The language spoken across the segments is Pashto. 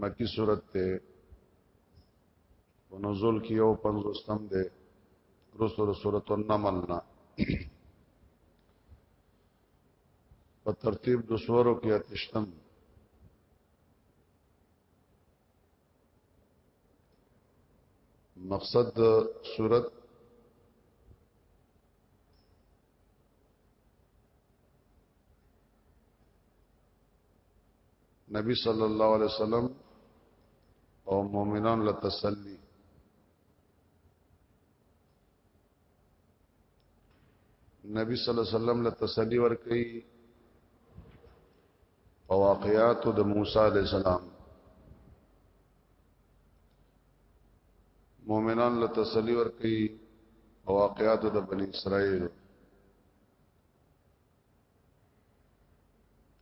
مکی صورت ته په نزول کې یو پنځوستم ده رسول سورۃ النمل نه په ترتیب د سورو کې اتشتم مقصد صورت نبی صلی الله علیه وسلم او مؤمنان له تسلی نبی صلی الله علیه وسلم له تسلی ورکړي او واقعات د موسی علیه السلام مؤمنان له تسلی ورکړي او واقعات د بنی اسرائیل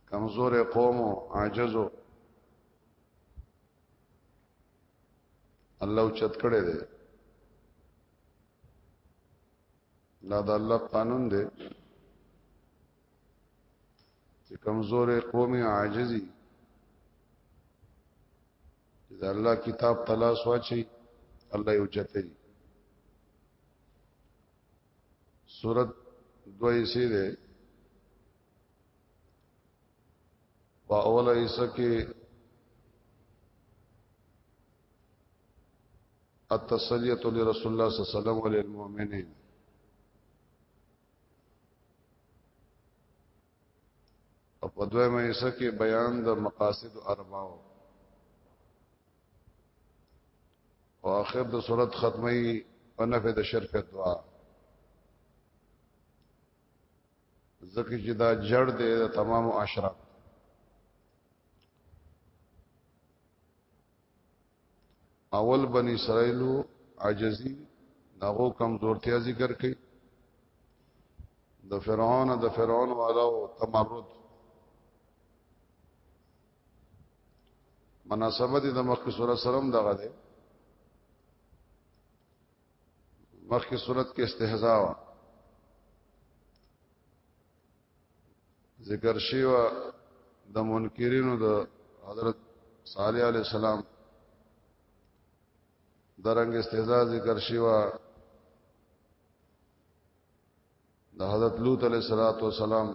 کمزور قوم عاجزو الله چت کړي دي دا د الله قانون دی چې کمزورې قومي عاجزي دا الله کتاب تلاش واچي الله یو چته سورت دوی سي ده په اوله حصہ کې التسلیه لرسول الله صلی الله علیه وسلم وللمؤمنین او په دویمه حصہ کې بیان د مقاصد ارباو او اخر د صورت ختمي په نفع د شرک دعا ځکه چې دا جړ دی د تمام اشراف اول بنی اسرائیل عجزی داغو کمزورتیا ذکر کړي د فرعون د فرعون والو تمرد مناسبت د مخکې سورہ سرم دغه ده مخکې صورت کې استهزاء ذکر شیوا د منکرینو د حضرت صالح علی السلام درنګ استهزاء ذکر شیوا د حضرت لوط علیہ الصلوۃ والسلام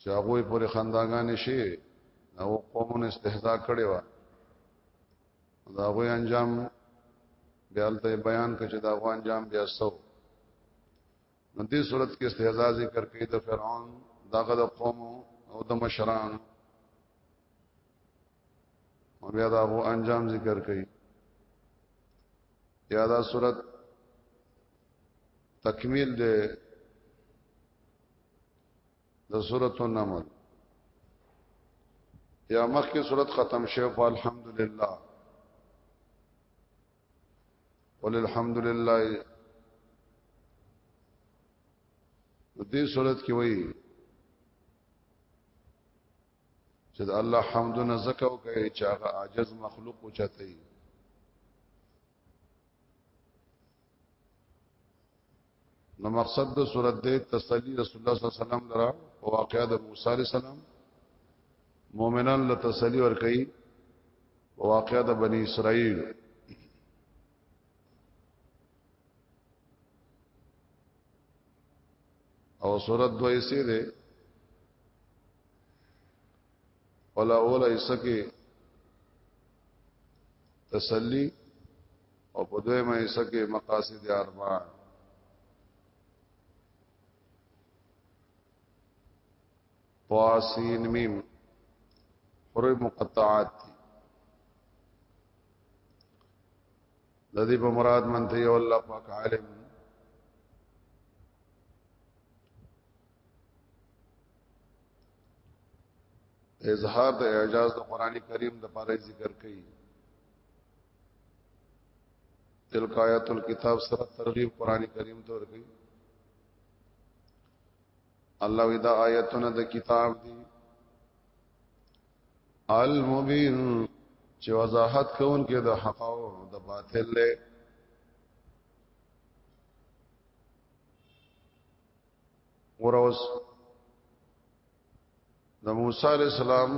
چې هغه پر خنداګانې شي او قومونه استهزاء کړي وا دا غوي انجام بیا ته بیان کړي چې دا غو انجام بیا سو نو دې صورت کې استهزاء ذکر کړي د فرعون داغه د قوم او د مشران او بیا دا غو انجام ذکر کړي یا دا صورت تکمیل ده د سورۃ النمل یا مخکې سورۃ ختم شوه په الحمدلله وللحمدلله دې سورۃ کې وایي چې الله حمدونه زکه او کوي چې هغه عاجز مخلوق او چته نو مقصد د صورت د تسلی رسول الله صلی الله علیه وسلم درا او واقعا د موسی علیہ السلام مؤمنان له تسلی ور کوي او واقعا د بنی اسرائیل او صورت دوی سي ده ولا اوله اسکه تسلی او په دوی مې اسکه مقاصد اربعه طاسین میم حروف مقطعات دي د دې په مراد منته یو الله پاک عالم اظهار د اعجاز د قران کریم د پاره ذکر کړي تلک آیات الكتاب سره ترغیب قران کریم ته ورکړي الله ودا آیاتونه د کتاب دی المبین چې وضاحت کوونکې د حق او د باطل له وروز د موسی علی السلام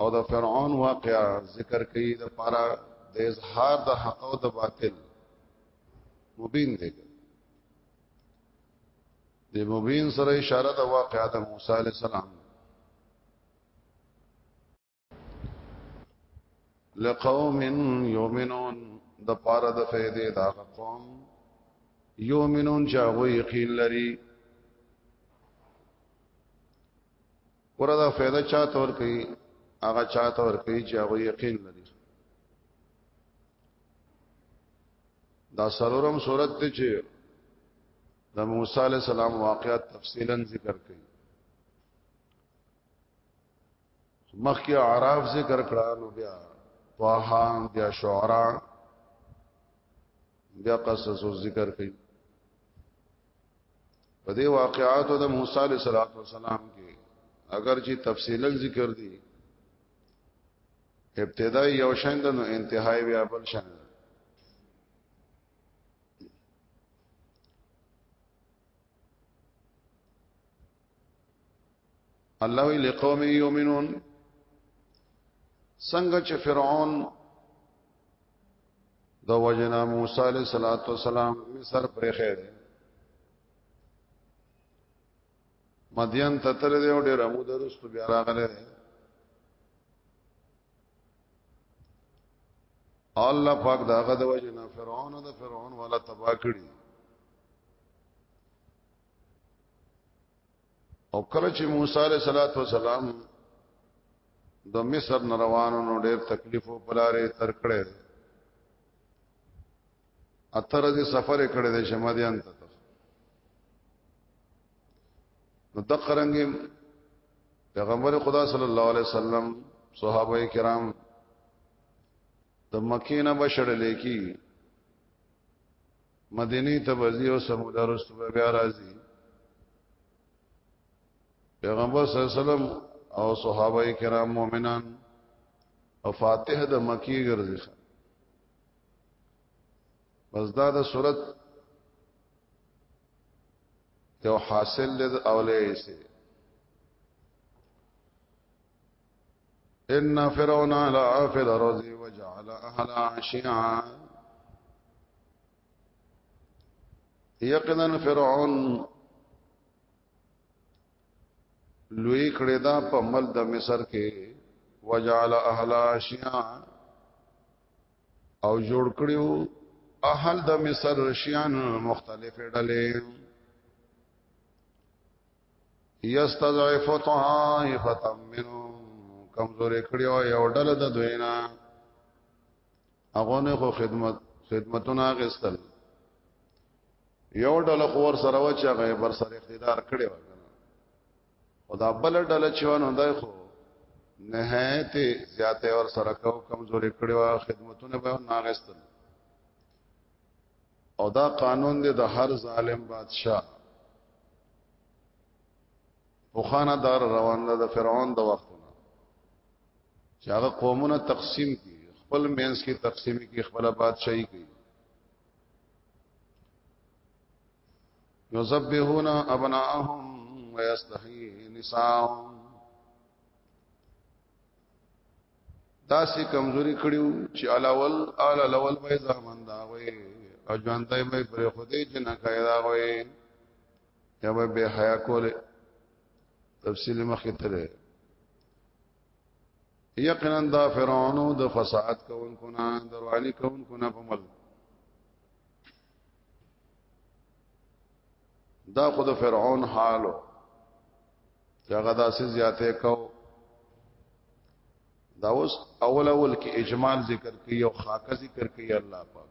او د فرعون واقعا ذکر کوي د پارا د اظهار د حق او د باطل مبین دی د مبین سره اشاره د واقعا د موسی علی السلام لقوم یؤمنون د پاره د فیدې دا قوم یؤمنون چې هغه یقین لري وردا فیدا چا تور کوي هغه چا تور کوي چې هغه یقین لري دا سرورم صورت ته چې د موسی علی السلام واقعات تفصیلا ذکر کړي مخکې عراف ذکر کړه نو بیا طه بیا شعرا بیا قصص ذکر کړي په دې واقعاتو د موسی علیه السلام کې اگر چې تفصیلا ذکر دي ابتدا یو شان ده نو انتهای بیا بل شان ده الله وی لقوم یومنون څنګه چې فرعون د وجنا موسی علیہ الصلوۃ والسلام مصر پرې خیر مدین ته تر دې او ډېر مو درست بیا راغله الله پاک داغه د وجنا فرعون او د فرعون والا تبا کړی او کله چې موسی علیہ الصلوۃ والسلام د مصر نروانو نو ډېر تکلیف او بلاره تر کړه اتر دې سفر کړه دې شمدیان ته نو دقرنګ پیغمبر خدا صلی الله علیه وسلم صحابه کرام د مکینه بشړلې کی مدینه ته وزي او سمود رستو بیا راځي پیغمبر صلی الله علیه وسلم او صحابه کرام مؤمنان او فاتح د مکی ګرځي بس دا د صورت یو حاصل لد اولیه سي ان فرعون علا فی الارض وجعل اهلها شیعا یقینا فرعون لوی کړه دا په مل د مصر کې وجعل اهلها شیعا او جوړ کړیو اهل د مصر شیان مختلفه ډلې یستضعف طائفه منهم کمزورې کړیو یو ډله د دوینا هغه نه خو خدمت خدمتونه غستل یو ډله خو ور سره و چې هغه بر سره اقتدار کړی و خدا بل ډله چې ونه دای خو نهایت زیاته ور سره کو کمزورې کړیو خدمتونه به نه غستل او دا قانون دی د هر ظالم بادشاه او خانه دار روان ده د فرعون د وختونه چې هغه قومونه تقسیم کی خپل مینس کی تقسیم کی خپل بادشاہي کوي یذبحون ابناءهم ويستحيي نساءهم داسې کمزوري کړیو چې علاول آل علاول به ځامن دا وي او ژوندای به پر خدای چې نه کای دا وي یا به به حیا کول تفصیل مخې ته ده یقینا دا فرعونو د فساد کوونکو نه دروانی کوونکو نه په مل دا خود فرعون حالو چې هغه داسې زیاته کو دا اوس اول اول کې اجمال ذکر کوي او خاکه ذکر کوي الله پاک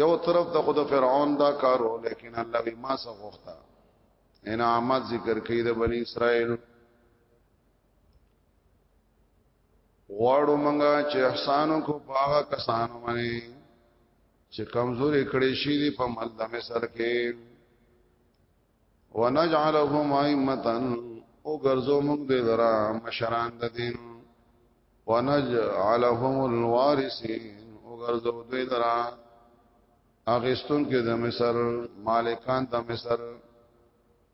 یو طرف د خود فرعون دا کارو لیکن الله به ما سغوختا انعامات ذکر کوي د بنی اسرائیل غواړو منګه چې احسانو کو پاغه کسانو باندې چې کمزوري کړي شي دی په مل د مصر کې ونجعلهم ائمه او ګرځو موږ دې درا مشران د دین ونجعلهم الوارثین او ګرځو دې درا اغستون کې د مصر مالکان د مصر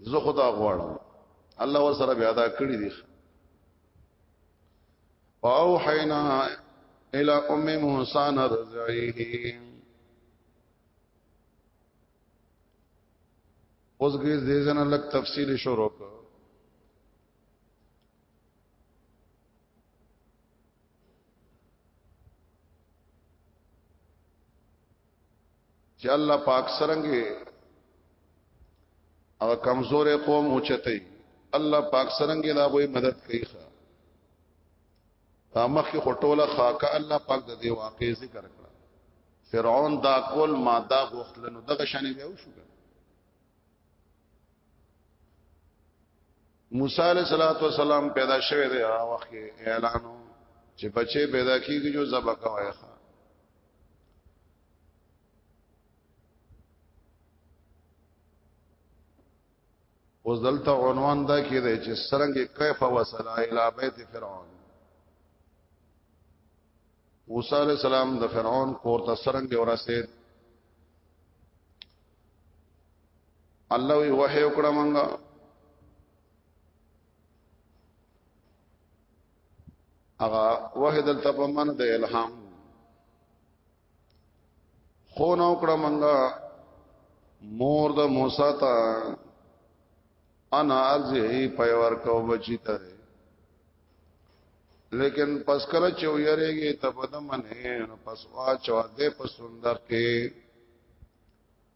زه خدا غواړم الله وسره بیا ادا کړی دی او حینا الى ام موسی نرزعیه اوس ګیز دې زنه لک تفصیل شروع کړ چې الله پاک سرنګي او کمزور قوم اوچته الله پاک سرنګي دا وې مدد کوي ښا مخکې خټوله خاکه الله پاک د دې واقع ذکر کړ فرعون دا کول ماده غوښتلنو دغه شانې به وشو موسی علیہ الصلوۃ والسلام پیدا شوه دی هغه وخت اعلانو چې بچي پیدا کیږي جو زبا کوي اوس دلته عنوان دا کې دی چې سرنګ کیف وصل الى بیت فرعون موسی علیہ السلام د فرعون کور ته سرنګ ورسید الله وی وحی وکړه مونږه هغه وحی دلته په من د الهام خو نو کړه منګه مور د موسی ته انا ارزه پي ور کو بچی ته لیکن پس کله چې ویریږي ته په دمنه نو پس وا چوا دې په سندر کې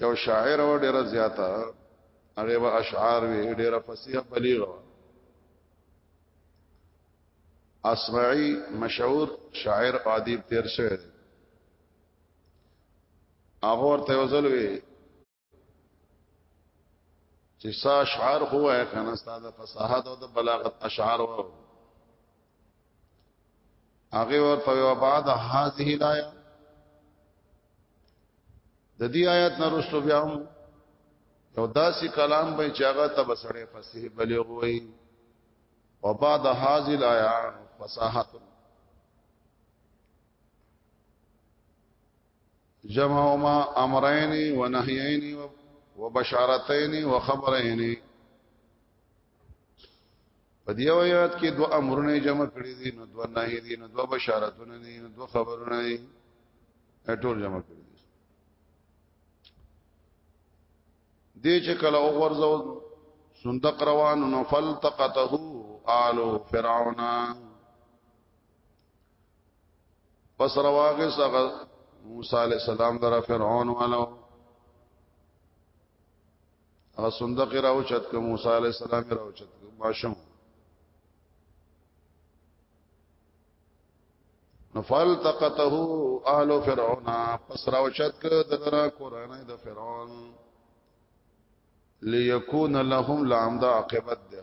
یو شاعر او ډیر زیاته هغه به اشعار وی ډیر فصیح بلیغ اسمعی مشهور شاعر ادیب تیر شوی هغه ورته وزلوي چې سا اشعار خو وای کنه استاد فصاحت او د بلاغت اشعار و هغه ور په بعد هذه الايه د دې آیات نرسو بیا هم یو داسې کلام به چې هغه ته بسړې فصیح بلیغ وای او بعد هذه الايه فصاحت جمعهما امرين ونهيين وبشارتين وخبرين په دې آیات کې دوه امرونه جمع کړي دي نو دوه نهي دي نو دوه بشارتونه دي نو دوه خبرونه دي ټول جمع کړي دي دې چې کله وګورځو صندوق روان نو فلتقته آل فرعون پس رواغه سغه موسی علی السلام در فرعون والو هغه صندوق راو چت ک موسی علی السلام راو چت ک ماشم نفلتقته اهل فرعون پس راو چت ک دغه قران د فرعون ليكون لهم لامدا عاقبت ده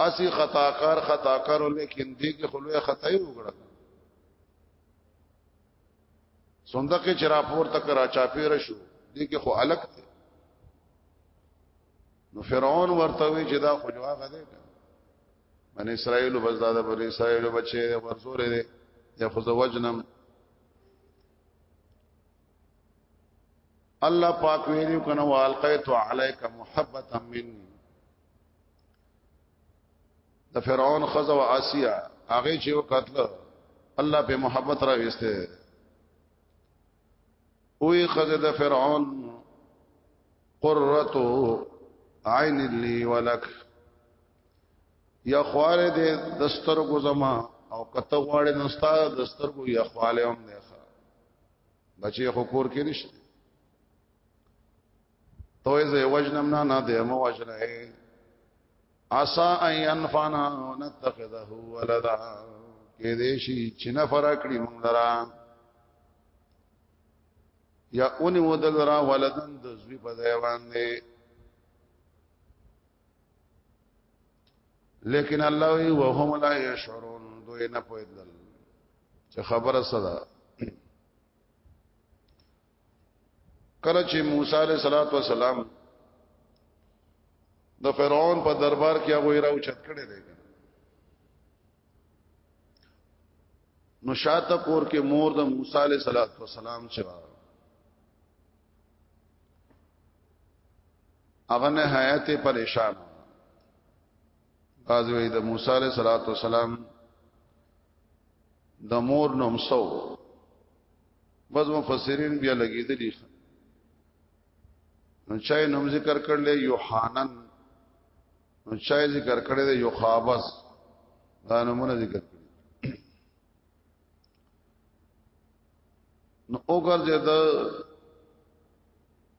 اسی خطا کار خطا کارو لیکن دې کې خلوه خطا یې وګړه صندوق کې چراپور تک را چاپیر شو دې کې خو الګ دی نو فرعون ورته وی چې دا خو جواب ده من اسرائیل بس دا د بر اسرائیل بچي ورزور دي یا خو زوجنم الله پاک ویلو کنه والقیت علیک محبتا مني د فرعون خزو آسیا هغه چې وکړل الله په محبت را وسته وی خزه د فرعون قرته عین لی ولک یا خوار دې دستر کو زما او کته غواړې نستا دستر کو یا خواله هم نه بچي خو کور کې نشته توې زه وجنم نه نه دې مو وجنه اسا ان ينفعنا ونتخذه ولدا کې دې شي چې نه فرق لري موږ درا یا اونې ودل را ولدن د زوی په ځای باندې لیکن الله وی وهم لا یشعرون دوی نه پوهیدل چې خبره صدا کله چې موسی علیہ الصلوۃ والسلام د فرعون په دربار کې هغه راو چت کړي دی نو شاته کور کې مور د موسی علیہ الصلوۃ والسلام چې هغه نهایت پریشان باز وی د موسی علیہ الصلوۃ والسلام د مور نوم سو بس مفسرین بیا لګیدلی نو چای نوم ذکر کړل یوحانن نو چای ذکر کړل یوخابس دا نومونه ذکر کړل نو اوګر زه د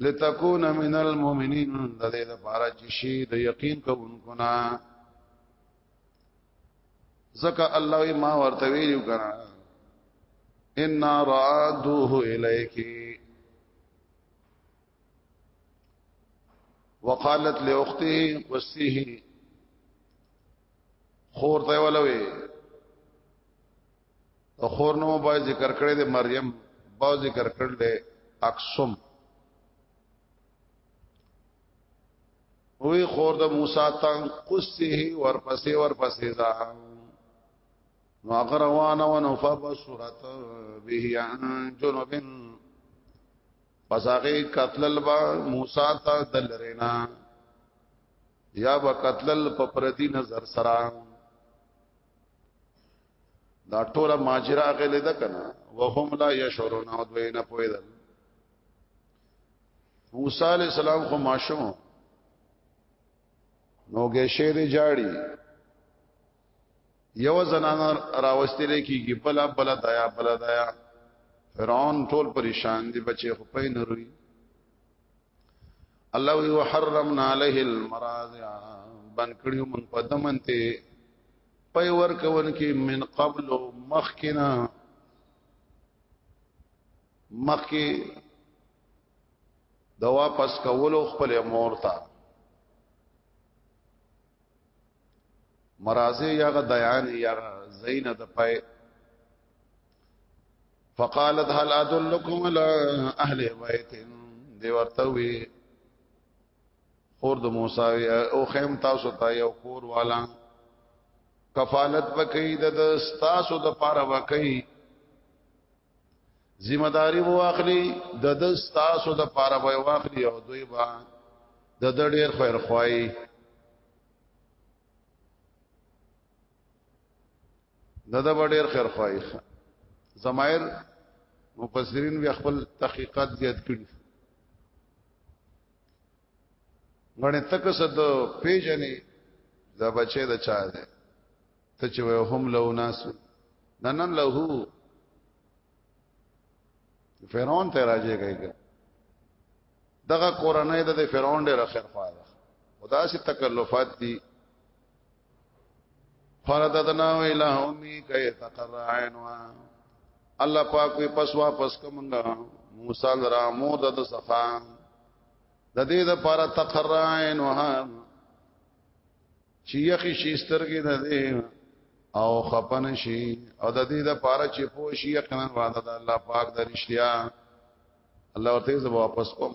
لتكون من المؤمنين د دې لپاره چې شي د یقین کوونکو نه زکه الله ما ورته ویلو کنه ان رادوه الیک وقالت لاخته قصيه خور ته ولوي خور نو به ذکر کړی د مریم به ذکر کړل د اقسم وی خور د موسی تنگ قصه ورپسې ورپسې دا نو هغه روانه و نو فبصرت به عن جنوب پس هغه قتل البا موسی ته دلرینا یا با قتل په پردی نظر سره دا ټوله ماجرا غلې ده کنه وهم لا یشعرون او دوی نه پوهیدل موسی علی السلام خو ماشوم نو ګشه دې جاړي یو زنان راوستي لکیږي بلا بلا دایا بلا دایا فرعون ټول پریشان دي بچي خو پې نه روي الله وی وحرمنا علیه المراضع بن کړیو من پدمنته پي ور کون کې من قبل مخکنا مخکې د واپس کولو خپل مور ته مرازه یا غ دیان یا زین د پای فقالت هل ادلكم على اهل بيت دی ورته وی خور د موسی او خیم تاسو ته یو کور والا کفالت وکي د تاسو د پاره وکي ذمہ داری وو اخلي د د تاسو د پاره وای واخلي او دوی با د د ډیر خیر خوای دا د ډېر خیر خوای زمایر مفسرین بیا خپل تحقیقات زیات کړي غنه تک صد پیجنې دا بچې د چا ده ته چې هم له ناس ننن له فرعون ته راځي کوي دغه قرانه د فرعون ډېر خیر خواله خدا سي تکلفات دي فرددنا الى امي كي تقر عينها الله پاک وی پس واپس کومنګا موسی لرا مور د صفا د دې د پاره تقر عينها چې یخی شي سترګې د دې او خپن شي او د دې د پاره چې پوه شي یقینا وعده د الله پاک د رښتیا الله ورته زه واپس کوم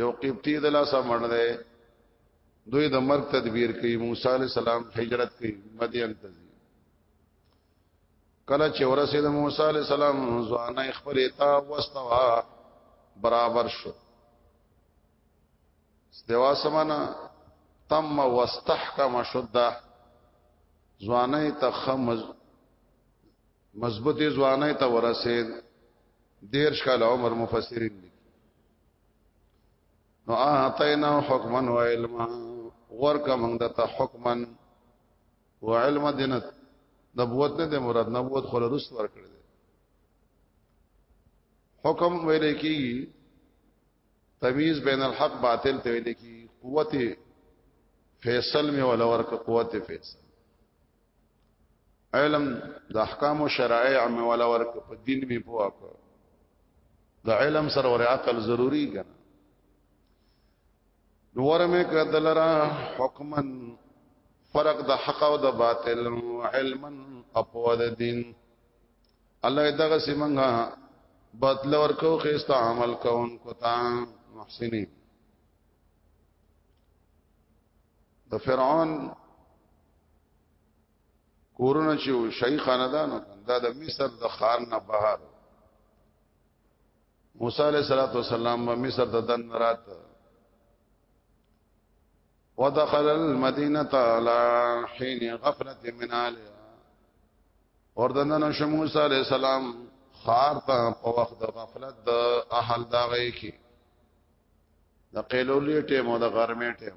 یو قبطی د لاس مړ دی دوی د مرګ تدبیر کوي موسی علی السلام هجرت کوي مدین ته کله چې ورسید موسی علی السلام ځوانه خپل تا واستوا برابر شو استوا سمانا تم واستحکم شده ځوانه تخمز مضبوطی ځوانه ته ورسید دیر شکل عمر مفسرین لیکي نو اعطینا حکما و علما ورک موږ د ته حکما و علم دینت نبوت نه د مراد نبوت خو لرست ورکړي حکم ویل کی تمیز بین الحق باطل ته ویل کی قوت فیصل می ولا ورک قوت فیصل علم د احکام او شرایع مې ولا ورک په دین مې پوهه کو د علم سره ور عقل ضروری ګنه نور مې کدلرا حکمن فرق د حق او د باطل علما اپو د دین الله دغه سیمنګه بدل ورکو خسته عمل کوون کو تا محسنین د فرعون کورونه چې شیخ خاندانو دا د مصر د خار نه بهر موسی علیہ الصلوۃ والسلام په مصر د دن رات ودخل المدینه علی حين غفلت من علی اور دنن موسی علیہ السلام خار ته په وخت د غفلت د اهل دا غي کی د قیلولی ټیم او د غرمې ټیم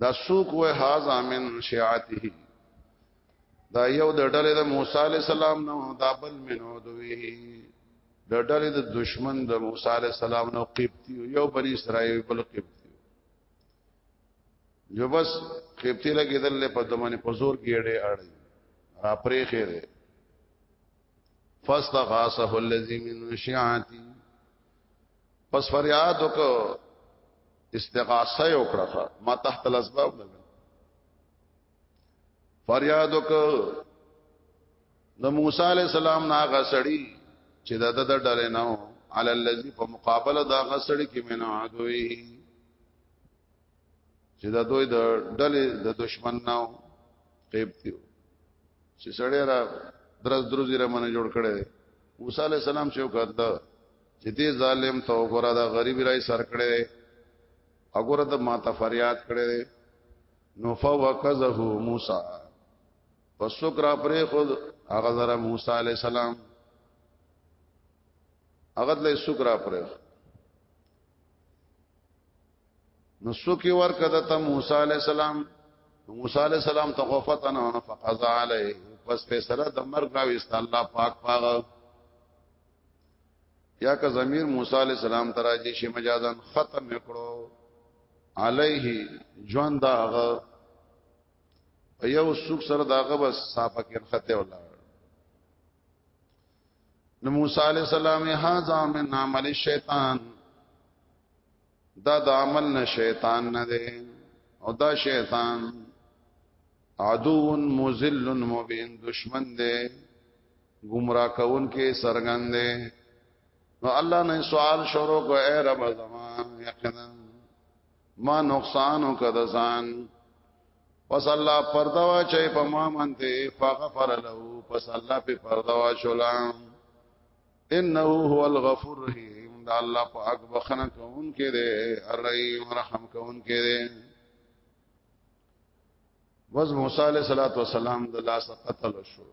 دا سوق و هاذا من شيعته دا یو د ډلې د موسی عليه السلام نو دا بل منو دوی د ډلې د دشمن د موسی عليه السلام نو قبطي یو بني اسرائيل بل قبطي جو بس قبطي لګیدل په دمنه په زور کېړې اړي را پرې خېره فاستغاثه الذي من شيعتي پس فریاد وکړه استغاثه یو کړه ما تحت الاسباب لګا فریاد وک د موسی علی السلام نه غسړی چې د د ډلې نه علی الذی په مقابله دا غسړی کې مینه عدوی چې دا دوی د ډلې د دشمن نه قیب دیو چې سړی را درز دروزی را منه جوړ کړي موسی علی السلام چې وکړه چې دې ظالم ته وګوره دا غریب راي سر کړي وګوره د ما ته فریاد کړي نو فوقذه موسی پس کرا پرې خود هغه زره موسی عليه السلام هغه له سکرا پرې نو سکی ور کده ته موسی عليه السلام موسی عليه السلام ته غفتن او فقضا عليه پس فیصله د مرګ راويست الله پاک پاغه یا که ضمیر موسی علی السلام تراجی شي مجازن ختم کړو علیه ژوند داغه یو سوق سره داغه بس صافه کې خطه ولا نو موسی علی السلام هاذا من عمل الشیطان دا د عمل نه شیطان نه دی او دا شیطان عدو مذل مبین دشمن دی گمراه کون کې سرګن دی نو الله نه سوال شروع کو اے رب زمان یقینا ما نقصان وکړ ځان پس الله پردا وا چې په ما منته فغفر له پس الله په پردا وا شولم انه هو الغفور الرحیم دا الله پاک بخنه کون کې دے الرحیم رحم کون کې دے وز موسی علیہ الصلوۃ والسلام د الله سره قتل شو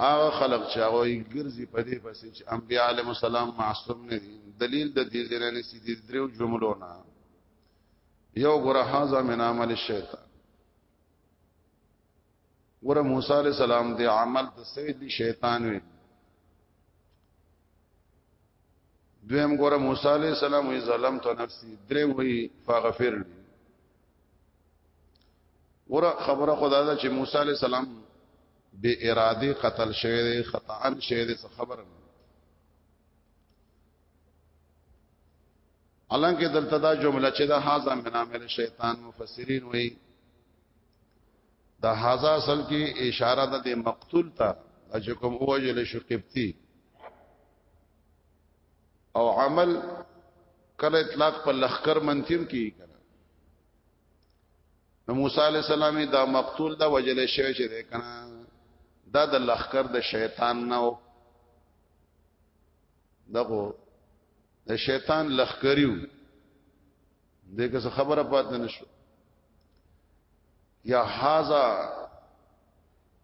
هغه خلق چې هغه ګرځي په دې پسې چې انبیاء علیهم السلام معصوم نه دي دلیل د دې ځنه نه سي دي درو جملو نه یو ګره هاذا من عمل الشیطان ګوره موسی علی السلام د عمل د سید دی شیطان وی دویم ګوره موسی علی السلام وی ظلم تو نفسی درې وی فغفر لی ګوره خبره خدا دا چې موسی علی السلام به اراده قتل شوی دی خطا شوی دی څه خبره نه الانکه دلته دا جمله چې دا هاذا من عمل شیطان مفسرین وی دا هاذا اصل کې اشاره ده د مقتول ته چې کوم اوجل شو قبطي او عمل کله اطلاق په لخر منتیم کې کړه نو موسی علی السلام دا مقتول دا وجل شوی چې ده کنه دا د لخر د شیطان نه و دغه د شیطان لخکریو دغه څه خبره پات نه شو یا هاذا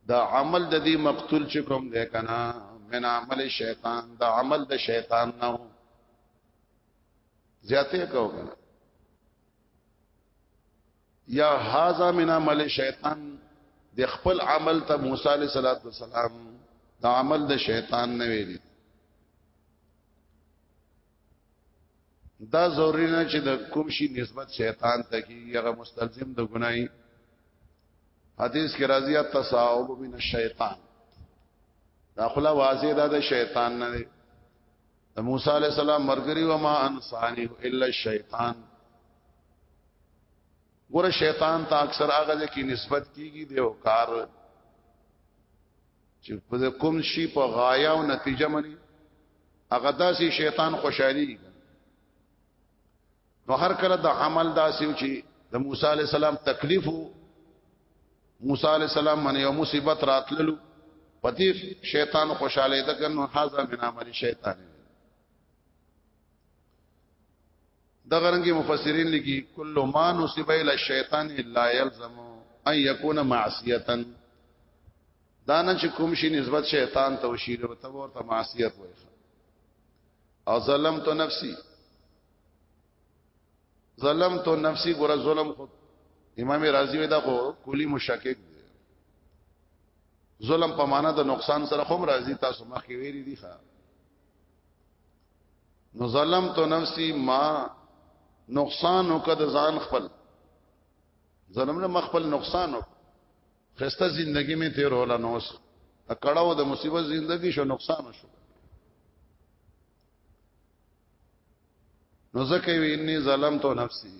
دا عمل د دې مقتول چې کوم دی کنه من عمل شیطان دا عمل د شیطان نه و زیاته کو کنه یا هاذا من عمل شیطان د خپل عمل ته موسی علیہ الصلوۃ والسلام دا عمل د شیطان نه ویلي دا ضروری نه چې د کوم شي نسبت شیطان ته کی هغه مستلزم د ګنای حدیث کې راځي التصاوب من الشیطان دا خلا واضح ده د شیطان نه دی د موسی علی السلام مرګري و ما انسانی الا الشیطان ګوره شیطان ته اکثر هغه کې نسبت کیږي دیو کار چې په کوم شي په غایا او نتیجه مني هغه داسې شیطان خوشحالي نو هر کله د عمل داسې چې د موسی علی السلام تکلیف موسی علی السلام باندې یو مصیبت راتللو پتی شیطان خوشاله ده کنه هاذا من عمل شیطان د غرنګي مفسرین لګي کله ما نصب الى الشیطان لا يلزم ان يكون معصیه دا نه چې کوم شي نسبت شیطان ته وشي نو ته ورته معصیت وایي او ظلمت نفسي ظلمت نفسي ګره ظلم خود امام رازی ودا خو کلی مشکک دی ظلم په معنا د نقصان سره هم راضی تاسو مخې ویری دی ښا نو ظلم تو نفسي ما نقصان وکد ځان خپل ظلم نه مخبل نقصان وکد خسته زندگی می تیر ولا نو اوس اکړاو د مصیبت زندگی شو نقصان شو نو زکه وی انی ظلم تو نفسی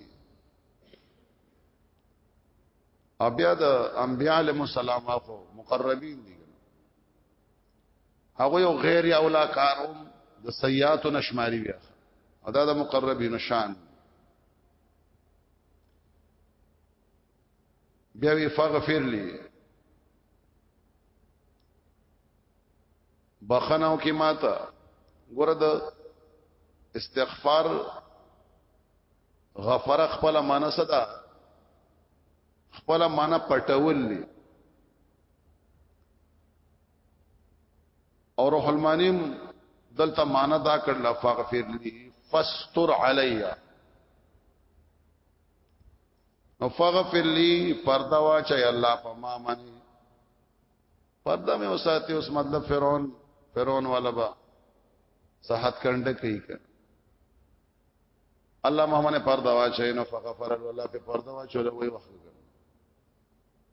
ابیا د انبیاء علیهم السلام اخو مقربین دي هغه یو غیر اولا کاروم د سیئات نشماری بیا او دا د مقربین شان بیا وی فغفر لی بخناو کې ماته ګوره د استغفار غفر خپل معنی صدا خپل معنی پټول لی او روح المانیم دلته معنا دا کړل فغفر لي فاستر علیا نو فغفر لي پردا واچ ای الله په ما باندې پردا مې وساتي اوس مطلب فرعون فرعون والا با صحت کنده کوي کړ الله ما باندې پردا واچ نو فغفر الله په پردا واچ له وی وخت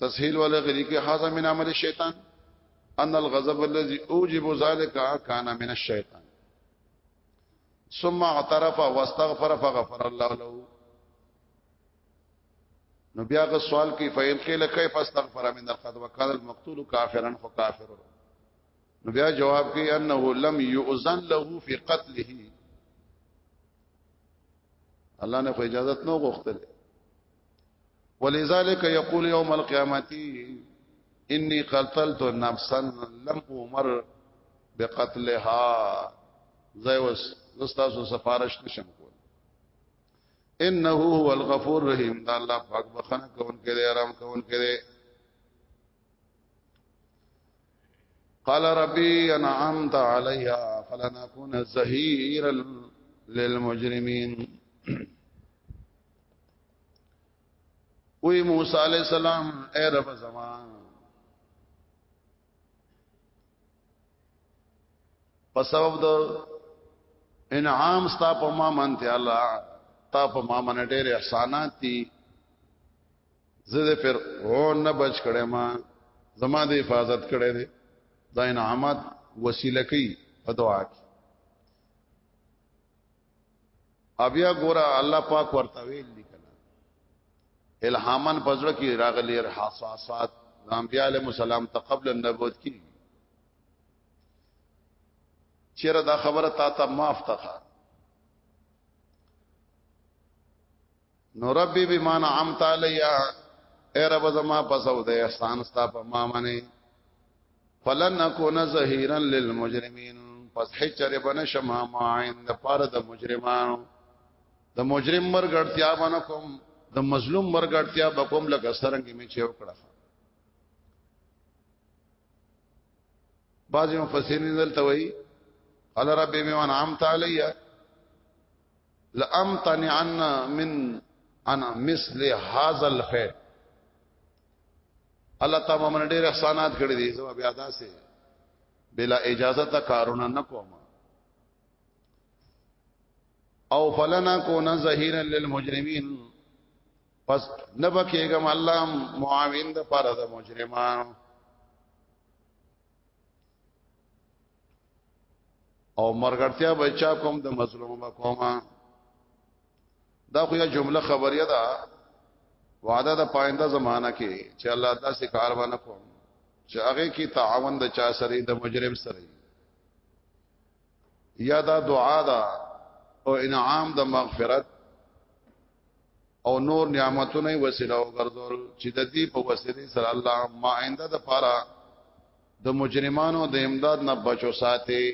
تسهيل ولا غری کې هاذا من عمل شیطان ان الغضب الذي اوجب ذلك كان من الشیطان ثم اعترف واستغفر فغفر الله له نو بیا غ سوال کوي فین قیل کیف استغفر من القد وكان المقتول كافرا فكافر نو بیا جواب کوي انه لم يؤذن له في قتله الله نه خو اجازه نه غوښتل ولذلك يقول يوم القيامه اني قتلت نفسا لم امر بقتلها زيوس زستاسو سفارش نشم کول انه هو الغفور الرحيم دا الله پاک بخنه کون کې دی آرام کون کې دی قال ربي انعمت علي فلن اكون ظهيرا للمجرمين وی موسی علیہ السلام اے رب زمان په سبب د انعام ستا په ما منته الله تا په ما من ډېر احسانات دي زه د فرعون نه بچ کړم ما زما د حفاظت کړي دي دا انعامات وسیله کوي په دعا کې بیا ګوره الله پاک ورته ویل لیکل الهامن پزړه کې راغلي حساسات انبیاء علیهم السلام ته قبل النبوت کې چیرې دا خبره تا ته معاف تخا نو ربي بما نعمت علیا اے رب زما پسو د احسان ستا په ما منی فلن نكون ظهيرا للمجرمين پس هچره بن شما ما عند پار د مجرمانو د مجرم مرګړتیا باندې کوم د مظلوم مرګړتیا به کوم لکه سرنګ می چې وکړه بعضی مفسرین دلته وایي قال ربي بما انعمت عليّ لامتنعن من انا مثل هذا الفعل الله تعالی من ډیر احسانات کړی دي زما بیا داسې بلا اجازه ته کارونه نکوم او فلنا کون ظهیرا للمجرمین پس نبکیګم الله معاون د پاره د مجرمانو او مرګړتیا به چا کوم د مظلوم به کومه دا خو یا جمله خبریه ده وعده د پاینده زمانہ کې چې الله تاسو کار باندې کوم چې هغه کې تعاون د چا سره د مجرم سره یا دا دعا ده او انعام د مغفرت او نور نعمتونه وسیله وګرځول چې د دې په وسیله سره الله ما آینده د پاره د مجرمانو د امداد نه بچو ساتي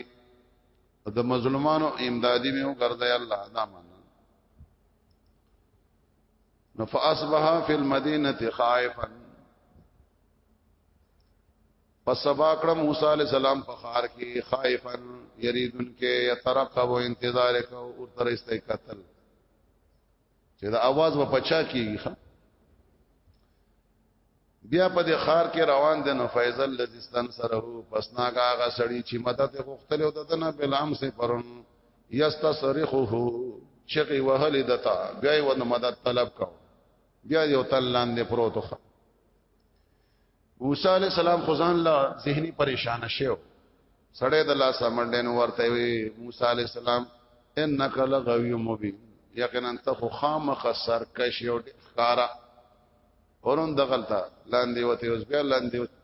د مظلومانو امدادي مې وګرځي الله دا مان نو فاصبح فی المدینه خائفا پس سبا کړه موسی علی السلام په خار کې خائفا یریدن کې یترقب انتظار کو او تر استقتل چې دا आवाज و پچا کیږي بیا په دې خار کې روان دي نو فیض الذی استنصره پس ناګه هغه سړی چې مدد غوښتل او ددنه بلام سي پرون یستصرخه چغي وهل دتا بیا و مدد طلب کو بیا یو تل لاندې پروت خو موسی علی السلام خدان لا ذهني پریشان شو سړی د لاس منډن ورته وی موسی علی السلام انک لغوی مبین یقینا ته خو خامخ سرکش یو ښکارا ورون دغلتا لاندې وته اوس بیا لاندې وته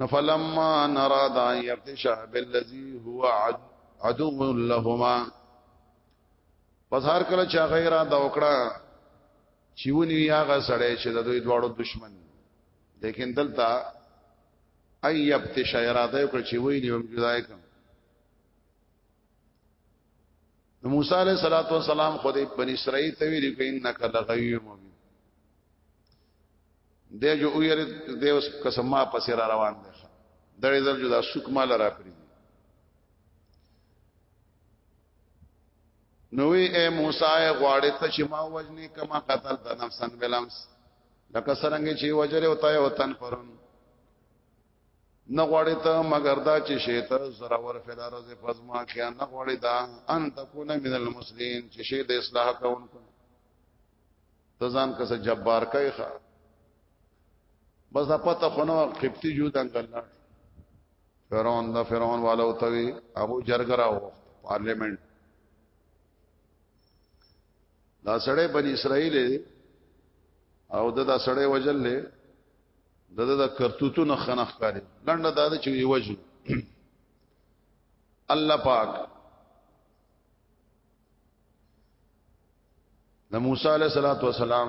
نفلما نراد ان يفتش بالذي هو عدو لهما پس هر کله چې غیره دا وکړه چې ونی هغه سړی چې د دوی دواړو دشمن لیکن دلته ای ابتش اراده وکړ چې وای نیوم جدای کوم نو موسی علیہ الصلوۃ والسلام خو دې بنی اسرائیل ته ویل کې انک لغوی مبین دې جو ویل دې اوس قسم ما پسې را روان دی دړې دل جدا سوک مال را پری نوې اے موسی غواړې ته چې ما وجنې کما قتل د نفسن بلمس لکه څنګه چې وجره او تای وطن پرون نه غواړې ته مگر دا چې شیته زرا ور فلار ز فزما کې نه غواړې دا ان تكون من المسلمین چې شی د اصلاح کوونکو ته ځان کسه جبار کوي ښا بس دا پته خونه قبطي جو دنګل فرعون دا فرعون والا او توي ابو جرګرا و پارلیمنت دا سړی بن اسرائیل او دا, دا سړی وجل له دا دا, دا کرتوتو نه خنخ کاری لنډه دا چې یو وجل الله پاک د موسی علیه صلوات و سلام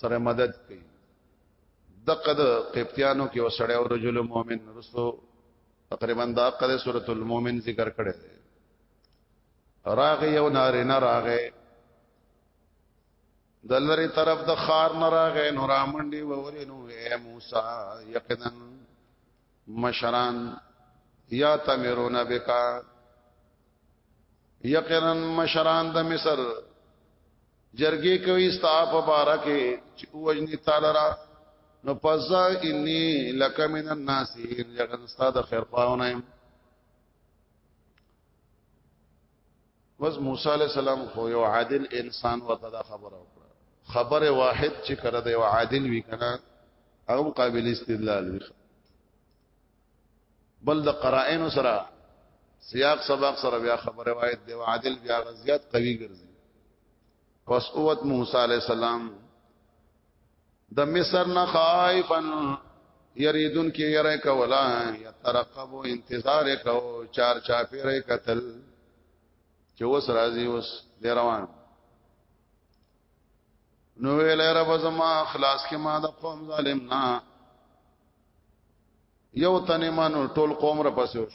سره مدد کوي دغه د قبطیانو کې وسړی او رجل مؤمن رسو تقریبا دا قره سورۃ المؤمن ذکر کړي راغه یو نارینه راغه د لری طرف د خار نه راغې نو رامنډي ووري نو اے موسی یقینا مشران یا تمرون بکا یقینا مشران د مصر جرګه کوي ستاپ بارکه چې وجني تعالی را نو پزا انی لک من الناس یقینا استاد خیر پاونه بس موسی علی السلام خو یو عادل انسان ورته دا خبره وکړه خبره واحد چې کړه دی عادل وی کنه او قابل استدلال وی بل د قرائن سره سیاق سبق سره بیا خبره واحد دی عادل بیا غزيات قوي ګرځي پس اوت موسی علیہ السلام د مصر نه خائفا یریدون کې یره کولا یترقب انتظار کو چار چا پیره قتل چې وس راځي وس دی روان نو ویل رب زما خلاص کې ما د قوم ظالم نه یو تنه مانو ټول قوم را پسوش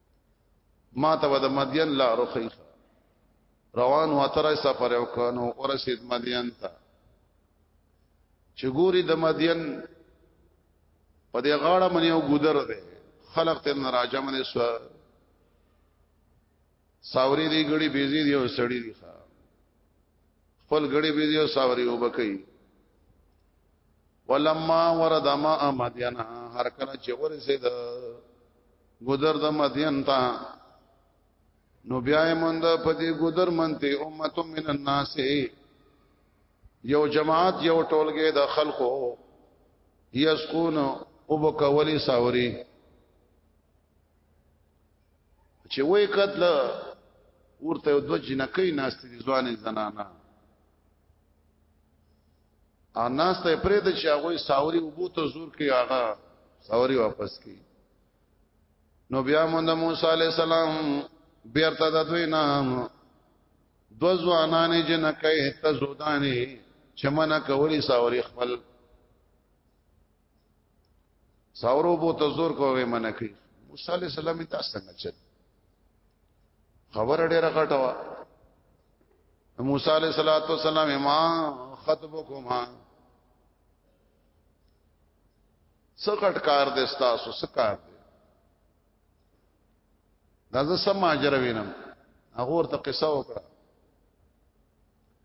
ما ته د مدین لا رخی روان و تر سفر وکانو ورسید مدین ته چې ګوري د مدین په دې غاړه منې او ګذر ده خلق ته ناراضه منې سو ساوري دی ګړي بيزي دی او سړی دی خپل غړي به دي ساوري وبکي ولما ورد ما مدین هر کله چې ورسید ګذر د مدین ته نو بیا مند په دې ګذر منته امته من الناس یو جماعت یو ټولګه د خلقو یسقون او بکولی ساوري چې وې قتل ورته یو دوه جنکې ناشته دي ځوانې زنانا ا ناشته پرې د چې هغه ساوري وبو ته زور کې هغه ساوري واپس کی نو بیا مونږ موسی عليه السلام بیرته د دوی نام دو ځوانان جنکې ته زودانې چمنه کولی ساوري خپل ساورو بو ته زور کوي منکړي موسی عليه السلام ته څنګه چل خبر ډیره غټه وا موسی عليه السلام ما خطبکما سکټ کار دې تاسو سکار دې دا زه سم اجر وینم هغه ورته قصه وکړه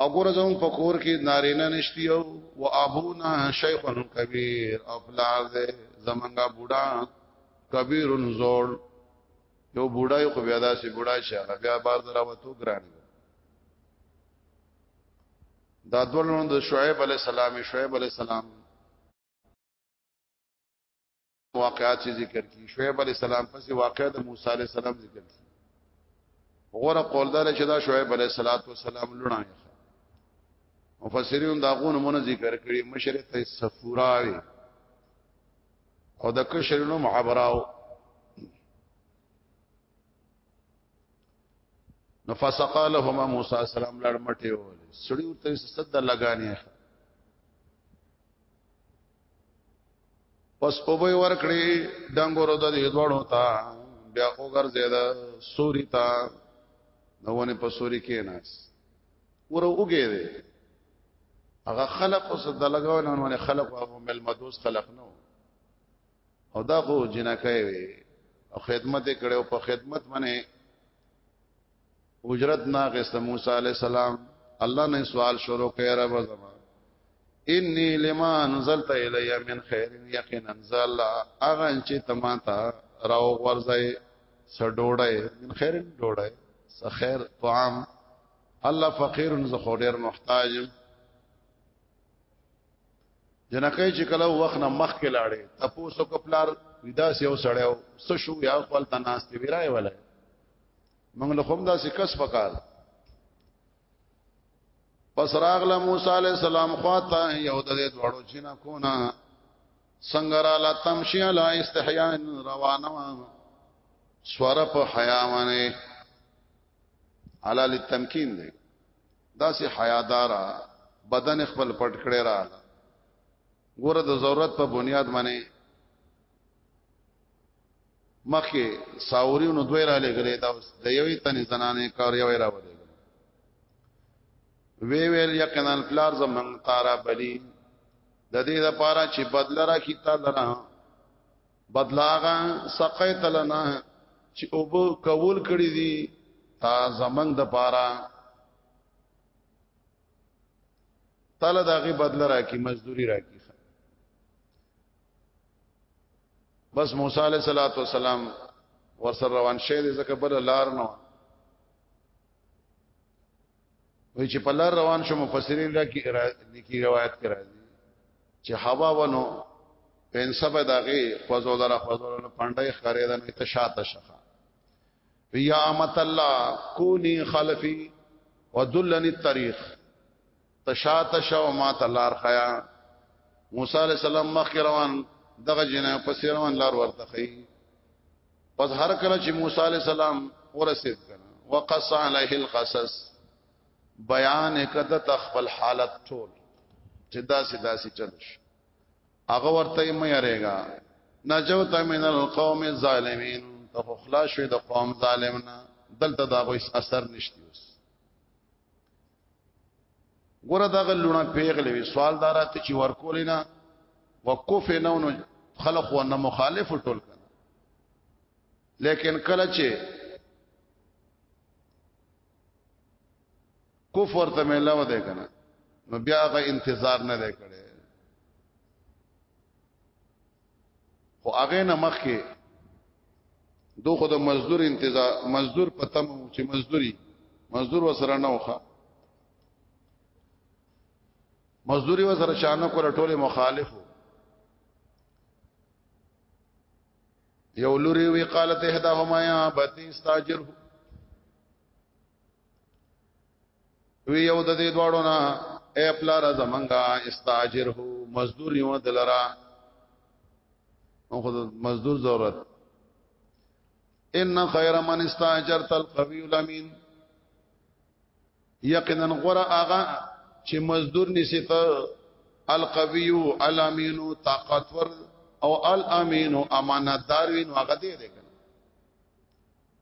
او ګور زمون په کور کې نارینه نشتی او و ابونا شیخ کبیر او پلار دې زمونږه بوډا کبیر زوړ یو بوډا یو خو بیا داسې بوډا شي هغه بیا بار دراوتو ګران دا دولون د شعیب علی السلام شعیب علی السلام واقعات چې ذکر کی شعیب علی السلام پسې واقعه د موسی علی السلام ذکر کی غوره قولدار چې دا شعیب علی السلام لړای مفسرین دا غو نمونه ذکر کړي مشرق ته سفوراوي او د کشرینو معبراو نفسق لهما موسی السلام لړ مټي ول سړی ورته صد لګانی پس او به ورکړي ډنګورو د دې دوړو تا بیا وګرځید سوري تا نوونه په سوري کې ناس ور وګې دې هغه خلق اوس د لګاو نه باندې خلق او مل مدوس خلق نو او دا خو جنکه وي او خدمت کړو په خدمت باندې اجرت نه غست موسی علی السلام الله نه سوال شروع کړي رب زما انی لما انزلت الی من خیر یقینا انزل اغه چې تماتا راو ورځي سډوړای من خیر ډوړای سخیر طعام الله فقیر زخو ډیر محتاج جنکه چې کله وخت نه مخ کې لاړې تاسو کو پلار ودا سیو سړیو سشو یا خپل تناست ویرای ولای موږ له کوم داسې کس پکار پس راغله موسی علی السلام خواته یو د دې دوړو چې نه کو نه څنګه را لا تمشي لا استحیا روانه وا سور په حیا باندې علا للتمکین دی داسې حیادارا بدن خپل پټ کړی را ګوره د ضرورت په بنیاد باندې مخکې ساوريونو دوی را لګلې دا د یوې تنې زنانې کار یوې را ولې وی ویل یقینا پلار زمنګ تارا بلی د دې لپاره چې بدل را کی تا لرا بدلاغه سقې تلنا چې او بو قبول کړی دي تا زمنګ د پاره تعالی داغه بدل را کی مزدوری را کی بس موسی علیہ الصلوۃ والسلام ورسره روان شه دې زکه بل لار نو وی چې په لار روان شو مفسرین را کی لیکي روایت کرا دي چې هوا ونو پنسبه داغه فزول را فزول نه پاندای خره ده نه ته شاته شخه یا امت الله کونی خلفی ودلنی الطريق تشات شو ما ته لار خیا موسی علی السلام مخ روان دغه جنې په سیر روان لار ورته خي پس هر کله چې موسی علی السلام ورسید کړه وقص علیه القصص بیان کده تخبل حالت ټول چې داسې داسې چل شي هغه ورته مې یریګا نجوت من القوم الظالمین ته خلاص شوی د قوم ظالمنا دلته دا غوښ اثر نشتی اوس ګوره دا غلونه پیغلې وی سوال داراته چې ورکول نه وقوف نه نو خلق و نه مخالف ټول کړه لیکن کله چې کفر ته ملاو ده کنه نو بیا غ انتظار نه ده کړي خو هغه نه مخکې دو خو د مزدور انتظار مزدور پتم چې مزدوري مزدور وسره نه وخه مزدوري وسره شانه کول ټوله مخالفو یو لوري وی قالت احداهما یا بتی استاجر وی یو د دې دواړو نه اے پلار زمنګا استاجر هو مزدور یو دلرا او خود مزدور ضرورت ان خیر من استاجرت القوی الامین یقینا غره اغا چې مزدور نسی ته القوی الامین طاقتور او الامین امانتدار وین هغه دې ده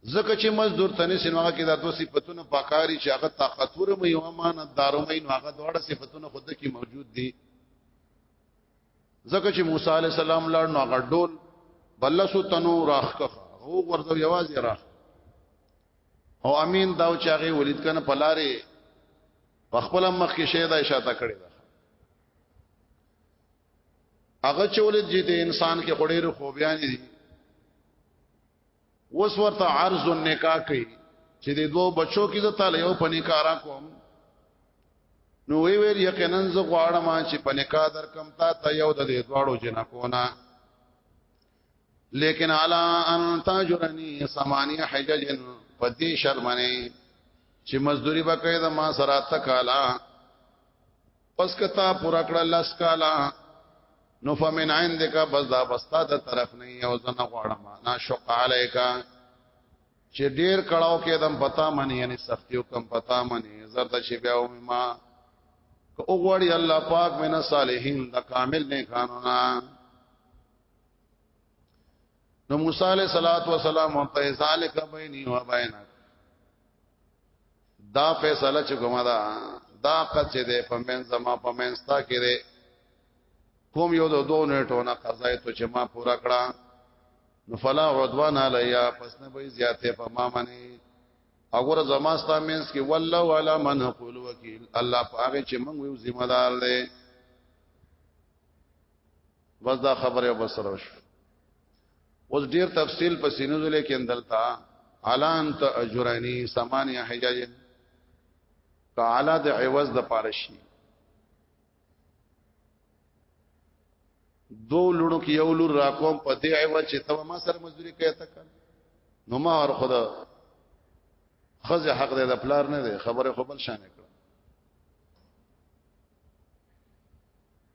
زکه چې مزدور تنه سنوغه کې دا دوه صفاتونه پاکاري چې هغه طاقتور مې یو امانت دارو مې نو هغه دوه صفاتونه خود کې موجود دي زکه چې موسی عليه السلام لړ نو هغه ډول بلسو تنو راخکه هو ورته یوازې راخ او امین داو چې هغه ولید کنه پلاره په خپل مخ کې شیدا اشاره کړې ده هغه چې ولید چې د انسان کې خړې رو خوبيان دي اوس ورته عرض النکاح کوي چې د دوه بچو کې د تعالی یو په نکاح را کوم نو وی ویل یقینا زه غواړم چې په نکاح در کم تا ته یو د دې دواړو جنا کونه لیکن علا ان تاجرنی سمانی حجج پدی شرمنه چې مزدوری وکړي د ما سره تکالا پس کتا پورا کړه لس کالا نو فمن عندك بس دا بستا د طرف نه یو زنه غواړم نا شق علیکا چې ډیر کړهو کې دم پتا منی یعنی سختیو کم پتا منی زرد شي بیا او ما که وګړي الله پاک مینا صالحین د کامل نه قانونا نو موسی علیہ الصلوۃ والسلام ته ذالک بیني و بینک دا فیصله چې کومه ده دا قد چې ده په من زما په منستا کې ده کوم یو د دوه نیټو نه قضای ته چې ما پورا کړه نو فلا عدوان علیا پس نه به زیاته په ما منی اگر زما ستا مینس کې والله ولا من حقول وکیل الله پاره چې موږ یو ذمہ دار دی بس دا خبره وبسره شو اوس ډیر تفصیل په سینوزو لیکن دلتا علان ته اجرانی سمانیه حجاج کالا د عوض د پارشي دو لړو کې یو لور را کوم په دې عوض چې ته ما سره مزدوري کوي تا کړ نو ما ور خدا خزه حق دې د پلار نه دی خبره خو بل شان کړ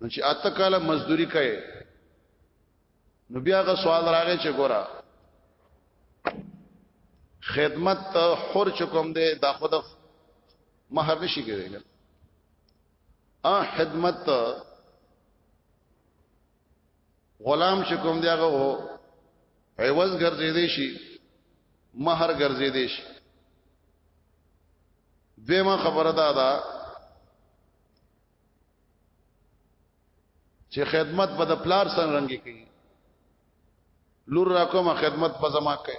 نو چې اته کاله مزدوري کوي نو بیا غو سوال راغی چې ګورا خدمت ته حر چکم دی دا خود مہر نشي کېږي ا خدمت غلام چې کوم دی هغه وو عوض ګرځې دی شي مہر ګرځې دی شي دیمه خبره ده دا چې خدمت په د پلار سره رنګي کوي لور را کومه خدمت په زما کوي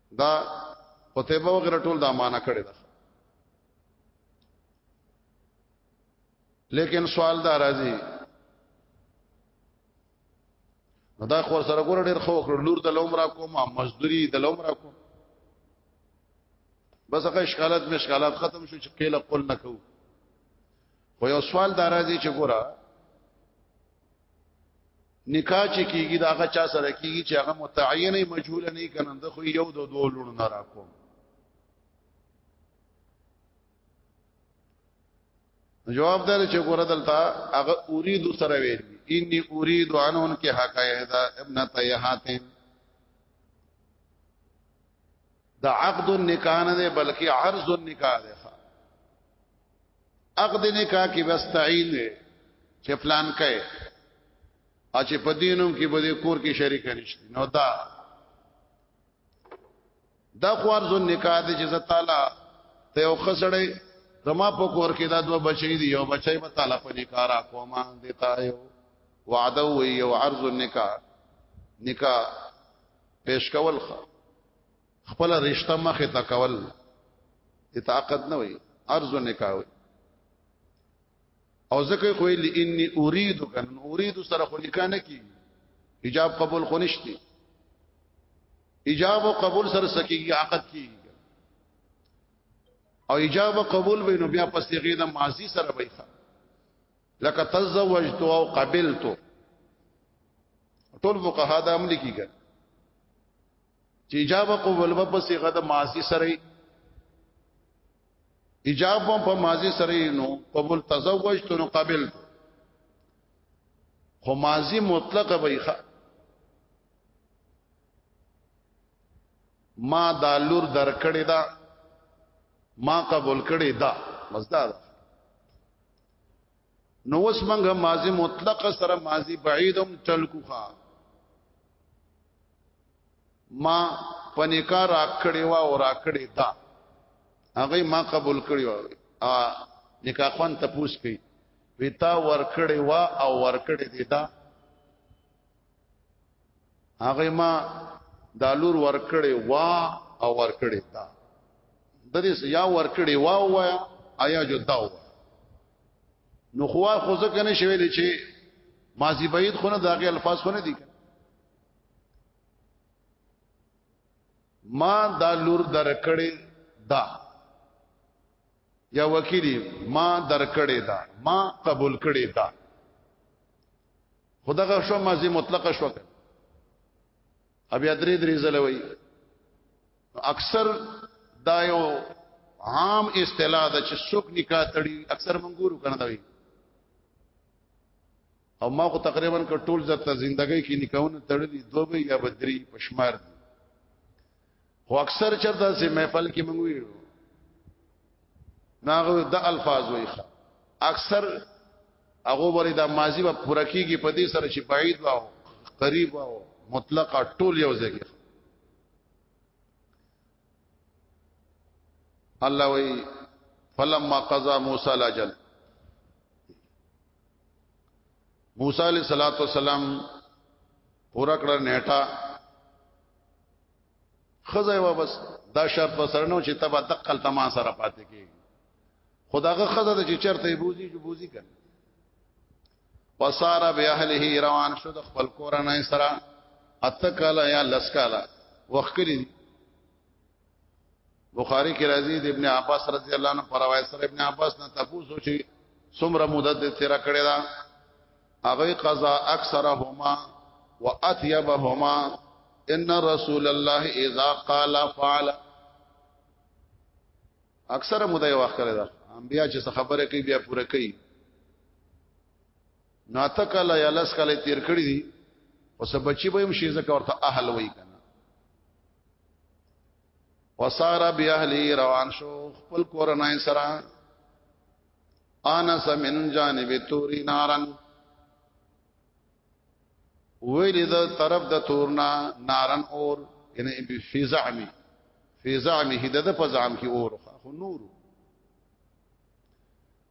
دا قتيبه وغيرها ټول دا معنا کړی دا لیکن سوال دا راځي دا خو سره ګور ډیر خو کړ لور د لوم را کوم مزدوري د لوم را کوم بس هغه اشکالات مشکالات ختم شو چې قیل قل نکو خو یو سوال دا راځي چې ګوره نکاح چې کیږي دا هغه چا سره کیږي چې هغه متعینه مجهوله نه کنه د خو یو د دوه لونو نه راکوم جواب دار چې ګور دلته هغه اريد سره ویل اني اريد ان ان کې حقایدا ابن تیهاتن د عقد النکاح نه دی بلکې عرض النکاح دی عقد نکاح کې بس تعین دی چې پلان کوي او چې په دینوم کې به کور کې شریک نشته نو دا دا خو عرض النکاح دی چې تعالی ته یو خسړې زما په کور کې دا دوه بچی دی یو بچی به تعالی په نکاح را کوما دیتا یو وعده وی یو عرض النکاح نکاح پیش کول خو خپل رشتہ مخه تا کول اتعاقد نه وي ارزو نکاح وي او زکه خو لی انی اريد کن اريد سره خو نکاح نه کی حجاب قبول خو نشتی حجاب او قبول سره سکیږي عقد کی او حجاب قبول وینو بیا پس یغې د ماضی سره وي لکه تزوجت او قبلت ټول فقها دا عمل کیږي چې اجابه قبول به په صيغه د ماضي سره اجابه په ماضي سره نو قبول تزوجت نو قبل خو ماضي مطلق به ښه ما دا لور درکړې دا ما قبول کړې دا مزدار نو اوس موږ ماضي مطلق سره ماضي بعیدم تلکوخه ما پنیکا را کړی وا او را کړی تا هغه ما قبول کړی وا نکاح خوان ته پوس کړي ویتا ور کړی وا او ور کړی دی دا هغه ما دالور ور کړی وا او ور کړی تا د دې یا ور کړی وا وایا آیا جو داو نو خو خو ځکه نه شویل چې ماضی بعید خو نه داغه الفاظ خو نه دي ما دا لور درکړې دا یا وکیلی ما درکړې دا ما قبول کړې دا خدغه شو مازی مطلق شو بیا درې درې ځله وای اکثر دا یو عام اصطلاح ده چې څوک نکاح تړي اکثر منګورو کنه دا وي او ما خو تقریبا ک ټول زر ته زندګۍ کې نکاونه تړلې دوه به یا بدري پښمار دي خو اکثر چرته سي محفل کې مونږ ویو ناغه د الفاظ وي اکثر هغه ورې د ماضي په پوره کېږي په دې سره چې بعید واو قریب واو مطلق ټول یو ځای الله وی فلما قضا موسی الاجل موسی علیہ الصلوۃ والسلام پورا کړه نیټه خزه و بس دا شرط وسره نو چې تبا دقل تما سره پاتې کی خداغه خزه د چې چرته بوزي جو بوزي کړ وساره به اهله روان شو د خپل کورنۍ سره اتکاله یا لسکاله وخکری بخاری کې راځي د ابن عباس رضی الله عنه پر روایت سره ابن عباس نه تاسو چې څومره مدت دې تیر کړی دا هغه قضا اکثرهما واطيبهما ان رسول الله اذا قال فعل اکثر مدای واخ کړی دا انبیا چې خبره کوي بیا پوره کوي ناتکل یا لس کله تیر کړی دي او سبچی به هم شي ځکه ورته اهل وای کنه وسار بیا اهلی روان شو خپل کورنۍ سره انا سمن جانب توری نارن ویلی دا طرف د تورنا نارن اور یعنی فی زعمی فی زعمی هدد په زعم کی اور خو نور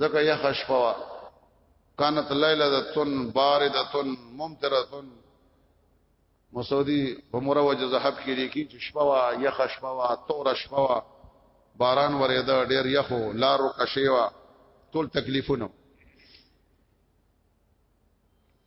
ځکه یخ شپه وا کانت لیلتن باردتن ممطرتن مسعودی په مروج زحب کې لیکي چې شپه وا یخ شپه وا تور شپه وا باران ورېده ډېر یخو لارو کشیوا ټول تکلیفونه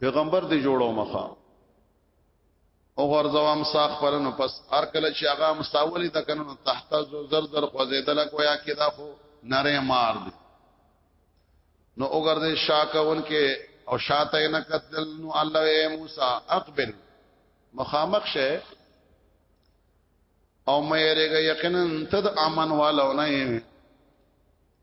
پیغمبر دی جوړو مخه او غرزوام ساخ پرنو پس هر کله چې هغه مستاولی د کنو تحت زر زر خوځیدل کویا کدا خو نره مار دی نو وګرځي شاکون کې او شاته نه قتل نو الله اے موسی اقبل مخامخ شه او مې رګه یقینا تد امن والو نه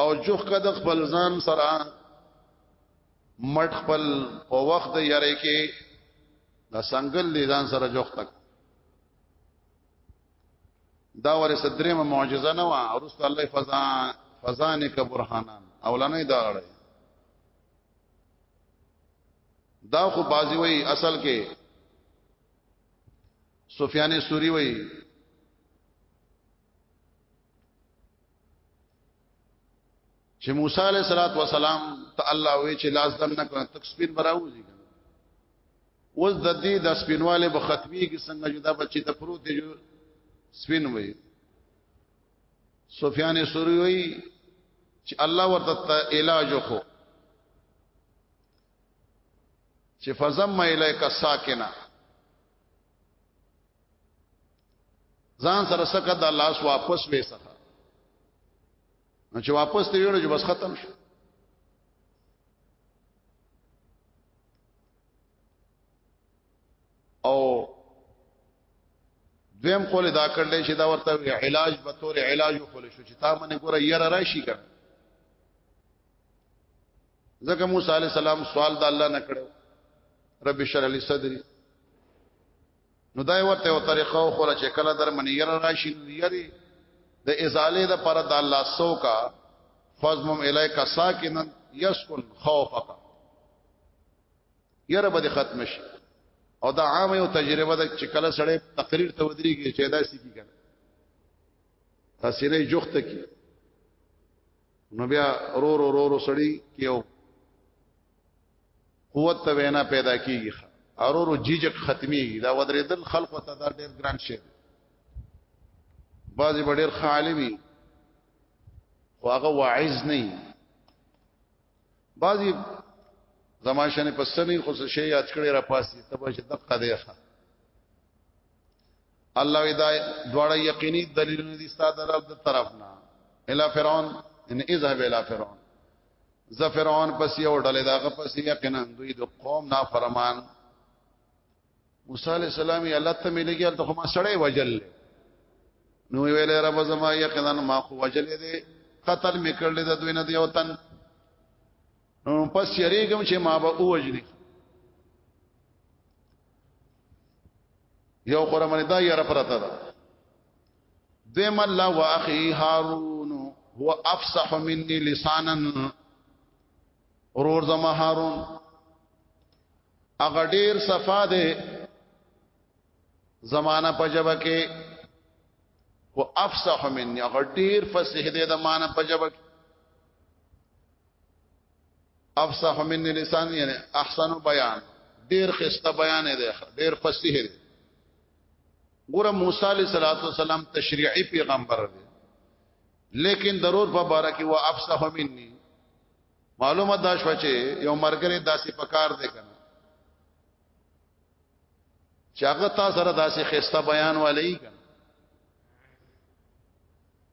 او جوخه د خپل ځان سره مټ خپل په وخت یاره کې دا سنگل دي ځان سره جوخ تک دا ورې صدرمه معجزه نه و ورسته الله فزا فزانک برهانان اولنې دا غړې دا خو بازی وای اصل کې سفیان سوری وای چې موسی علیہ الصلوۃ والسلام ته الله وی چې لاس دم نه کړ تک سپین براوځي وز د دې د سپینواله به ختمي کې څنګه جدا بچی ته پروت دی جو سپین وي سفیان سوری وی چې الله ورته علاج خو چې فزم الیک ساکنا ځان سره سکه د لاس واپس وې سره نو چې واپس ته ویړو چې بس ختم شو او دویم قول دا کړل چې دا ورته علاج به تور علاج خو له شو چې تا منه ګوره یره راشي کړ ځکه موسی عليه السلام سوال د الله نه کړو رب اشرح لي صدري نو دا ورته او طریقه او خره چې کله در منی ير راشي يري د ازاله د پر د الله سو کا فضمم الیک ساکنا یسکن خوفک یره به ختم شي او دا عام یو تجربه ده چې کله سړی تقریر ته ودرېږي چې دا سکی کنه تاسو نه جوخت کی نو بیا رو رو رو رو سړی کیو قوت ته وینا پیدا کیږي ارورو جیجک ختمي دا ودرېدل خلق ته دا ډېر ګران شي بعضی ډېر خالوي خو هغه واعظ نه بعضی زماشنه پسنی خو څه شی یاد کړی را پاسې تبه چې دقه دی ښه الله ودا دواړه یقیني دلیلونه دي ستاسو رب د طرف نه الا فرعون ان اذهب الى فرعون ز فرعون پس یو ډلې داغه پس یقینا دوی د قوم نافرمان موسی علی السلام یې الله ته ملګی ته خو ما سړی وجل نو ویل رب زما یقینا ما خو وجل دې قتل میکړل د دوی نه دی وطن نو پس یریګم چې ما به اوجلی یو قرآن دا یې را پرته ده دیم الله واخی هارون هو افصح مني لسانا ورور زما هارون هغه ډیر صفا دی زمانہ په جبه کې هو افصح مني هغه ډیر فصیح دی د معنی په جبه کې افصح مني لسان یعنی احسن بیان ډیر خسته بیان دی ډیر فصیح دی ګوره موسی علیہ الصلوۃ والسلام تشریعی پیغمبر دی لیکن ضرور په بارا کې وا افصح مني معلومه دا شو چې یو مرګره داسې پکار دی کنه چې هغه تاسو سره داسې خسته بیان ولې کنه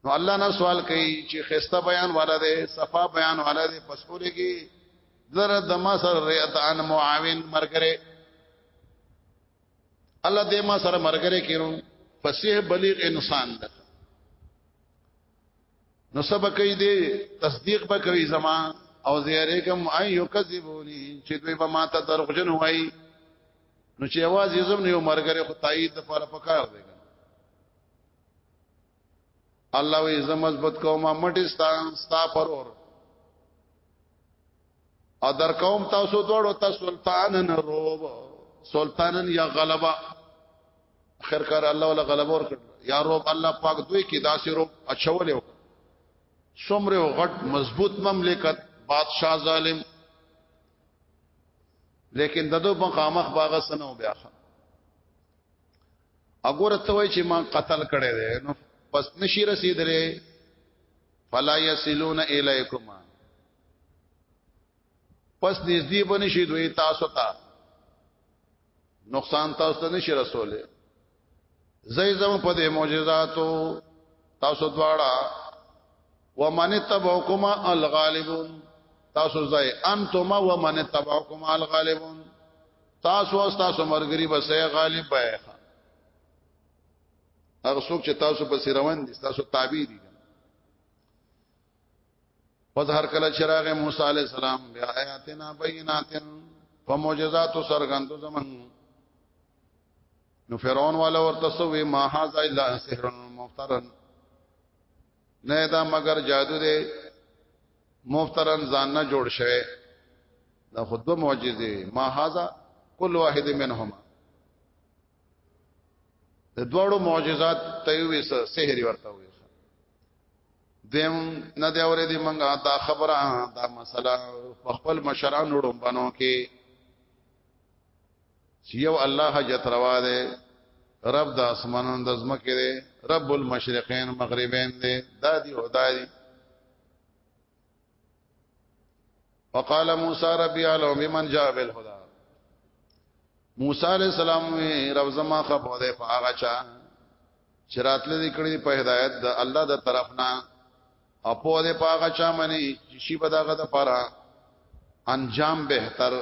نو الله نه سوال کوي چې خسته بیان والا دی صفا بیان والا دی پس ولګي در دما سر ریت ان معاون مرګره الله دې ما سره مرګره کینو فصیح بلیغ انسان ده نو سبا کوي دې تصدیق به کوي زما او زیاره کوم اي یو کذبونی چې دوی به ما ته درغجن وای نو چې आवाज یې زم نه یو مرګره خو تایید د پاره پکار دی الله وې زم مضبوط کوم مټي ستا ستا پرور او در قوم تاسو دوړو ته سلطانن روب سلطانن یا غلبا خیر کار الله ولا غلبا ور کړ یا روب الله پاک دوی کې داسې روب اچولیو څومره غټ مضبوط مملکت بادشاہ ظالم لیکن ددو په قامخ باغ سنو بیا اګور ته وای چې ما قتل کړي دي نو پس نشي رسیدلې فلا یسلون الیکما پس نږدې بنی شي دوی تاسو ته نقصان تاسو ته نشي رسوله زې زم په دې معجزاتو تاسو دواړه ومن تبعكما الغالبون تاسو زې انتما ومن تبعكما الغالبون تاسو او تاسو مرګري به سه غالب به هغه څوک چې تاسو په روان دي تاسو تابع دي پس هر کله چراغ موسی علی السلام بیا آیاتنا بیناتن فمعجزات سرغند زمن نو فرعون والا ورته سوې ما هاذا الا سحر مفترن نه دا مگر جادو دی مفترن ځان نه جوړ شوی دا خود دو معجزه ما هاذا کل واحد منهما د دوړو معجزات تیوې سحر ورته وي دیم نه دی اورې دی منګه دا خبره دا مسله په خپل مشران وړم بنو کې چې یو الله حجت روا دی رب د اسمانونو د زمکه دی رب المشرقین مغربین دی دا دی او دا دی وقال موسی ربي علم بمن جاء بالهدى موسی علیہ السلام رب زما خبره په هغه چا چې راتله دې کړې په هدایت د الله د طرف نه اپو دې پاګه چا منی چې شی په داګه د پاره انجام بهتر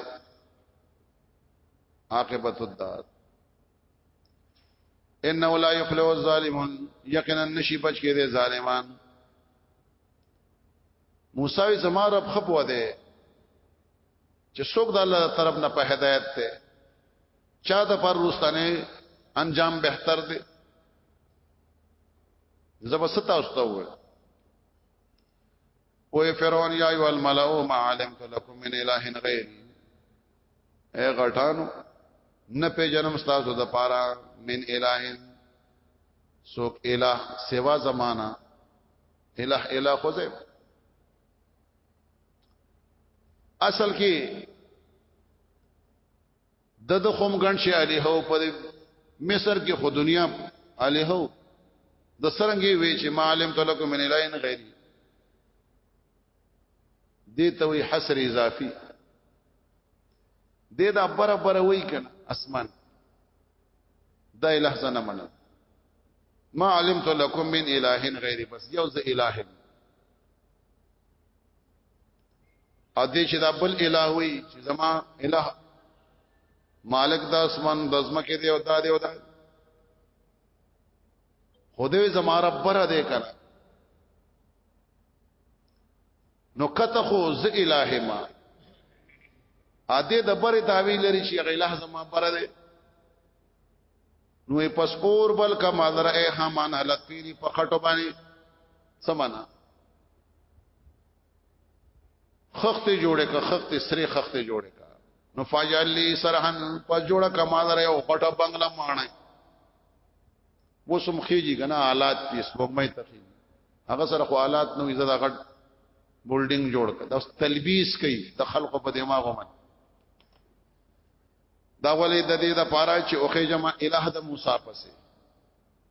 عاقبت الدار انه لا يفلح الظالمون یقینا نشي بچ کې دي ظالمان موسی زما رب خپو ده چې څوک د الله طرف نه په هدایت ته چا د پر روستانه انجام بهتر دی زبستا اوسته وې وې فرعون یا ایو الملأ ما علمت لكم من اله غیر اے غټانو نه په جنم تاسو د پارا من اله سوک اله سوا زمانہ اله اله خوځه اصل کې د د خوم ګڼ شي علي هو په مصر کې خو دنیا علي هو د سرنګي وی چې معلم تلکم من الین غیری دې ته وی حصر اضافي دې دا بره بره وی کنه اسمان دا لحظه نه منل ما علمت لكم من اله غیر بس یو ز اله ا دې چې دا بل الہ وي چې زما الہ مالک د اسمان د زمکه دی او دا دی او دا خدای زما رب بر دې کړه نو کته خو ز الہ ما ا دې د بر تعویل لري چې الہ زما بر دې نو پس اور بل کما در اے حمان حالت پیری په خټو باندې سمانا خخت جوړه کا خخت سری خخت جوړه کا نو فاجل لی سرحن پس جوړه کما دره او پټه بنگلا مانای وسم خيږي کنه حالات دې سپوږمۍ ته خيږي هغه سره خو حالات نو عزت هغه بولډینګ جوړ کړ دا تلبیس کوي د خلکو په دماغو باندې دا ولې د دې د پاره چې اوخه جما الہ د موسی پسې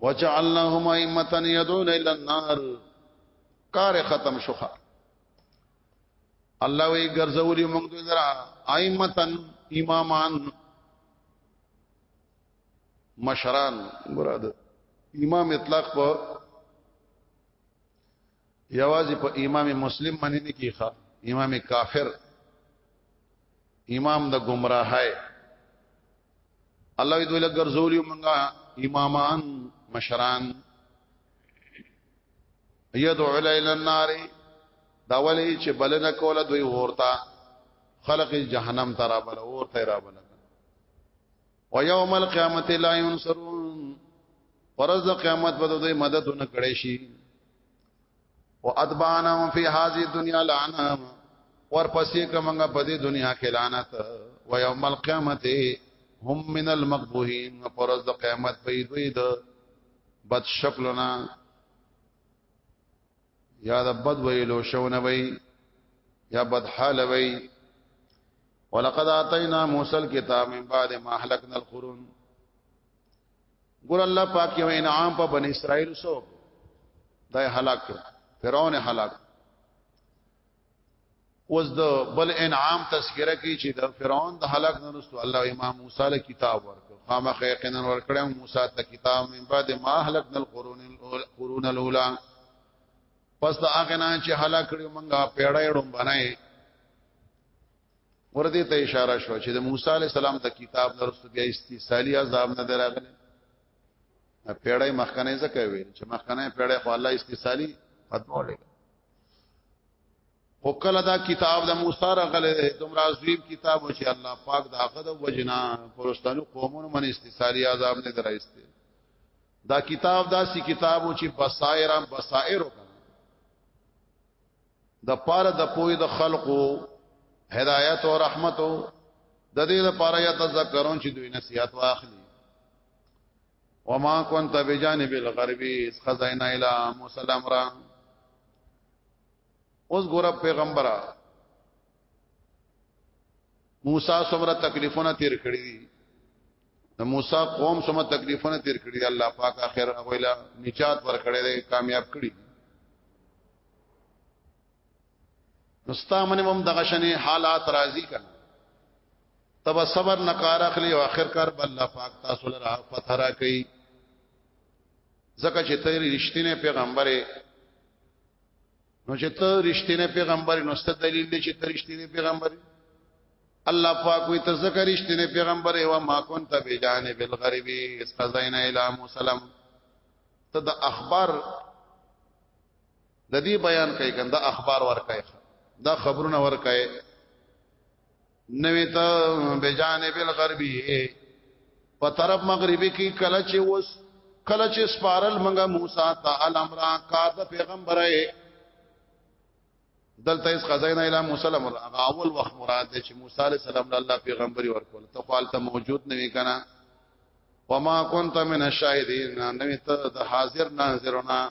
وجعلناهم ائمه يدعون الى النار کار ختم شوخه الله وی ګرځولې موږ دوی درا ائمتن امامان مشران مراد امام اطلاق په یوازې په امام مسلم باندې نه کیخه امام کافر امام د گمراهه الله دې ولګ ګرځولیو مونږه امامان مشران یدعو الی النار دا ولی چې بلنه کوله دوی ورته خلق جهنم ته را بل ورته را بل او یوم القیامت لا ينصرون پرز قیامت په دوی مدد نه کړي شي او اتبانهم فی هذه دنیا لعنه ورپسې کومه په دې دنیا کې لعنت او یوم القیامت هم من المقبوهین پرز قیامت په دوی د بد شکلونه یا د بد ویلو شونه وي یا بد حال وي ولقد اتینا موسی الكتاب من بعد ما اهلكنا القرون ګور الله پاک یو انعام په بنی اسرائیل سو دای هلاک فرعون هلاک اوس د بل انعام تذکرہ کې چې د فرعون د هلاک نه رسو الله امام موسی له کتاب ورکړ خامخ یقینا ورکړم موسی ته کتاب من بعد ما هلکنا القرون القرون الاولى پس دا هغه نه چې هلاک کړو مونږه پیړې ډوم بنای وردی ته اشاره شو چې د موسی علی السلام د کتاب نه رسو بیا استیصالی عذاب نه دراغله پیړې مخکنه ځکه ویل چې مخکنه پیړې خو الله استثالی ختمولې او کله دا کتاب د موسی راغله دومره عظیم کتاب او چې الله پاک دا غد وجنا پرستانو قومونو من استثالی عذاب نه درایسته دا کتاب داسې کتاب او چې بصائر بصائر د پاره د پوی د خلقو هدایت او رحمت د دې د پاره یا تذکرون چې دوی نصیحت واخلي وما كنت بجانب الغربي اس خزینا الى موسی الامر اوس ګور پیغمبره موسی څومره تکلیفونه تیر کړی دي د موسی قوم سم تکلیفونه تیر کړی الله پاک اخر اوله نجات ور کړی دی کامیاب کړی نستا منه مم دغه شنه حالات راضی کړه تب صبر نکار اخلي او اخر کار بل الله پاک تاسو لرا فتح را کوي زکه چې ته رښتینه پیغمبره نو چې ته رښتینه پیغمبر نو ست دلیل دی چې ته رښتینه پیغمبر الله پاک وي ته ذکر رښتینه پیغمبر او ما كنت بجانب الغرب استزینا الی مسلم ته د اخبار د دې بیان کوي کنده اخبار ور کوي دا خبرونه ور کوي نوی ته بجانب الغربی په طرف مغربي کې کله چې وس کله چې سپارل منګه موسی ته الامر کار د پیغمبره دلته اس خزینه اله موسی الامر اول وخت مراد ده چې موسی عليه السلام له الله پیغمبري ورکول ته خپلته موجود نه وی کنه وما كنت من الشاهدين نو ته د حاضر ناظرونه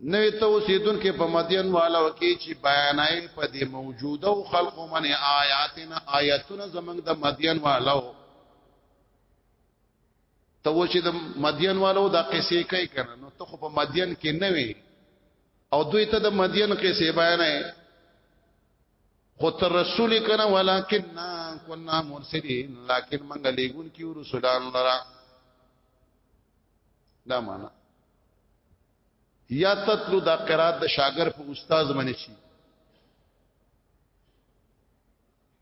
نوې توسیدون کې په مدین والا وکي چې بیانای په دې موجوده او خلقو من آیاتنا آیاتنا زمنګ د مدین والا ته و چې د مدین والو دا قصې کوي کنه نو ته خو په مدین کې نه وي او دوی ته د مدین قصې بیانې خو تر رسول کنه ولکن كنا مرسلین لکن منګ لګون کیو رسولان لرا دا معنا یا تتلو دا قرات د شاګر په استاد باندې شي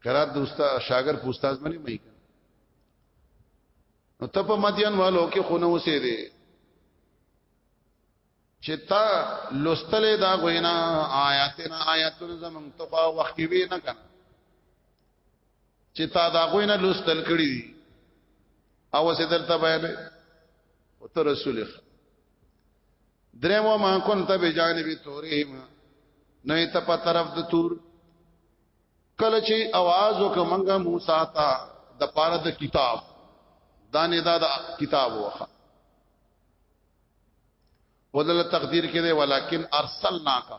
قرات د استاد شاګر په استاد باندې مې نو ته په مدین والو کې خونه وسې دي چې تا لستلې دا غوینا آیاتنا آیاتونه زمنګ ته په وخت وی نه کنه چې تا دا غوینه لوستل کړی دي او څه درته بیان او ته رسول درمو ما كنت بجانب تورهم نو ته په طرف د تور کله چې आवाज وکمنګه موسی تا د پاره د کتاب دانه دا د کتاب وخه ودل تقدیر کې دی ولکن ارسلنا کا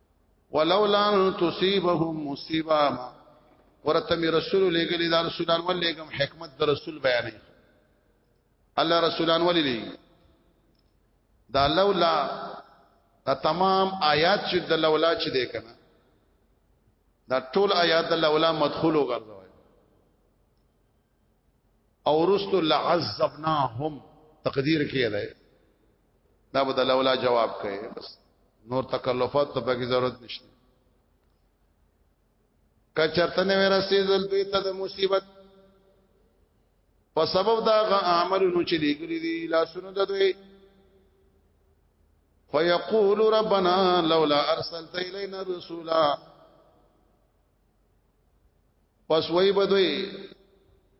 ولولا ان تصيبهم مصيبه ورته می رسول لګلی دا رسولان ولېګم حکمت د رسول بیانې الله رسولان ولې لې دا لولا دا تمام آیات چې د لولا چې دی کنه دا ټول آیات د لولا مدخول وګرځوي او رسل لعذبناهم تقدیر کې دی دا به د لولا جواب کوي بس نور تکلفات ته پکې ضرورت نشته کچرته نه ورسېدل دوی ته د مصیبت په سبب دا غ عملونو چې لګري دي لاسونو د دوی فیقول ربنا لولا ارسلت الینا رسولا پس وای بدوی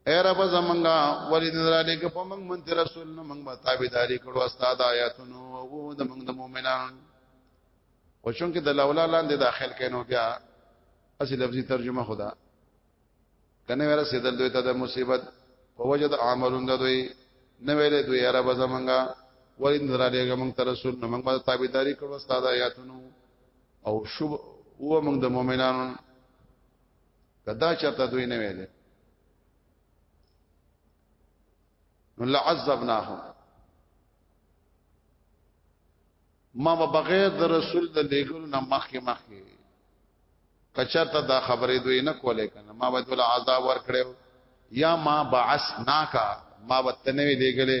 اے رب زمنګا ولید ذالک په موږ من رسول نو موږ به تابعداري کړو استاد آیاتونو او د موږ د مؤمنان او چون کې د لولا لاندې داخل کینو بیا اسی لفظي ترجمه خدا کنه ورا سیدل دوی ته د مصیبت په وجد عملون د دوی نه ویلې دوی یا رب زمنګا ولید ذالک موږ رسول نو موږ به تابعداري کړو استاد آیاتونو او شوب او موږ د مؤمنانو کدا چرته دوی نه ویل نو لعذبناهم ما بغیر د رسول د لګلو نه مخکې مخکې کچرته دا خبرې دوی نه کولې کنه ما ود ولا عذاب ور کړو یا ما بعثناکا ما وتنوي لګلې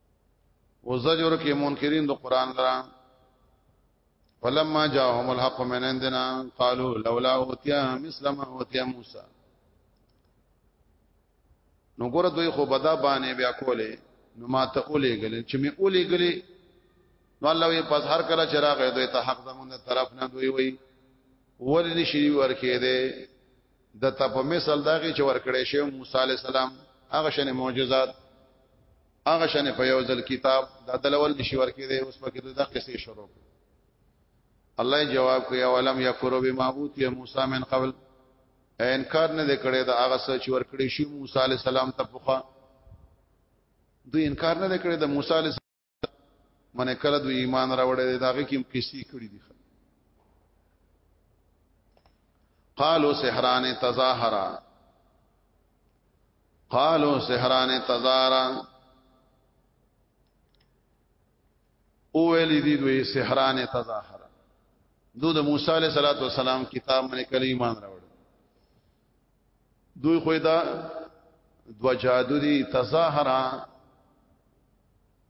وزجر کې منکرین د قران لرا فلما جاءهم الحق من عندنا قالوا لولا اوتي مثل ما اوتي موسى نو ګور دوی خو بدا باندې بیا کولې نو ما ته اولې غلې چې می اولې غلې نو الله وی پس هر کله چراغ دوی ته حق زمونږ طرف نه دوی وی ولې نشي ورکې دې د ته په مثال داږي چې ورکړې شو موسی عليه السلام هغه شنه معجزات هغه شنه په یو ځل کتاب د دلول نشي ورکې دی اوس په کې د قصې شروع الله جواب کوي اولم یکفروا بما اوتی موسی من قبل انکار نه کړي دا هغه څه چې ورکړې شو موسی عليه السلام ته پخوا دوی انکار نه کړي د موسی عليه منه کړه دوی ایمان راوړې داغه کې قصې کړې دي قالو سحران تظاهرا قالو سحران تظاهرا او ویل دي دوی سحران تظاهرا دو د موسی علیہ الصلوۃ والسلام کتاب باندې کلی ایمان راوړ دوی خو دا دو جادو دي تظاهرا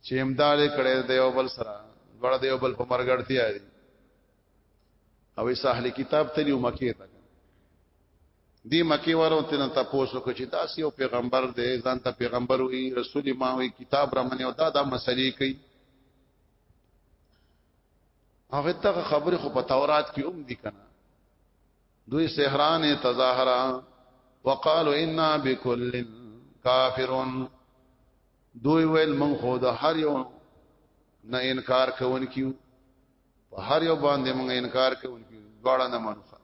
چې امداد کړي د یو بل سره ګړه د یو بل په مرګړتیا دي او یې ساحل کتاب ته یو مکه ته دی مکی ورو تن تاسو کو چې تاسو یو پیغمبر دی ځان ته پیغمبر وي رسول ما وي کتاب را منه او دا د مسلې کوي هغه ته خبره خو په تورات کې هم دي کنه دوی سهران تظاهرا وقالو انا بكل کافرون دوی ویل من خو د هر یو نه انکار کوون کیو په هر یو باندې من انکار کوون کیو دواړه نه منخه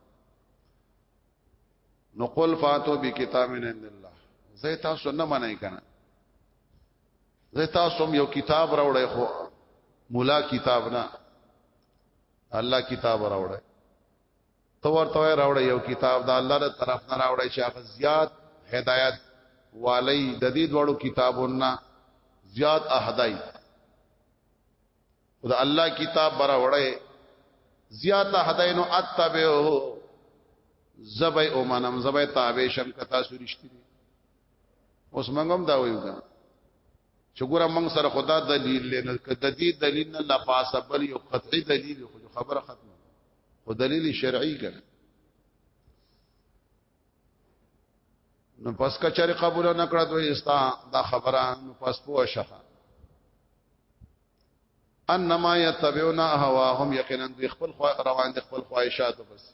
نو قل فاتو بکتاب من عند الله زه تاسو نه منای کنه زه تاسو یو کتاب راوړی خو مولا کتاب نه الله کتاب راوړی تو ورته راوړی یو کتاب د الله تر طرف نه راوړی چې هغه زیات هدایت والی د دې دوړو کتابونه زیات اهدای او د الله کتاب برا وړی زیات اهدای نو اتبعه زبای او منم زبای تابع شم کتا سرشتي اوس منګم دا ویو چې ګوره موږ سره خدا دلیل لنه کده دې دلیل نه لپاسه بل یو قطعي دلیل خو خبره ختمه خو دلیل شرعي کړه نو پس کا چر قبول نه کړه دوی استا دا خبره نو پس پوه شه انما يتبعون هواهم یقینا دوی خپل خوا روان دي خپل خواهشات بس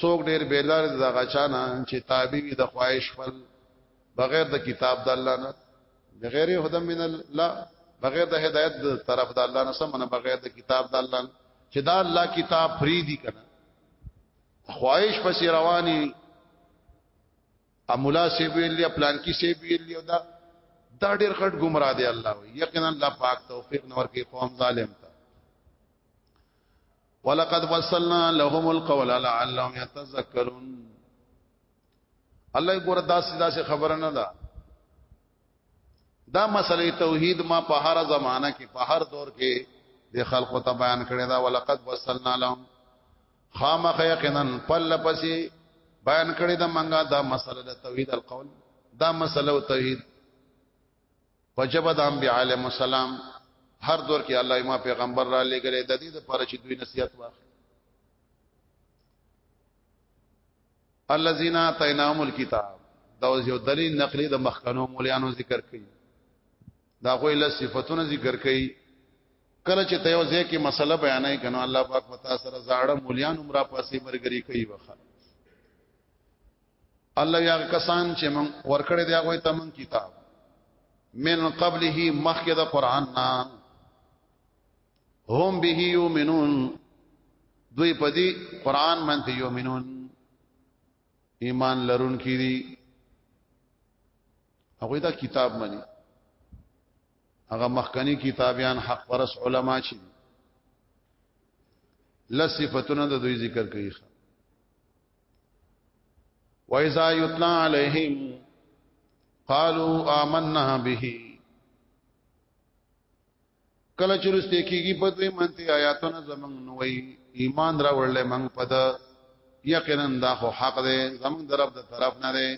څوک ډیر بیلار دي دغه چانه چې تابع وي د خواهش خپل بغیر د کتاب د الله نه بغیر هدا من الله بغیر د هدایت د طرف د الله نه سمنه بغیر د کتاب د الله چې دا الله کتاب فریدي کنه خواهش پس رواني امولا سی ویل یا پلان کی سی ویل یا دا دا ډیر غټ گمراه دی الله یقینا الله پاک توفیق نور کې قوم ظالم ولقد وصلنا لهم القول لعلهم يتذكرون الله ګور داسې داسې خبره نه ده دا مسله توحید ما په هر زمانہ کې په هر دور کې د خلقو ته بیان کړی دا ولقد وصلنا لهم خامخ یقینا پل پسې بیان کړی دا منګه دا مسله د توحید القول دا مسله توحید په جبه د انبیاء علیهم السلام هر دور کې الله ما پیغمبر را لګلې د دې لپاره چې دوی نصیحت واخلي الذين اتيناهم الكتاب دا یو دلیل نقلی د مخکنو مولیانو ذکر کړي دا خو له صفاتونو ذکر کړي کله چې ته یو ځکه مسله بیانې کنو الله پاک متاثر زاړه مولیان عمره پاسې مرګري کوي وخت الله یا کسان چې مون ورکړې دی هغه ته مون کتاب من قبله مخکې د قران نا هم به یؤمنون دوی په دې قران باندې یؤمنون ایمان لرون کې دي هغه دا کتاب مني هغه مخکنی کتابیان حق پرس علما چې لصفتونه د دوی ذکر کوي وَإِذَا يُتْلَى عَلَيْهِمْ قَالُوا آمَنَّا بِهِ کله چې رسته کیږي په دې منته آیاتونه زمنګ نوې ایمان راوړل موږ پته یقینا دا خو حق دی زمنګ درب د طرف نه دی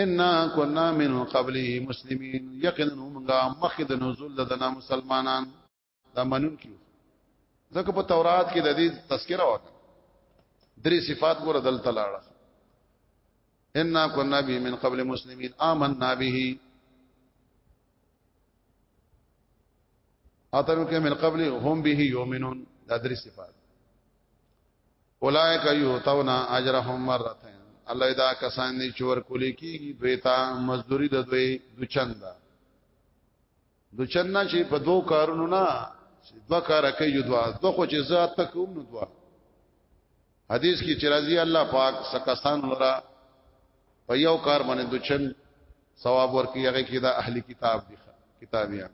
ان كنا من قبل مسلمين یقینا موږ مخکې د نزول د مسلمانان دا منون کیو ځکه په تورات کې د دې تذکرہ وکړه درې صفات ګور دل تلاړه ان كنا به من قبل مسلمين آمنا به اتنو کې من قبل هم به يؤمنون دا درې صفات اولائک یوتون اجرهم مرتين الله دا کسان دي چې ورکول کیږي دوی ته مزدوري د دوی د چنده نو چنه چې په دوه کارونو نه چې دوه کار کوي دوه دوه خو چې ذات تکوم نو دوه حدیث کې چې راځي الله پاک سکسان لرا په یو کار باندې د چن ثواب ورکړي هغه کې دا اهلي کتاب دي کتابیان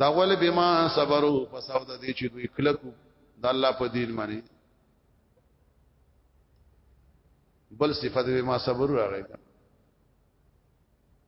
دا ول بما صبرو په سودا دي چې دوی کلکو د الله په دین باندې بل صفات بما صبر راغی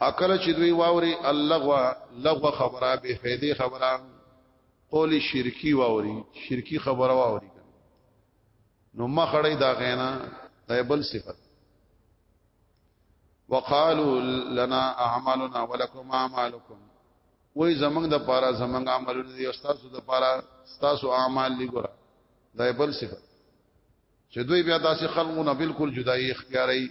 اکل چې دوی واوري اللغوا لغوا خبره به فائدې خبره قول شرکی واوري شرکی خبره واوري نو ما خړې دا غینا دا بل صفت وقالو لنا اعمالنا ولكم اعمالكم وای زمنګ د پاره زمنګ عملونه دي استاد د پاره تاسو اعمال لګره دا بل صفت چې دوی بیا داسې خلقونه بالکل جدای اختیاري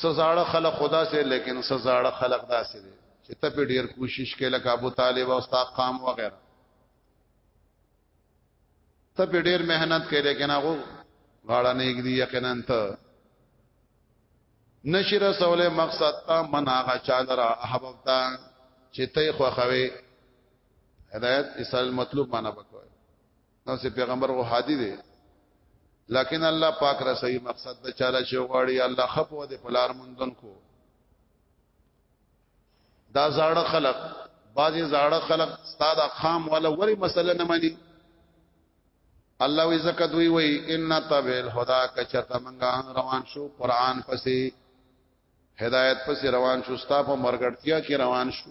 څه زاړه خلق خدا سي لیکن څه زاړه خلق داسې دي چې ته په ډیر کوشش کې لکه ابو طالب او استاد قام وغیرہ ته په ډیر مهنت کې لیکن هغه غاړه نه یګدي یقینا ته نشي رسول مقصد تا من هغه چا درا احببتا چې ته خو خوي هدایت اسال مطلوب معنا وکوي نو سي پیغمبر غو هادي دي لکن الله پاک را صحیح مقصد د چاله چې غواړي الله خپو دې پلار مندون کو دا زاړه خلق بعضی زاړه خلق استاد خام ولا وری مسله نه مانی الله وی زکه دوی وی ان تبل هدا کچته منګه روان شو قران پسې هدایت پسې روان شو ستا په مرګړتیا کې روان شو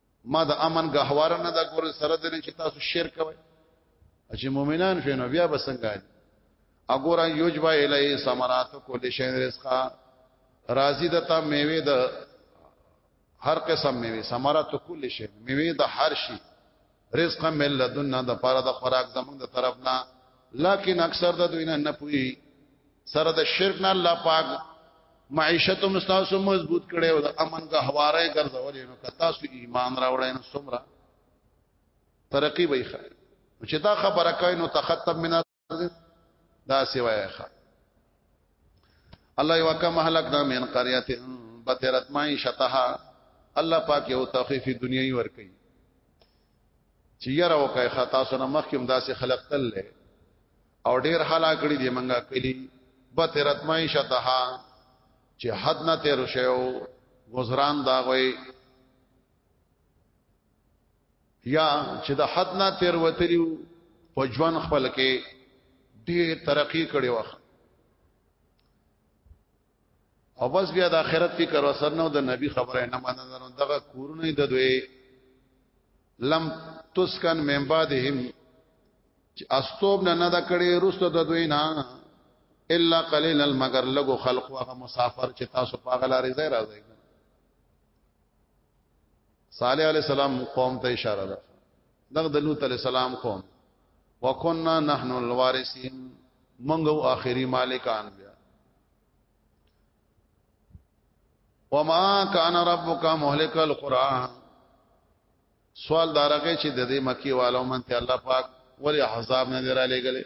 ما د امن غهوار نه دا ګور سره د چې تاسو شرک کوي چې مؤمنان شوي نو بیا بسنګا اګورا یوجبا الی ثمرات کل شی رزقا راضی د تا میوه د هر قسم میوه ثمرات کل شی میوه د هر شی رزقا مل لدنا د پاره د خوراک زمون د طرف نه لکن اکثر د دوی نه نه پوي سره د شرک نه الله پاک معیشت هم تاسو مضبوط کړي او د امن غهواره ګرځولې نو که تاسو ایمان راوړی نو سمرا ترقی وي ښه چې دا خبره کوي نو تختم من دا سیوای ښه الله وکم هلکنا من قريه بترت معیشتها الله پاک یو توفیق دنیوي ور کوي چې یره وکای خطا سره مخکې هم داسې خلق تل له او ډیر حالا کړی دی منګه کلی بترت مای شتها چې حد نه تیر شیو گزاران دا غوي یا چې د حد نه تیر وتریو په ژوند خپل کې ډیر ترقی کړي وخت او بس بیا د آخرت فکر وسر نو د نبی خبره نه مننه دغه کورونه د دوی لم تسکن من بعدهم چې استوب نه نه دا کړي رسته د دوی نه الا قليلا مگر لګو خلق واغه مسافر چې تاسو پاغلا رضای راځي صالح علی السلام قوم ته اشاره ده دغه د لوط علی السلام قوم وکنا نحن الوارثین منغو اخری مالکان بیا وما کان ربک مهلک القران سوال دارغه چې د دې مکی والو منته الله پاک ولی عذاب نه درا لګلې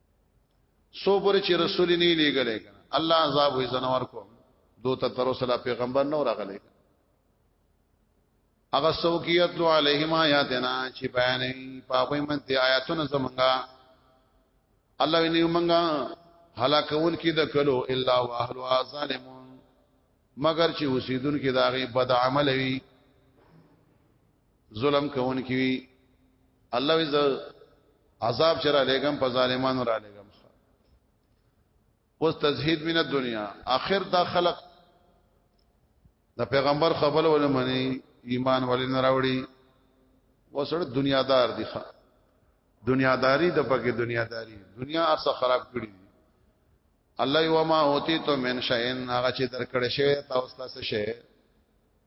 سو پر چې رسول نه لېګلې الله عذاب وي زنور کو دو ته تر رسول پیغمبر نو راغلي اغه سوکیت لو علیهم آیاتنا چې بیان پاپې من ته آیاتونه زمونږه الله ویني مونږه هلاکون کې د کلو الا واهل ظالمون مگر چې اوسیدون کې داغه بد عمل وي ظلم کوون کی وی الله وی عذاب چر علیکم په ظالمانو را لګم اوس تزهید من الدنیا اخر دا خلق د پیغمبر خبر ول منی ایمان ول نه راوړي وسړ دنیا دار دي ښا دنیا داری د پکې دنیا داری دنیا ارسه خراب کړی الله یو ما اوتی تو من شین هغه چې درکړې شوی تاسو تاسو شی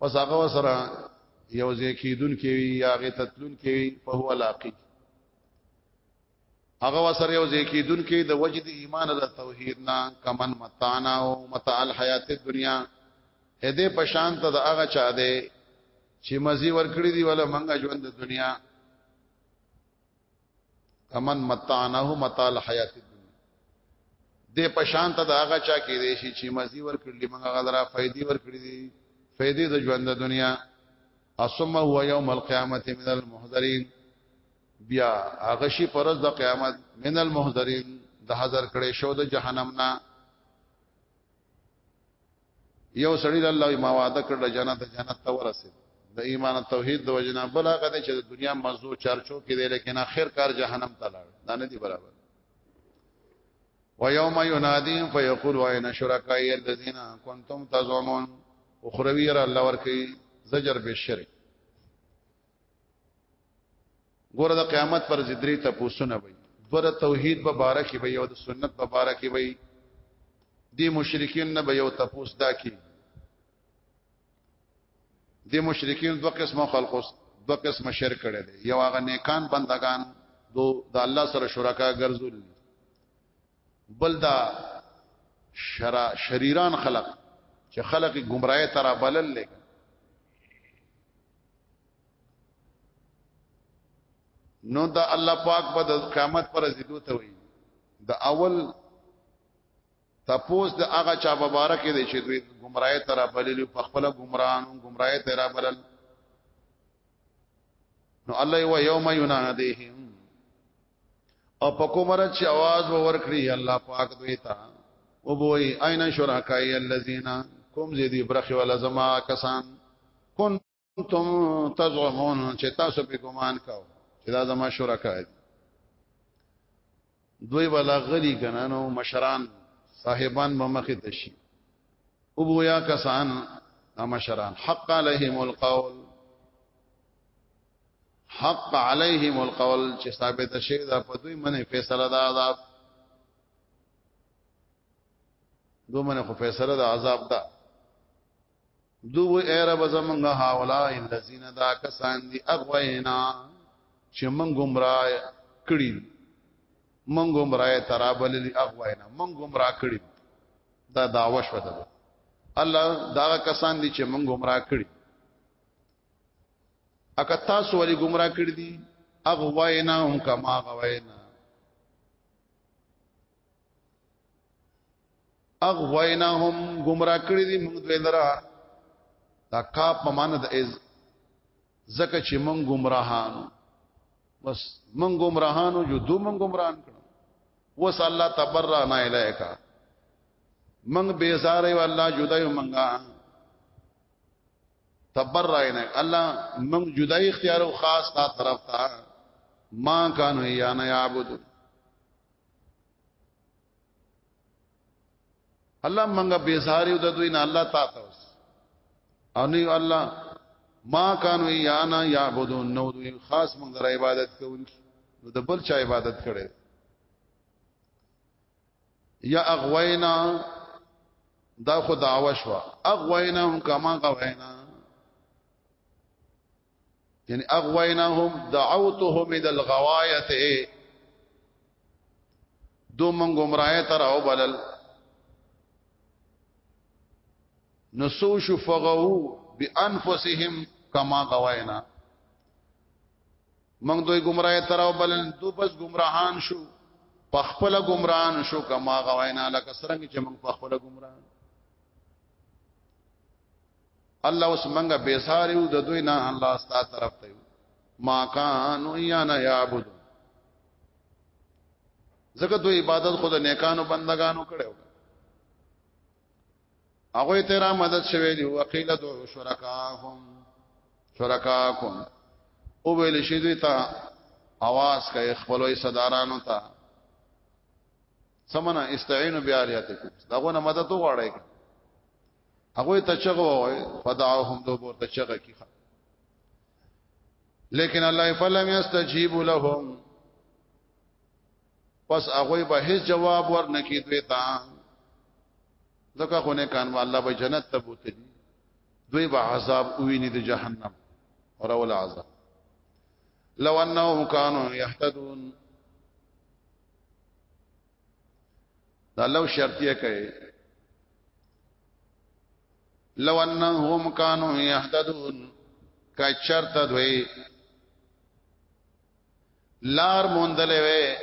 پس هغه سره یو ځکیدون کې وی یا غی تتلون کې وی په هو لاقی هغه وسره یو ځکیدون کې د وجد ایمان د توحید نه کمن متانا او متاع الحیات الدنیا اې دې پشان ته د هغه چا دی چې مزي ورکړي دی ولا منګه ژوند د دنیا کمن متعناه متاع الحیات الدنیا دې پشان ته دا هغه چا کې دې شي چې مزي ور کړلې موږ غلرا فائدې ور کړې دي فائدې د ژوند د دنیا اسمه هو یوم القیامت من المحذرین بیا هغه شي پرز د قیامت من المحذرین د حذر کړي شو د جهنم نه یو سړی الله ما وعده کړ جنت جنت ته ورسید د ایمان توحید د وجنا بل هغه دی چې د دنیا مزو چرچو کې دی لیکن اخر کار جهنم ته لاړ دا نه دی برابر و یوم ینادیم فیقول وین شرکای الذین کنتم تزعمون اخروی را الله ورکی زجر به شرک ګوره د قیامت پر زدري ته پوسونه وي ګوره توحید په باره کې وي او د سنت په باره کې وي دی مشرکین نه به یو تپوس دا کی دی مشرکین دو قسمه خلقو دو قسمه شرک کړي دي یو هغه نیکان بندگان دو د الله سره شرکا ګرځول بل دا شرا شریران خلق چې خلق گمراهی ترا بلل لګ نو دا الله پاک په با قیامت پر زیدو ته وي د اول تپوس د هغه چا مبارک دی چې دوی گمراهی تر بلل په خپل گمراهان گمراهی تر بلل نو الله یو یوم ینادیهم او په کومر چې आवाज ورکړي الله پاک دوی ته او بوئی اين شرکای الذین کوم زیدی برخ ولا زما کسان کن تم تزعمون چې تاسو په ګمان کاو چې دا زما شرکا دي دوی ولا غلی کنانو مشران صاحبان ممخه تشي او بویا کسان مشران حق عليهم القول حق عليهم القول چې ثابت شي دا په دوی منه فیصله دا عذاب دوی منه خو فیصله دا عذاب ده دوی اے رب زمونږه هاولا الذین دا کسان دی اغوینا چې مونږ گمراه کړی مونږ گمراه ترابل دی اغوینا مونږ گمراه کړی دا داوا شو ده الله دا کسان دي چې مونږ گمراه کړی اکه تاسو ولې گمراه کړی دي اغوینا هم کما غوینا اغویناهم گمراه کړی دی موږ دوی لرا دا کاپ په معنی د از زکه چې موږ گمراهانو بس موږ گمراهانو جو دو موږ گمراهان کړو وس الله تبرا نه الایکا موږ بیزار یو الله جدا یو موږ تبرا نه الله موږ جدا اختیار او خاص تا طرف تا ما کانو یا نه یعبدو الله منګه بیزاری د دوی نه الله تا ته اوس او نه الله ما کانو یانا یعبدون نو دوی خاص موږ در عبادت کوونکی نو د بل چا عبادت کړي یا اغوینا دا خو دعوا شو اغوینا هم کما غوینا یعنی اغویناهم دعوتهم الى الغوایه دو من گمراه تر او بلل نسو شفغو بانفسهم کما غواینا موږ دوی گمراه تر او بلل دو بس گمراهان شو پخپل گمراهان شو کما غواینا لکه سرنګ چې موږ پخپل گمراهان الله اوس منګه بیزاریو د دوی نه الله ستا طرف ته ما کانو یا نه یعبد زکه دوی عبادت خود نیکانو بندگانو کړو هغه ته را مدد شوی دی وقیل دو شرکاهم شرکاکم او ویل شي دوی ته आवाज کوي خپلوي صدارانو ته سمنا استعینوا بیالیاتکم داغه نه مدد وغواړئ هغه ته چغه وای فدعوهم دو ورته چغه کیخه لیکن الله فلم یستجیب لهم پس هغه به هیڅ جواب ورنکید وتا ځکه خو نه کان الله به جنت ته بوتلی دوی به عذاب ویني د جهنم اور اول عذاب لو انهم كانوا يهتدون دا لو شرطیه کوي لو انهم كانوا يهتدون کچرت دوی لار موندلې وې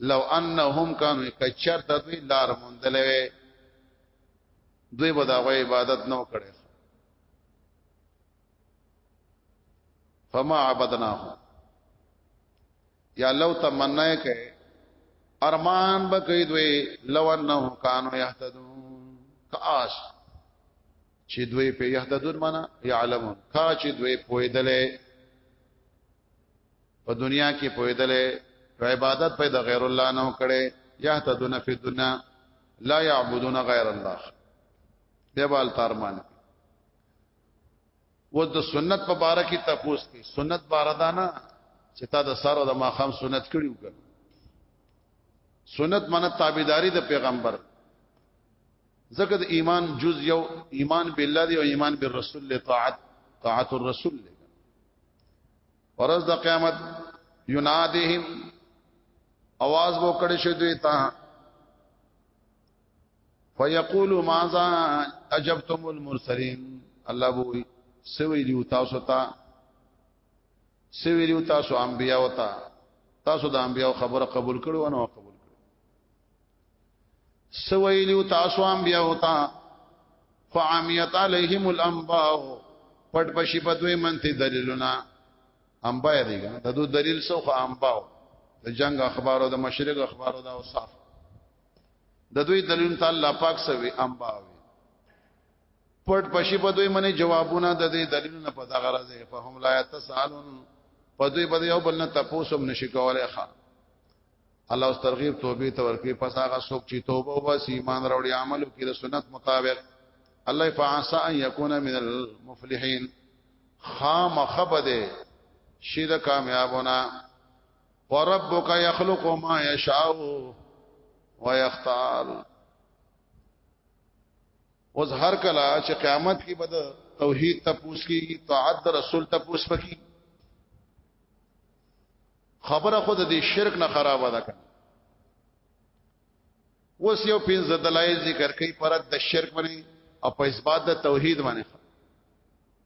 لو انهم كانوا کچرت دوی لار موندلې وې دوی به دا عبادت نو کړي فما عبدناهم یا لو تمنا کوي ارمان به کوي دوی لو انه کانو يهتدون کاش چې دوی په يهتدون معنا يعلمون کا چې دوی پويدلې په دنیا کې پويدلې په عبادت په د غیر الله نه کړي يهتدون فی الدنيا لا يعبدون غیر الله دیوال تارمان و د سنت په باره کې تاسو کې سنت باره دا نه چې تا د سارو د ماخام سنت کړی وکړ سنت معنی تابعداري د پیغمبر ځکه د ایمان جز یو ایمان بالله دی او ایمان بالرسول له طاعت طاعت الرسول له ورځ د قیامت ینادهم आवाज وکړي شي دوی ته فیقول ماذا اجبتم المرسلین الله بو سوی دی تاسو ته سوی دی تاسو انبیا وتا تاسو د انبیا خبره قبول کړو نو قبول کړو سوی دی تاسو انبیا وتا فعمیت علیهم الانباء پټ بشی په دوی منته دلیلونه انبا دی دا دو دلیل سو خو انبا د جنگ اخبارو د مشرق اخبارو دا اوصاف د دوی دلیل ته الله پاک سوي امباوي پټ پشي په دوی منی جوابونه د دې دلیل نه په دغه راځي فهم لا تسالون په دوی باندې یو بل نه تاسو هم نشي کولای ښا الله اوس ترغیب توبې ته ورکی پس هغه څوک چې توبه او بس ایمان راوړي عمل کوي د سنت مطابق الله فعسى ان يكون من المفلحين خام خبده شید کامیابونه وربک یخلق ما یشاء ويختار اوس هر کله چې قیامت کې بد توحید ته پوس کی طاعت رسول ته پوس پکی خبره خود دې شرک نه خراب ده کړه اوس یو پنځه دلایل ذکر کوي پرد د شرک باندې او په اثبات د توحید باندې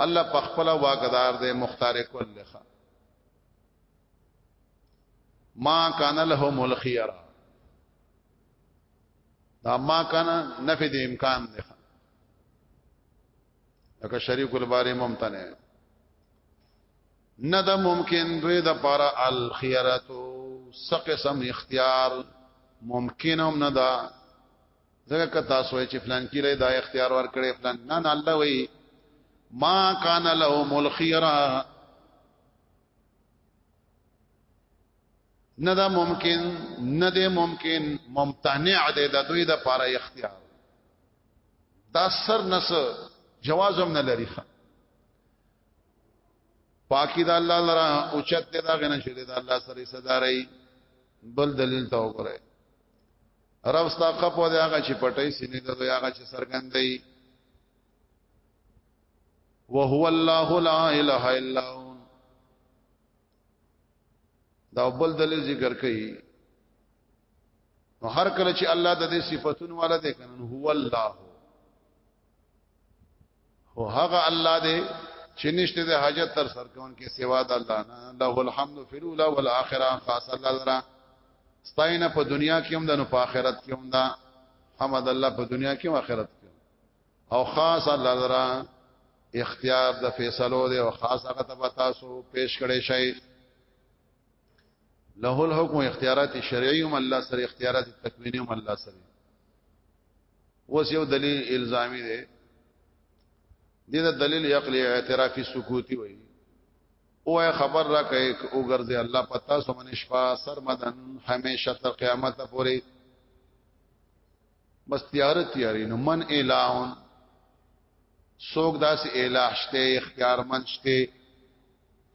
الله په خپل واقدار دی مختار کل لخوا ما کان لهم الخيار دا ما کان نفي د امکان دی لکه شریک الباری ممتنع نه دا ممکن دوی د پاره الخياراتو سقسم اختیار ممکن هم نه دا ځکه که تاسو چې فلان کې له دا اختیار ورکړي فلان نه نه الله وی ما کان له ملخیرا نه دا ممکن نه دی ممکن ممتنع دی د دوی د پاره اختیار دا سر نس جواز هم نه لري پاکی دا الله لرا اوچت دا غنه شری دا الله سره صدارای بل دلیل تا وګورئ رب ستا خپو دی هغه چې پټي سینې د دوی هغه چې سرګندې وهو الله لا اله الا هو دا بل دل ذکر کوي نو هر کله چې الله د دې صفاتونو والا دی کنه هو الله هو هغه الله دې چې نشته د حاجت تر سر کون کې سوا د الله نه له الحمد فی الاولى والاخره خاص الله درا ستاینه په دنیا کې هم ده نو په آخرت کې هم ده حمد الله په دنیا کې او آخرت کې او خاص الله درا اختیار د فیصلو دی او خاص هغه ته تاسو پیش کړی شي له الحكم اختیارات شرعی هم الله سره اختیارات تکوینی هم الله سره اوس یو دلیل الزامی دی دې دا دلیل عقلی اعترافي سکوتی وایي او خبر را کوي او ګرځي الله پتا سمن شپا سرمدن همیشه تر قیامت پورې بس تیار تیاری نو من اعلان سوګ داس الہ شته اختیار من شته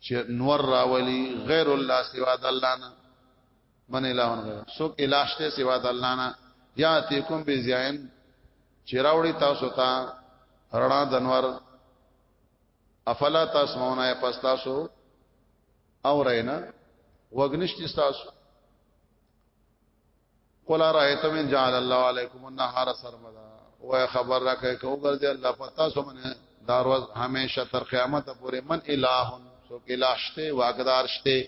چې نور راولي غیر الله سوا د الله نه من الہ غیر سوک الہ شته سوا د الله نه یاتیکم بزیان چراوړی تاسو ته رڼا دنور افلا تاسمعون یا پس تاسو او رینا وګنشت تاسو قل رایتم ان جعل الله علیکم النهار سرمدا و خبر راکه کو ګرځي الله پتا سو منه داروز همیشه تر قیامت پورې من الہ سو الہ شته واقدار شته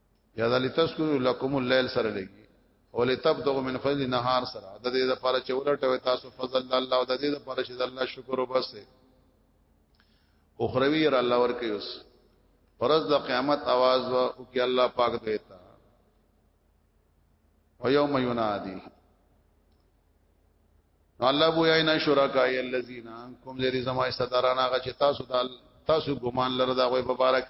یا د لتسکو لکم الليل سره لګي او لتبدغ من فضل نهار سره د دې لپاره چې ولټوي تاسو فضل الله او د دې لپاره چې د الله شکر وباسي اخروی را الله ورکه یوس پرز د قیامت आवाज وا او کې الله پاک دیتا او یوم ینادی الله بو یاینا شرکای الذین کوم لري زما استداران هغه چې تاسو د تاسو ګمان لره دا غوي مبارک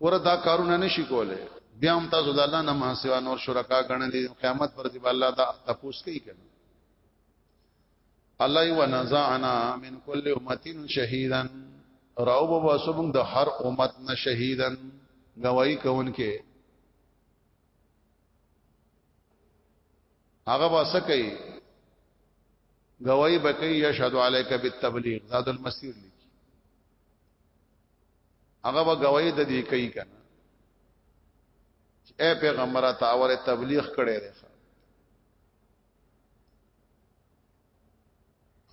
وردا کارونه نشي کوله بیا هم تاسو د الله نه ما سوا نور شرکا غنلې قیامت پر دی الله دا تپوس کوي کنه الله یو نزعنا من کل امه شهیدا راو بابا سبم د هر امت نه شهیدا گواہی کوونکې هغه واسه کوي گواہی بکې یشهد علیک بالتبلیغ زاد المسیر هغه به گواہی د دې کوي کنه اے پیغمبر ته اوره تبلیغ کړي دی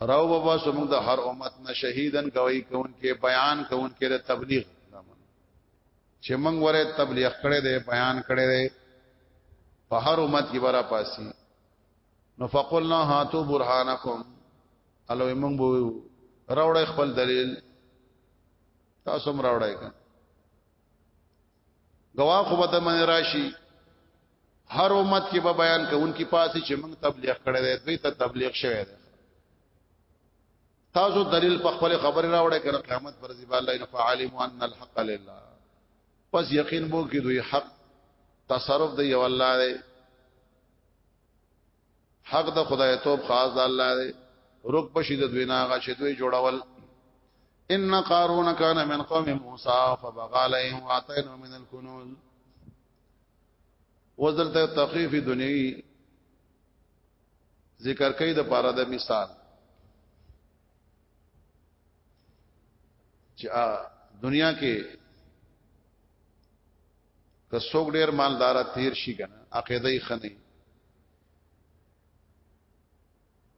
راو بابا سمو د هر امت نه شهیدن گواہی کون کې بیان کون کې د تبلیغ چې موږ وره تبلیغ کړي دی بیان کړي دی په هر امت کې برا پاسي نو فقلنا هاتو برهانکم الله یې مونږ به راوړی خپل دلیل تاسو هم راوړی کړه گواه خو به من راشي هر امت کې به بیان کوونکی پاسې چې موږ تبلیغ کړی دی دوی ته تبلیغ شوی دی تاسو دلیل په خپل خبره راوړی کنه قیامت پر ځی الله ان فعلم ان الحق لله پس یقین مو کې دوی حق تصرف دی یو الله دی حق د خدای توب خاص د الله دی رک بشي د دوی ناغه چې دوی جوړول ان قارون کان من قوم موسی فبغى عليهم واتينا من الكنوز وزلته تخفيف دنیوي ذکر کوي د پاره د مثال چې دنیا کې که څوک ډیر مالدار تیر شي کنه عقیده یې خنه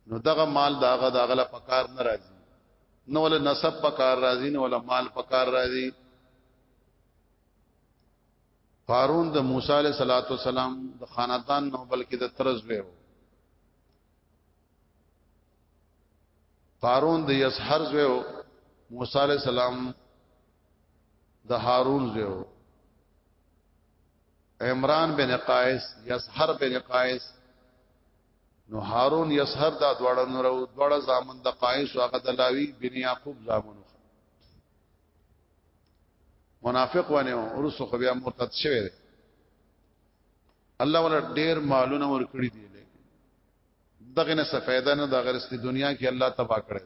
نو دغه مال داغه داغه لا پکار ناراضي نو ول نسب پکار راضي نو ول مال پکار راضي هارون د موسی علیہ الصلوۃ والسلام د خاندان نو بلکې د طرز به وو هارون د یسحر زو موسی علیہ السلام د هارون زو عمران بن قائس یسحر بن قائس نو هارون یسحر دا دواړه نور او دواړه زامن د قائس او هغه د لاوی بن یعقوب زامن منافق ونه ورسو خو بیا مرتد شوی دی الله ولا ډیر مالونه ور کړی دی دغه نه څه فائدہ نه د غرستی دنیا کې الله تبا کړی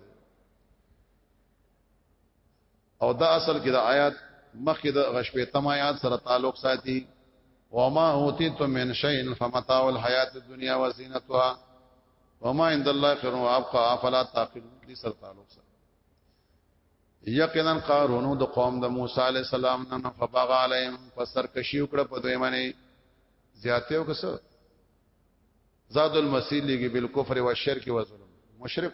او دا اصل کې د آیات مخکې د غشپې تم آیات سره تعلق ساتي وما اوتیتم من شیء فمتاع الحیات الدنیا وزینتها وما عند الله خير وابقى افلا تعقلون دي سره تعلق سره یقینا قارون د قوم د موسی علی السلام نه فبغ علیهم فسر کشی وکړه په دوی باندې زیاته وکړه سر زاد المسیح لګي بالکفر والشرک والظلم مشرک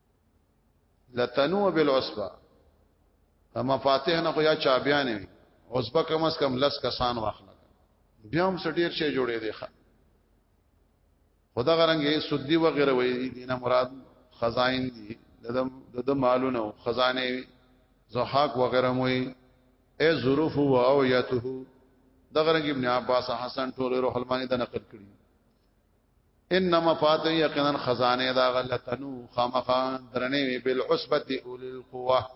لتنو بالعصبه دا مفاتيح نه خو یا چابيان وي عصبه کم اس کم لس کسان واخلک بیا هم سټیر شي جوړې دي ښه خدا غرنګي سودی و غیره وي دینه مراد خزائن دي ددم دد مالونو خزانه زحاق و غیره موي اي ظروف و او يته د غرنګ ابن عباس حسن ټول روح المانی د نقل کړي ان مفاتيح یقینا خزانه دا غلطنو خامخا درنه وی بالعصبه اول القوه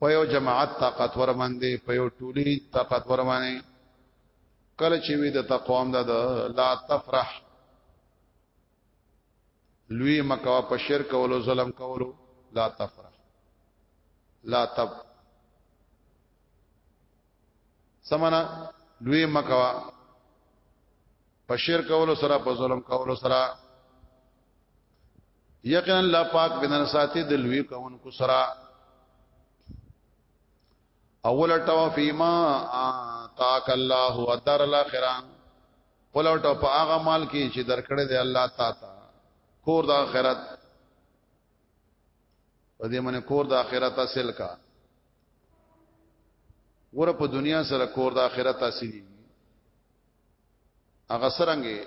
په یو جماعت طاقت ور باندې په یو ټولي طاقت ور باندې کله چې وی د تقوام دا لا تفرح لوی مکوا په شرک او ظلم کولو لا تفرح لا تب سمنا لوی مکوا په شرک کولو سره په ظلم کولو سره یقینا الله پاک بنن ساتي د لوی کوونکو سره اول ټوا فیما تاک الله او در الاخره اول ټوا په هغه مال کې چې درکړې دی الله تا تا کور د اخرت په دې باندې کور د اخرت اصل کا ور په دنیا سره کور د آخرت حاصلې هغه سرنګي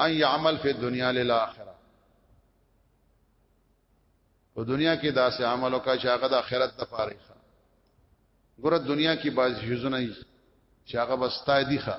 ان يعمل فی الدنيا للآخرة په دنیا کې داسې عمل وکړه چې هغه د آخرت لپاره ښه ګوره دنیا کې باز جزونه چې هغه بستا دي ښه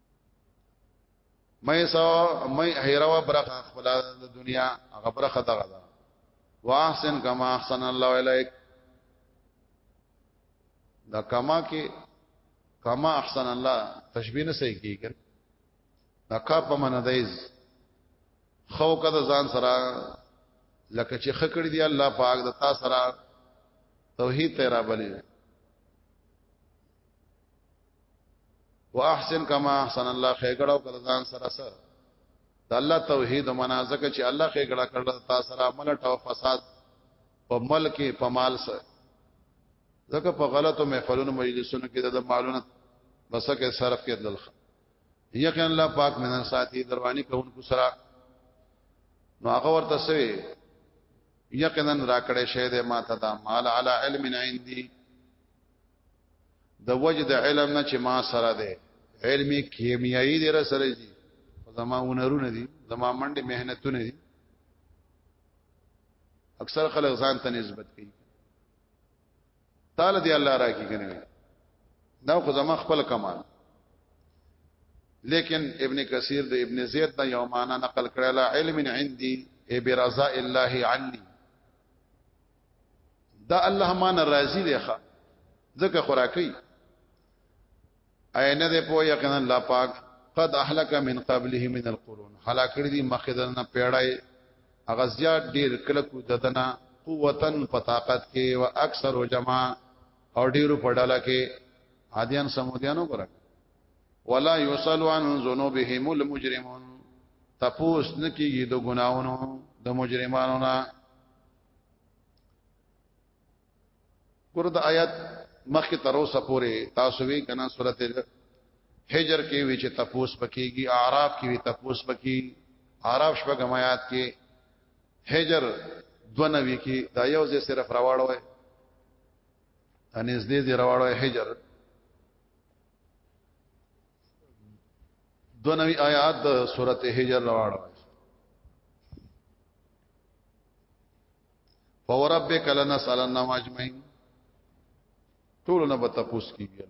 مې سو مې هیروا برخه خپل د دنیا هغه برخه دغه ده واحسن کما احسن الله الیک دا کما کې کما احسن الله تشبیه نه صحیح کیږي دا کا په من دایز خو کده ځان سره لکه چې خکړې دی الله پاک د تا سره توحید ته را بلې واحسن کما احسن الله خیګړه او کلزان سره سره د الله توحید منازک چې الله خیګړه کړل تا سره عمل او فساد په ملک په مال سره ځکه په غلطو محفلونو مجلسونو کې د مالونو بسکه صرف کې دلخ یقین الله پاک منن ساتي دروانی کوونکو سره نو هغه ورته سوي یقینا راکړې شه دې ما ته دا مال علی علم عندي د وجه د علم نه چې ما سره ده علم کیمیایی دی را سره دي زما هنرونه دي زما منډه مهنتونه دي اکثر خلک ځان ته نسبت کوي تعالی دی الله راکی کنه دا خو زما خپل کمال لیکن ابن کثیر د ابن زید دا یو معنا نقل کړل علم عندي برضاء الله عني دا الله ما ناراضي دی ښا ځکه خوراکي عین دې په یقینا الله پاک قد اهلك من قبله من القرون هلاکړي دي مخدنه پیړای هغه زیات ډیر کله کو ددنه قوتن په طاقت کې او اکثر جما او ډیرو په ډاله کې عادیان سمودیانو برک ولا یسلو عن ذنوبهم المجرمون تپوس نکیږي د ګناونو د مجرمانو نه ګور د آیات مخکې تر اوسه پورې تاسو وی کنه سورته هجر کې وی چې تپوس پکېږي اعراف کې وی تپوس پکې اعراف شپږم آیات کې هجر دونوي کې دا یو ځای صرف راوړوي انیز دې دې راوړوي هجر دونوي آیات د سورته هجر راوړوي فوربک لنسالن اجمعين ټول نه به تاسو کیږي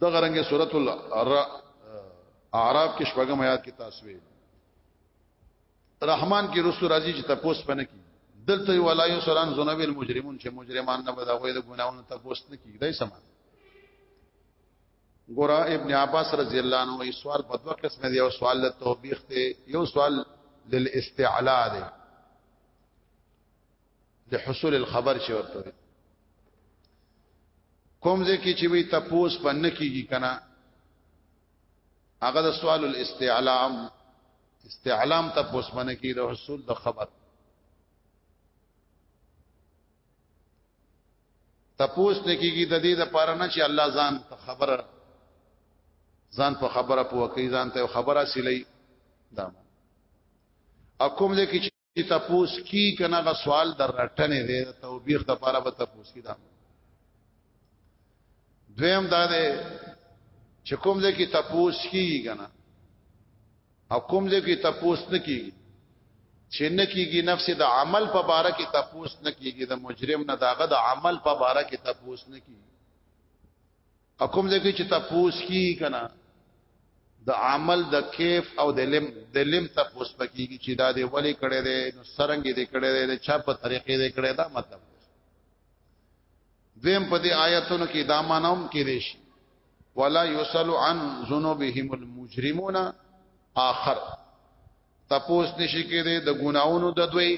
د غرنګه سورۃ الاعراف کې شپږم آیات کې تاسو رحمان کې رسو راځي چې تاسو پنه کی دلته ولا یسران ذنوب المجرمون چې مجرمان نه بدغوي د ګناونو تاسو نه کیږي دای سمه ګور ابن عباس رضی الله عنه یو سوال په دوه قسمه دی یو سوال له توبیخ ته یو سوال للاستعلاء دی د حصول الخبر شي ورته کوم ځکه چې وی تپوس پنه کیږي کنه هغه د سوال الاستعلام استعلام تپوس پنه کی د حصول د خبر تپوس نه کیږي د دې لپاره نه چې الله ځان په خبره ځان په خبره پوه کوي ځان ته خبره سلی دا اكم دې کې چې تپوس کی کنه غ سوال در رټنه دې توبېخ د لپاره به تپوس کی دا دویم دا دی چې کوم ځای کې تپوس کیږي کنه او کوم ځای کې تپوس نه کیږي چې نه کیږي نفس د عمل په باره کې تپوس نه کیږي د مجرم نه داغه د عمل په باره کې تپوس نه کیږي او کوم ځای کې چې تپوس کیږي کنه د عمل د کیف او د لم د لم تپوس پکېږي چې دا دی ولې کړي دی نو سرنګې دی کړي دی چا په طریقې دی کړي دا مطلب دیم په دې آیاتونو کې دا مانوم کې دي شي ولا یسل عن ذنوبهم المجرمون اخر تپوس نشي کې دي د ګناونو د دوی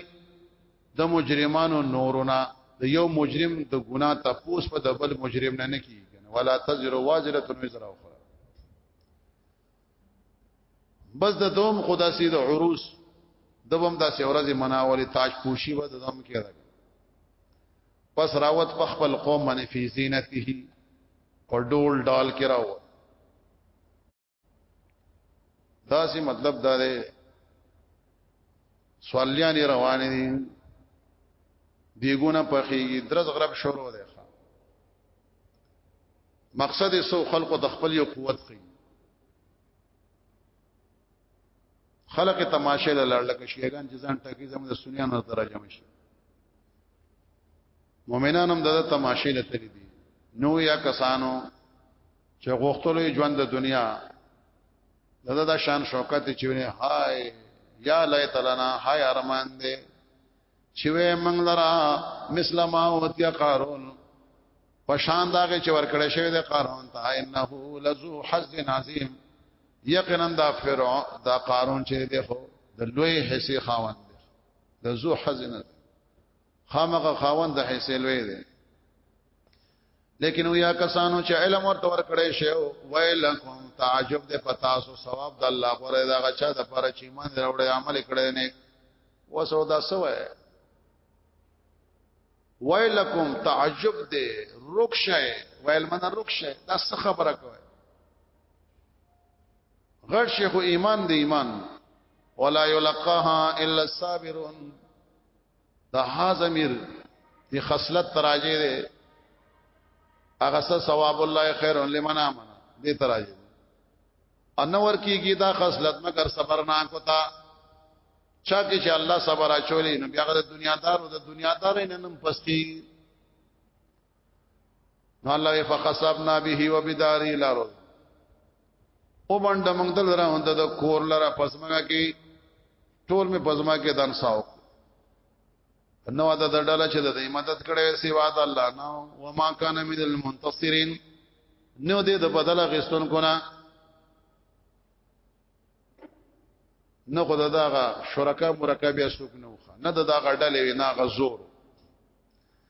د مجرمانو نورونه د یو مجرم د ګنا تپوس په دبل مجرم نه نه کیږي ولا تزر واجره وزر اخرى بس د دوم خدا سي د عروس دوم دا سي ورځ مناولي تاج پوشي و د دوم کې راغی پس راوت په خپل قوم باندې فی زینته په ډول ډال کې راوت دا سي مطلب دا دی سوالیان روان دي دیګونه پخېږي درز غرب شروع دی مقصد یې سو خلقو د خپل یو قوت خي خلق تماشه لړ لکه شیګان چې ځان ټاکی زموږ د سنیانو درجه مشي مؤمنان هم د تماشه لته دي نو یا کسانو چې غوښتلو ژوند د دنیا دغه د شان شوکت چې ونه هاي یا لیت لنا هاي ارمان دې چې وې موږ لرا مثل ما اوتیا قارون پشان داغه چې ورکړې شوی د قارون ته انه لذو حظ عظیم یقینا دا فرعون دا قارون چې دی خو د لوی حصے خاوند دی د ذو حظ نه خامغه خاوند د حصے لوی دی لیکن ویا کسانو چې علم ورته ورکړې شو ویلکم تعجب دې پتا سو ثواب د الله غره دا غچا د پر چې ایمان راوړې عمل کړې نه وسو دا سوې ویلکم تعجب دې رکشه ویل من رکشه دا څه خبره کوي غړ شیخ ایمان دې ایمان ولا یلقاها الا الصابرون د ها ضمیر دی خصلت تراجه دی هغه سره ثواب الله خیر لمن امن دې تراجه انور کیږي دا خصلت مگر صبر نه کوتا چا کې چې الله صبر اچولې نو بیا د دنیا دار او د دنیا دار نه نم پستی نو الله فخسبنا به وبداري الارض او باندې موږ دل را هند د کور لره پسمګه کې ټول می پسما کې دان ساو نو دا د ډاله چې د مدد کړي سیوا د الله نو و ما کان من المنتصرین نو دې د بدل غستون کو نه نو خدای داغه شرکا مرکب یا سوک نو نه داغه ډلې نه غزور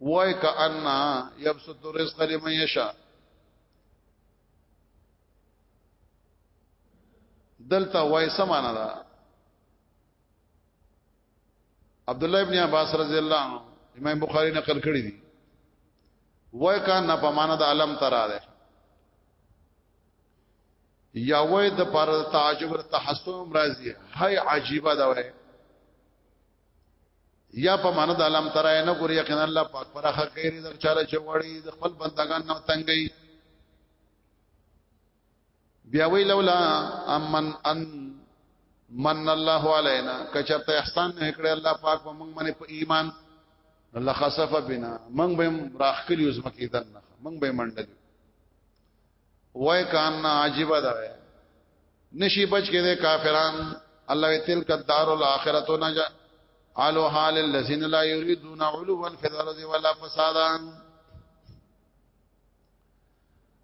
وای کأن یبسط الرزق لمن یشاء دلته وای سمانه ده عبد الله ابن عباس رضی الله عنه امام بخاری نقل کړی دی وای کا نه پمانه د علم ترا ده یا وای د پر تعجب تحسن راضی هاي عجيبه ده وای یا په معنا د علم ترای نه ګوري یقینا الله پاک پر هغه غیر د چاره چې وړي د خپل بندگان نه تنګي بیا وی لولا امن ان من الله علينا کچرته احسان نه کړی الله پاک په موږ باندې په ایمان الله خسف بنا موږ به راخلی اوس مکیدن موږ به منډل وای کان عجیب ده نشي بچ کې د کافران الله تلک الدار الاخرته نجا علو حال الذين لا يريدون علوا في الارض ولا فسادا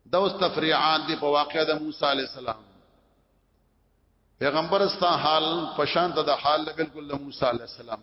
دا اوس تفریعات دی په واقعه د موسی علی السلام پیغمبر استا حال پشان ته د حال بالکل د موسی علی السلام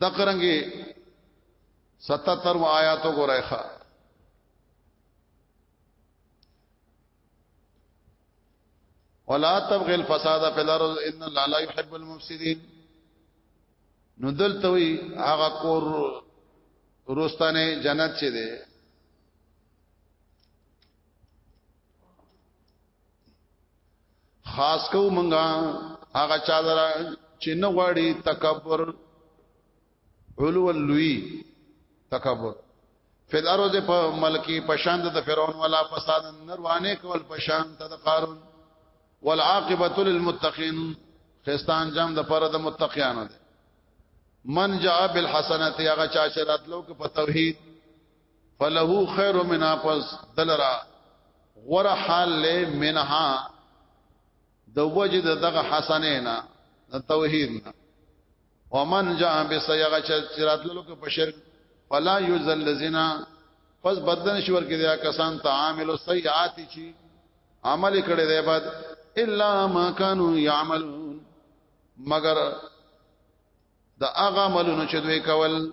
دقرنګي 77 آیات وګورئ ښا ولا تبغي الفساد في الارض ان الله لا يحب المفسدين نو دلته وی هغه کور روستانه جنت چي دي خاص کو منګه هغه چا درا چې نه غواړي تکبر علو اللوی تکبر فل ارض په ملکی پشان د فرعون ولا فساد نروانه کول پشان ته د قارون والعاقبه للمتقين خستان جام د پر د متقیانو ده من جاء بالحسنات هغه چا چې راتلو کې په توحید فله خیر منها پس دلرا غره حال له منها د وجد دغه حسنینا د توحید نه ومن جاء بسیغه چرات لکه په شرک فلا یذل لزنا پس بدن شور کې دیا کسان تعامل السیئات چی عمل کړي دی بعد الا ما كانوا يعملون مگر د هغه عملونو چې دوی کول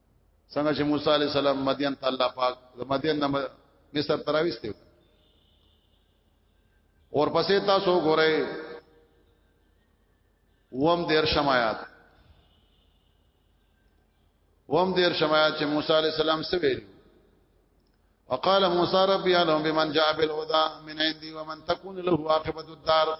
څنګه چې موسی عليه السلام مدین ته الله پاک د مدین نه مصر تراويسته اور پسې تاسو ګورئ وم دیر شمایات وم دیر شمایات چې موسی عليه السلام څه ویل وقال موسى ربي علم بمن جاء بالهدى من عندي ومن تكون له عاقبه الدار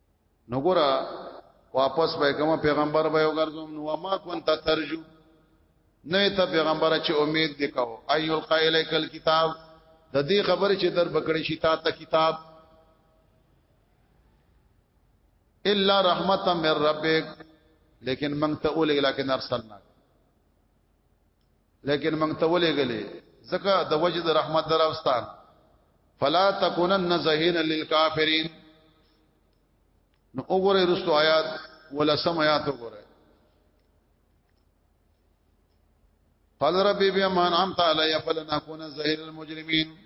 نو ګورا واپس به کوم پیغمبر به وګرځم نو ما كنت ترجو نه ته پیغمبر چې امید وکاو ايو قائل کل کتاب د دې خبره چې در بکړې شي تا ته کتاب الا رحمتا من ربک لیکن من ته اول لکن ارسلنا لیکن موږ ته ولې غلې زکه د وجه د رحمت دراوستان فلا تکونن زهین للکافرین نو وګوره رسو آیات ولا سم آیات وګوره قال ربي بما انعمت علي فلن اكون زهير المجرمين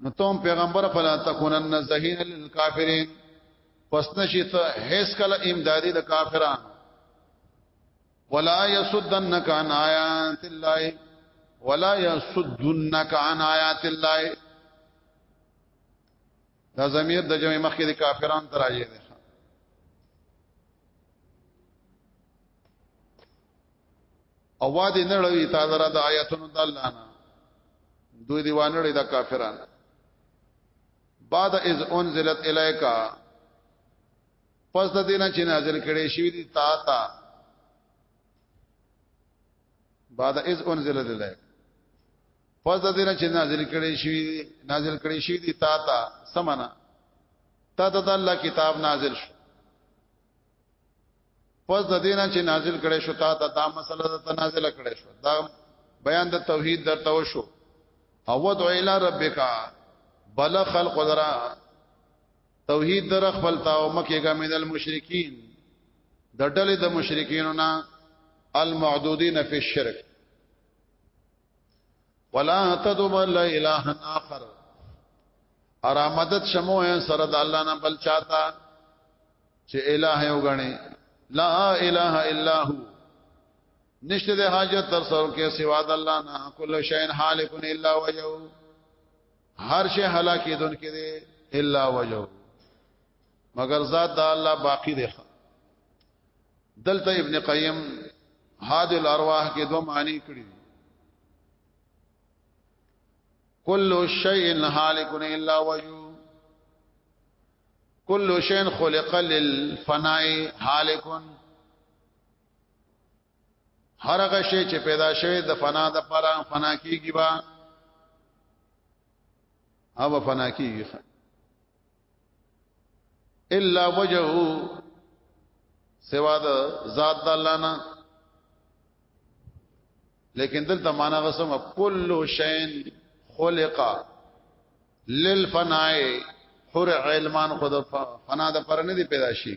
نو تم پیغمبر فلا تکونن زهین للکافرین پس نشیت هیڅ کله امدادی د کافرانو ولا يسدنك عن آيات الله ولا يسدنك عن آيات الله دا زمير د جمع مخکې د کافرانو تراجه ده او وادي نړوي تا درا د آیاتونو د الله نه دوی دی وانړي د کافران بعد اذ انزلت الیکا پس د دینه چې نازل کړي شوی دی تا تا بعد از انزل الیک پس د دینه چې نازل کړي شوی دی نازل کړي شوی دی تا تا سمنا تا ته د الله کتاب نازل شو پس د دینه چې نازل کړي شو تا ته دا مسله د نازل کړي شو دا بیان د توحید درته وشو او ودع الی ربک بل خلق درا توحید در خپل تاو مکیګه من المشرکین د ډلې د مشرکینو نه المعدودین فی الشرک ولا تدم لا اله اخر ارا مدد شمو ہے سره د الله نه بل چاته چې الہ یو غني لا اله الا هو نشته د حاجت تر سر کې سوا د الله نه کل شین حالکن الا وجهو هر شی هلاکې دن کې دی الا وجه مگر ذات دا الله باقی دی دلته ابن قیم هاد الارواح کې دوه معنی کړی کل شیء هالک الا وجه کل شیء خلق للفناء هالک هر هغه شی چې پیدا شوی د فنا د پرا فنا کیږي با هغه فنا کیږي الا وجهه سوا د ذات د الله نه لیکن دلته معنا غسم کل شین خلق للفناء حر علمان خود فنا د پر نه دی پیدا شي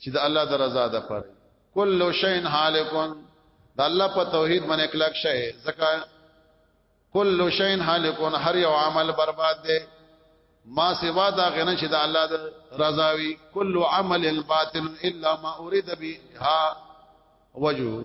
چې د الله د رضا د پر کل شین حالکون د الله په توحید باندې کلک شي زکه کل شین حالکون هر یو عمل برباد دی ما سوا دا غنه چې د الله د رضا وی کل عمل باطل الا ما اريد بها وجه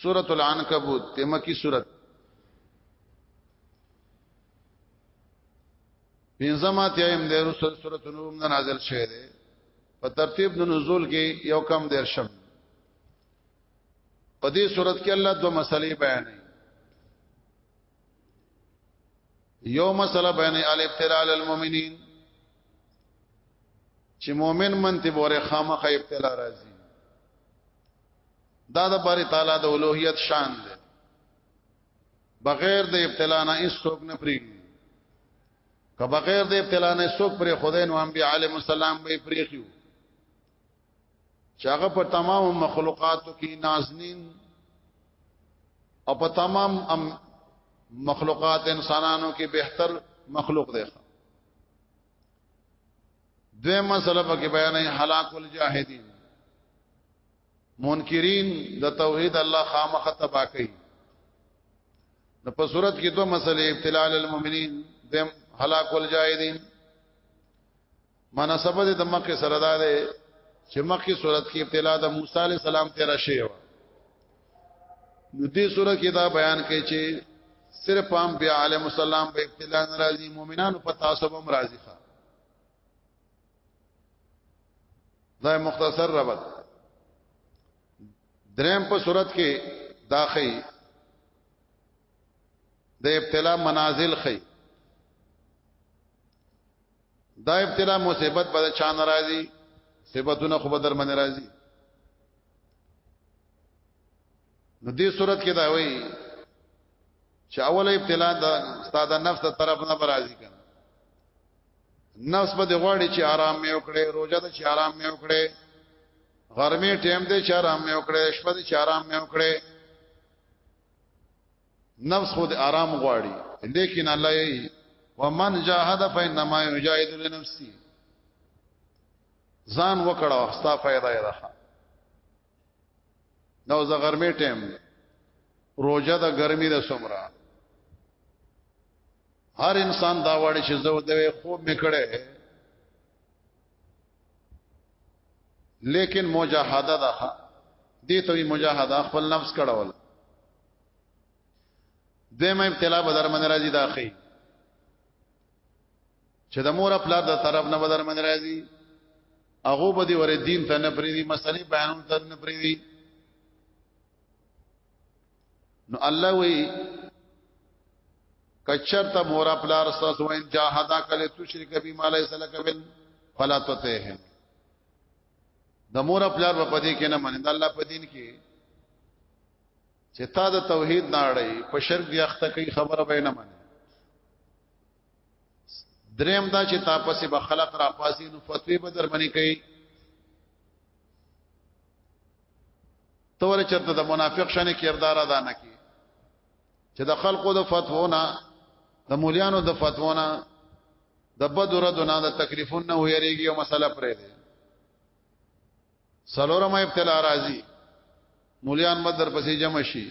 سورۃ العنکبوت تمکی سورۃ پنځمه تیم د رسول سورۃ نور نه نازل شوه دی په ترتیب د نزول کې یو کم دیر شم په دې سورۃ کې الله دوه مسلې بیانې یو مسله بیانې الابتلاء للمؤمنین چې مؤمن من ته بوره خامخه ابتلا راځي دا د باری تعالی د اولوہیت شان دی بغیر د ابتلا نه هیڅ څوک نه پریږي که بغیر د ابتلا نه څوک پرې خدای نو انبیاء علیهم السلام به پریخیو چې هغه په تمام مخلوقاتو کې نازنین او په تمام مخلوقات انسانانو کې بهتر مخلوق دی دوی مسله پکې بیانې هلاک الجاهدین منکرین د توحید الله خامخ تبا کوي نو په صورت کې دوه مسلې ابتلاء للمؤمنین دیم هلاک الجاهدین مناسبت د مکه سره ده چې مکه صورت کې ابتلاء د موسی علی السلام تیر شوی نو دې سورہ کې دا بیان کوي چې صرف هم بیا علی مسالم په ابتلا ناراضي مؤمنانو په تعصب هم راضي ښه دا مختصر ربط دریم په صورت کې داخی د ابتلا منازل خي دا ابتلا مصیبت به چا ناراضي صفاتونه خو بدر من راضي نو دې صورت کې دا وایي چې اوله ابتلا د استاد نفس ته طرف نه برازي کړه نفس به د غوړي چې آرام مې وکړي روزه د چې آرام مې وکړي غرمې ټیم دې چې آرام مې وکړي شپه دې چې آرام مې وکړي نفس خود آرام غواړي لیکن الله یې ومن جاهد فإنما يجاهد لنفسه ځان وکړه واستا فائدہ یې راخه نو زه ګرمه ټیم روزه د ګرمي د سمرا هر انسان دا وړي چې زه دوی خوب میکړې لیکن مجاهده ده دې ته مجاهده خپل نفس کړول دیم ابتلا بدر من راځي داخې چې د مور خپل د طرف نه بدر من راځي هغه به دې ور دین ته نه پریدي مسلې بیانون ته نه پریدي نو الله وی کچر ته مور خپل رسول سو ان جاهدا کله تشرک بی مال سلک بن فلا تته د مور خپل په دې کې نه منې د الله په دین کې چې تا د توحید نه اړې په شرک دی اخته کوي خبره به نه منې دریم دا چې تا پسې به خلق را پاسي نو فتوی به در باندې کوي تور چرته د منافق شنه کردار ادا نه کی چې د خلقو د فتوونه د مولیانو د فتوونه د بدر دنا د تکلیفون نه ویریږي او مسله پرې ده سلورم ابتلا راځي مولیان مدر پسې جمع شي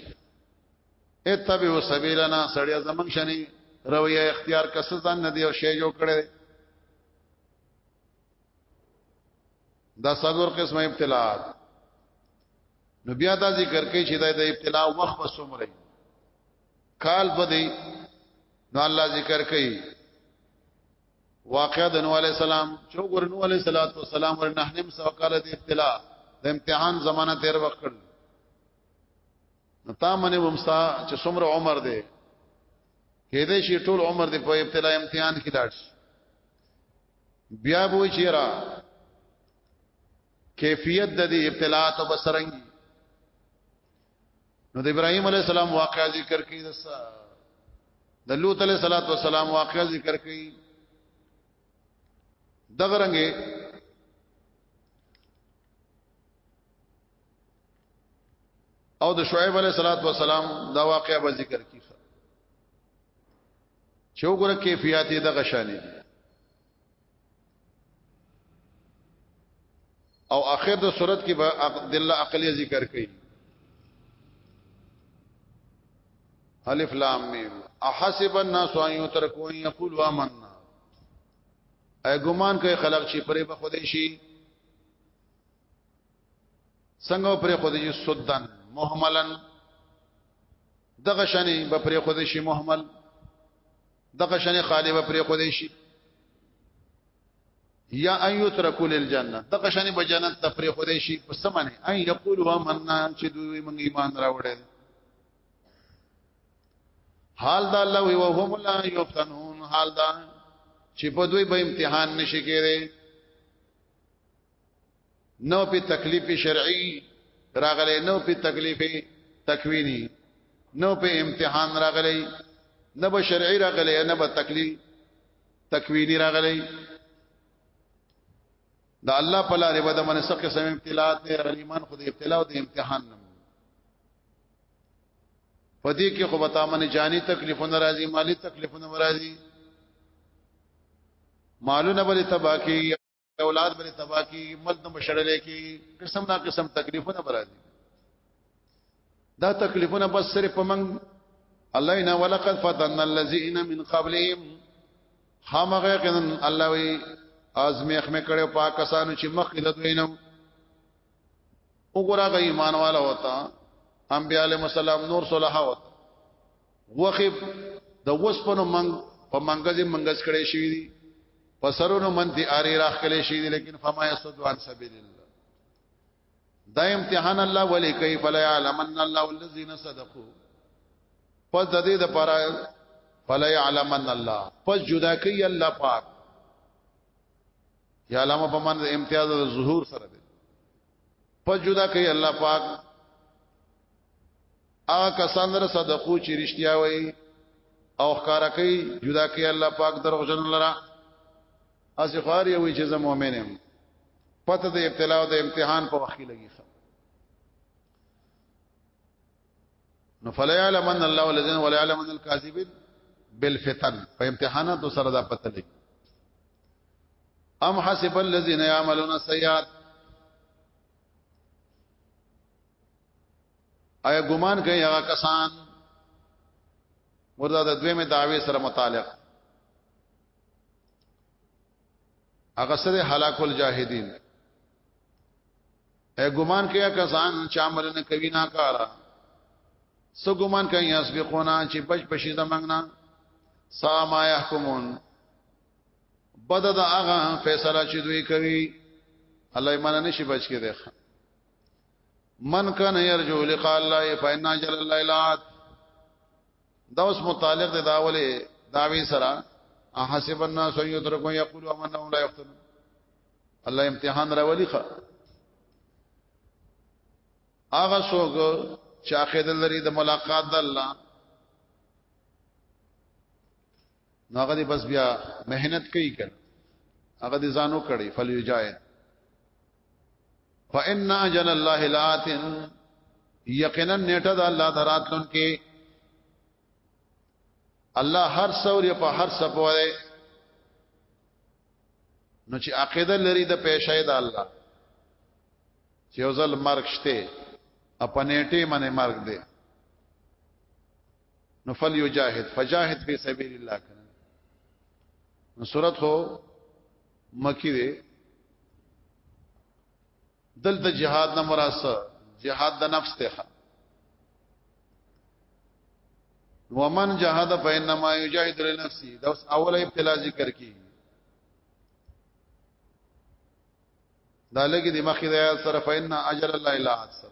اتبعوا سبیلنا سړیا زمنګ شنی رویه اختیار کس ځان نه دی او شی جوړ کړي دا څلور قسمه ابتلاات نو بیا دا ذکر کوي چې دا د ابتلا وخت وسومره کال بدی نو الله ذکر کوي واقعا د نوح علی السلام چې ګور نوح علی صلوات و سلام ور نه نیم سو کال د ابتلا د امتحان زمانہ تیر وکړ نو تا منه ومستا چې څومره عمر دی کې دې شي ټول عمر دی په ابتلا امتحان کې لاړ بیا وو چې را کیفیت د دې ابتلا ته بسرنګي نو د ابراهيم عليه السلام واقعا ذکر کړي د د لوط عليه صلوات و سلام واقعا ذکر کړي دغه رنګه او د شعیب علیہ الصلات والسلام دا واقعا به ذکر کړي چې وګوره کیفیت دغه شانې دي او اخر د صورت کې به دله عقلی ذکر کړي الف لام میم احسب الناس ان يتركوا ان يقولوا آمنا اي ګمان کوي خلق شي پرې به خدای شي څنګه پرې خدای شي سدن مهملن دغه شنی به پرې خدای شي مهمل دغه شنه خالی به پرې خو دی شي یا ان یترکو للجنه دغه شنه به جنت ته پرې خو دی شي په سمانه ان یقولوا آمنا چې دوی موږ ایمان راوړل حال دا الله وی وهم لا یفتنون حال دا چې په دوی به امتحان نشي کېږي نو په تکلیف شرعي راغلی نو په تکلیف تکوینی نو په امتحان راغلی نه به شرعي راغلی نه به تکلیف تکوینی راغلی دا الله په لارې به د منسق قسم ابتلاء ته ایمان خو د ابتلاء او د امتحان نه پدې کې خو بتا من جانی تکلیفونه راځي مالی تکلیفونه راځي مالونه بل تباکی اولاد باندې تبا کی ملک نه بشړل کی قسم نا قسم تکلیفونه برازي دا تکلیفونه بس صرف پمن الله نه ولقد فتن الذين من قبلهم خامغه کنن الله وی ازمیخ مې کړو پاکستان چې مخ د دوی نه وګورغه ایمان والا وتا انبیاء علیهم السلام نور صلحه وتا وخه د وسپنو منګ په منګز منګز کړي شي دي په سرونو منتی اری راخ کړي شي دي لیکن فما يسد عن سبيل الله دا امتحان الله ولي کوي فلا يعلمن الله الذين صدقوا پس د دې د پاره فلا يعلمن الله پس جدا کوي الله پاک یا علامه په من امتیاز د ظهور سره دی پس جدا کوي الله پاک هغه کسان در صدقو چې رښتیا وایي او ښکارا کوي جدا کوي الله پاک دروغجن لره اسی خار یوي چې زه مؤمن یم پته د ابتلا او د امتحان په وخت کې لګي نو فلا يعلمن الله الذين ولا يعلمن الكاذبين بالفتن په امتحاناتو سره دا پته لګي ام حسب الذين يعملون السيئات ایا ګمان کوي هغه کسان ورته د دویمه دعوی سره متعلق هغه سره هلاک الجاهدین اے ګمان کیا کسان چې عمل نه کوي نه کارا سو ګمان کوي اسبقونا چې پښ پښې زمنګ نه سا ما يحكمون بد دا هغه فیصله چې دوی کوي الله ایمان نشي بچ کې دی من کان يرجو لقاء الله فإن أجل الله لآت دا اوس متعلق دی دا ولې داوی سره احسب الناس يتركون يقولوا آمنا وهم لا يفتنون الله امتحان راولي خ هغه څوک چې عقیده لري د ملاقات د الله نو هغه دې بس بیا مهنت کوي کړ هغه دې ځانو کړي فلیجاهد فإن أجل الله لآت یقینا نیټه د الله دراتلون کې الله هر څور په هر څه پوهه نو چې عقیده لري د پېښې د الله چې اوزل مرګ شته اپنېټه منه مرګ دی نو فل یجاهد فجاهد فی سبیل الله کنه نو صورت هو مکی دی دلته جهاد نه مراد جهاد د نفس ته ومن جهاد فینما یجاهد لنفسه دا اوس اوله ابتلا ذکر کی دا لګي د مخې د آیات سره فإن أجر الله لا أحسن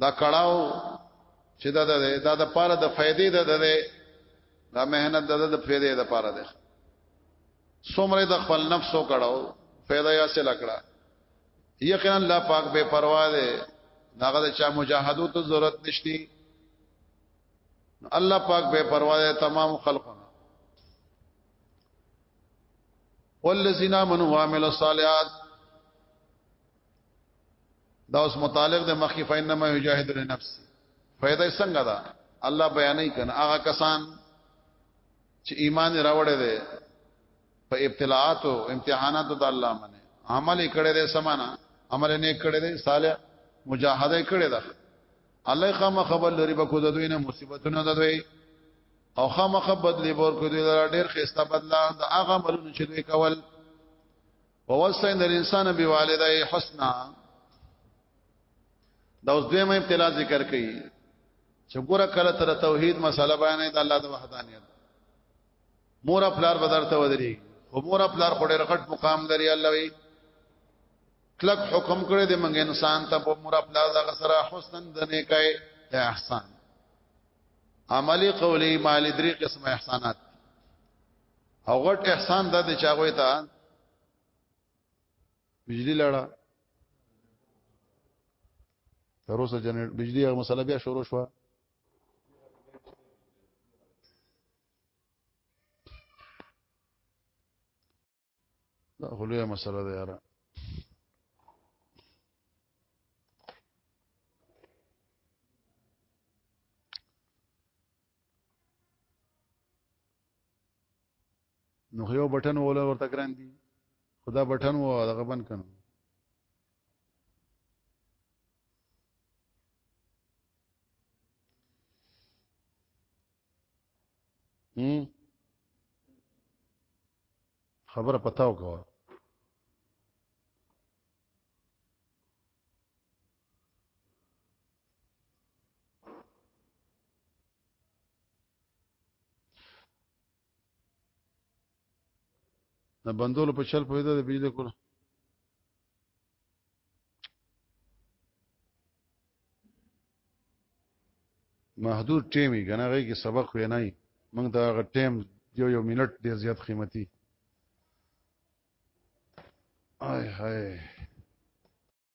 دا کړهو چې دا د دا د پاره د فائدې ده ده دا مهنت ده د فائدې ده پاره ده څومره د خپل نفسو کړهو فائدہ یا سره کړه یقینا الله پاک به پروا ده داغه چا مجاهدو ته ضرورت نشتی الله پاک به پروا ده تمام خلقو والذین آمنوا وعملوا الصالحات دا اوس متعلق د مخی فینما یجاهد لنفس فائدہ څنګه ده الله بیانې کنه هغه کسان چې ایمان راوړې ده په ابتلاءات او امتحانات د الله باندې عمل کړي ده سمانا عمل نه کړي ده صالح مجاهده کړي ده الله خامہ خبر لري به کو د دوی نه مصیبتونه د دوی او خامخ بدلی ور کو دی ډیر خسته بدلا د هغه مرونه چې دوی کول ووصین الانسان بوالدای حسنا دا اوس دویمه ابتلا ذکر کړي چې ګوره کله تر توحید مسله بیانې د الله د وحدانیت مور خپلار بدرته ودري او مور خپلار خډه رغټ مقام لري الله وی کلک حکم کړی د منګ انسان ته په مور خپلار د غسرا حسن د نیکای احسان عملی قولی مالی درې قسم احسانات او غټ احسان دا دی چې هغه ته بجلی لړه تر اوسه جنریټ بجلی هغه مسله بیا شروع شوه دا خلوه مسله ده یاره نو یو بټن ولا ورته ګران دي خدا بټن و هغه بند کنه خبره پتاو کوه د بندولو په چل په د بجلی کوله محدود ټیم یې کنه غي کې سبق وې نه موږ دا غ ټیم یو یو منټ ډیر زیات قیمتي آی هاي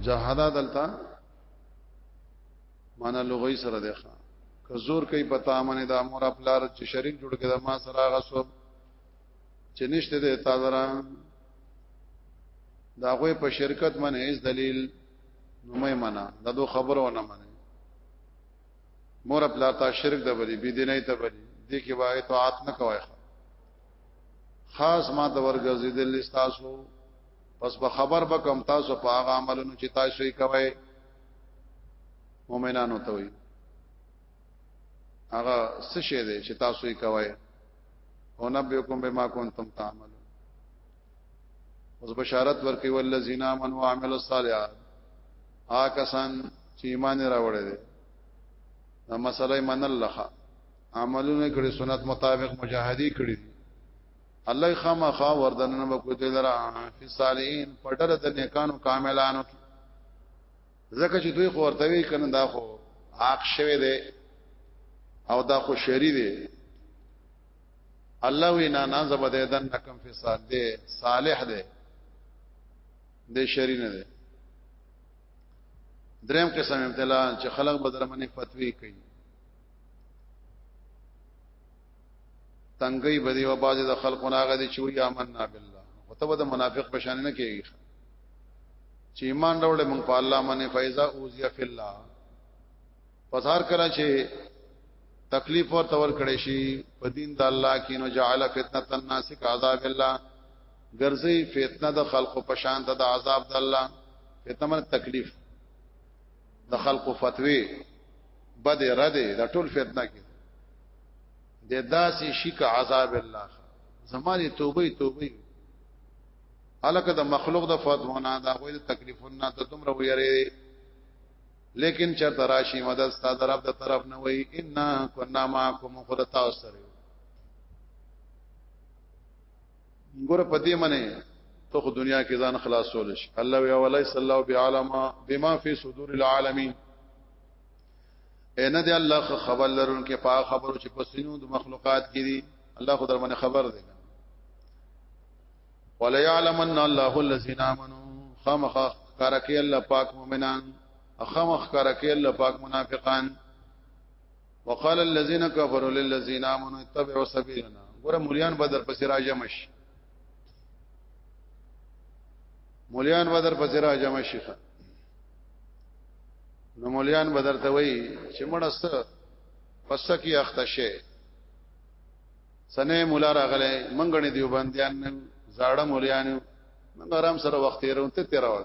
جهادا دلتا معنا لغوي سره دی ښا که زور کوي پتا منه د امور خپلار چې شریک جوړ کړه ما سره غسو چې نشته د تا درا دا غوې په شرکت من هیڅ دلیل نو مې معنا دا دو خبرو نه منه مور خپل تا شرک د بری بی دینه ته بری دې کې وای ته آت نه کوي خاص ما د ورګزیدل استاسو پس به خبر بکم تاسو په هغه عملونو چې تاسو یې کوي مؤمنانو ته وي هغه څه شی دی چې تاسو یې کوي او نبئکم بما کنتم تعملون اوس بشارت ورکوي والذین آمنوا وعملوا الصالحات آ کسان چې ایمان راوړی دی دا مسله منل لخوا عملونه کړي سنت مطابق مجاهدی کړي الله خامخا وردنن وکړي دې لرا فی صالحین پټر د نیکانو کاملانو کې زکه چې دوی خو ورته وی کنه دا خو حق شوی دی او دا خو شری دی الله وینا نه زبد دن نکم فی صالح دی صالح دی د شری نه دی دریم قسم امتحان چې خلق بدرمنې فتوی کوي تنګي بدی و باز د خلکو ناغه دي چې وي آمنا بالله او ته د منافق په شان نه کېږي چې ایمان راوړې مونږ په الله باندې فایزا اوزیا فی الله پس هر کله چې تکلیف ور تور کړي شي په دین د الله کې نو جعل فتنه الناس عذاب الله ګرځي فتنه د خلقو پشان ته د عذاب د الله فتنه تکلیف د خلقو فتوی بد رد د ټول فتنه کې د داسې شیک عذاب الله زمانه توبه توبه الکه د مخلوق د فتوانا دا غوې د تکلیفونه ته تم رو یری لیکن چر تراشی مدد ستاسو طرف د طرف نه وای ان کنا معکم خرتا سره ګور په دې منه ته خو دنیا کې ځان خلاصول شي الله وی اولی صلی الله بعالم بما فی صدور العالمین ان دې الله خبر لرون کې پا خبرو چې پسینو د مخلوقات کې دي الله خو درمنه خبر دی ولا يعلمن الله الذين امنوا خامخ کارکې الله پاک مؤمنان خامخ کارکې الله پاک منافقان وقال الذين كفروا للذين امنوا اتبعوا سبيلنا ګوره مليان بدر پسې راځم شي مليان بدر پسې راځم شي نو مليان بدر ته وای چې مړه سره پس کې اخته شي سنه مولا راغله منګنه دیوبندیان زاړه مولیان منګ آرام سره وخت یې رونته تیرول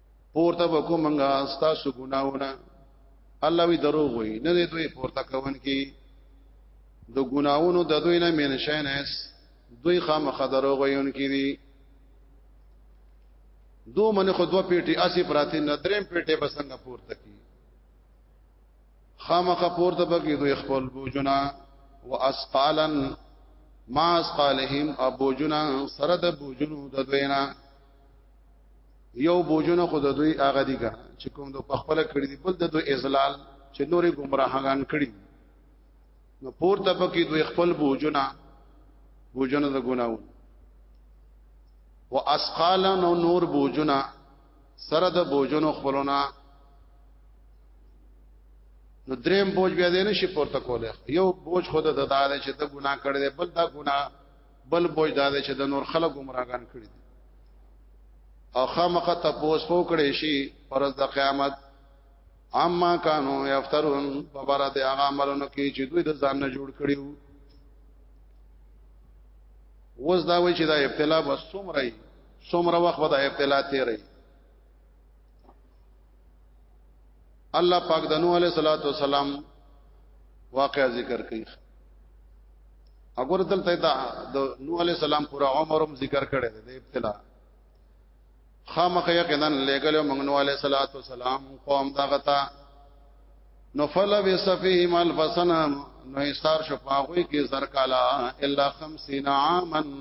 پورته وکړو مونږه تاسو ګناونه الله وی دروغ وی نه دی دوی پورته کوون کی د ګناونو د دوی نه مین شین اس دوی خامخ دروغ ویون کی دی دو من خو دو پیټي اسی پراتی نه دریم پیټي بسنګ پورته کی خامخ پورته بګی دوی خپل بوجنا واسقالن ما اسقالهم ابوجنا سره د بوجنو د دوینا یو بوجونه خود دوی هغه دي ګر چې کوم دو پخپل کړی دی بل د دوی ازلال چې نورې گمراهان کړی نو پورته پکې دوی خپل بوجونه بوجونه د ګناو واسقالا نو نور بوجونه سره د بوجونو خپلونه نو دریم بوج بیا دې نشي پورته کوله یو بوج خود د داده چې د ګناه کړی دی بل دا ګناه بل بوج دا چې د نور خلک گمراهان کړی دي او خامخ ته پوس پو کړی شي پرز د قیامت اما کانو یفترون ببر د هغه عملونو کې چې دوی د ځان نه جوړ کړیو وز دا وای چې دا ابتلا بس څومره څومره وخت به دا ابتلا تیري الله پاک د نوح علیہ الصلوۃ والسلام واقعا ذکر کوي اگر دلته دا د نوح علیہ السلام پورا عمرم ذکر کړي د ابتلا خامخ یقینا لګلو موږ نوح علیہ الصلوۃ والسلام قوم دا غتا نفل بسفیهم الف سنه نو ایثار شفاغوی کې زر کالا الا 50 عامن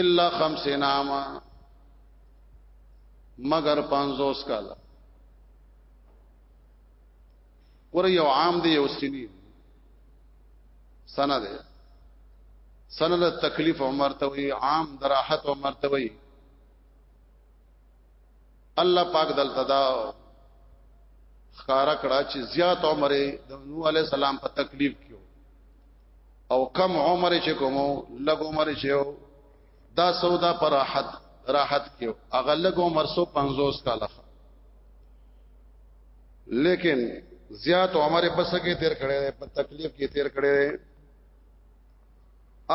الا 50 عاما مگر 50 کاله ور یو عام دی یو سنی سنه ده سنه د تکلیف عمر ته وی عام دراحت عمر ته وی الله پاک دلته دا خکارا کړه چې زیات عمره د نوح علی السلام په تکلیف کې او کم عمر چې کوم لګ عمر چې دا سودا پر راحت راحت کې هغه لګ عمر 150 کاله لیکن زیات عمر پس کې تیر کړي په تکلیف کې تیر کړي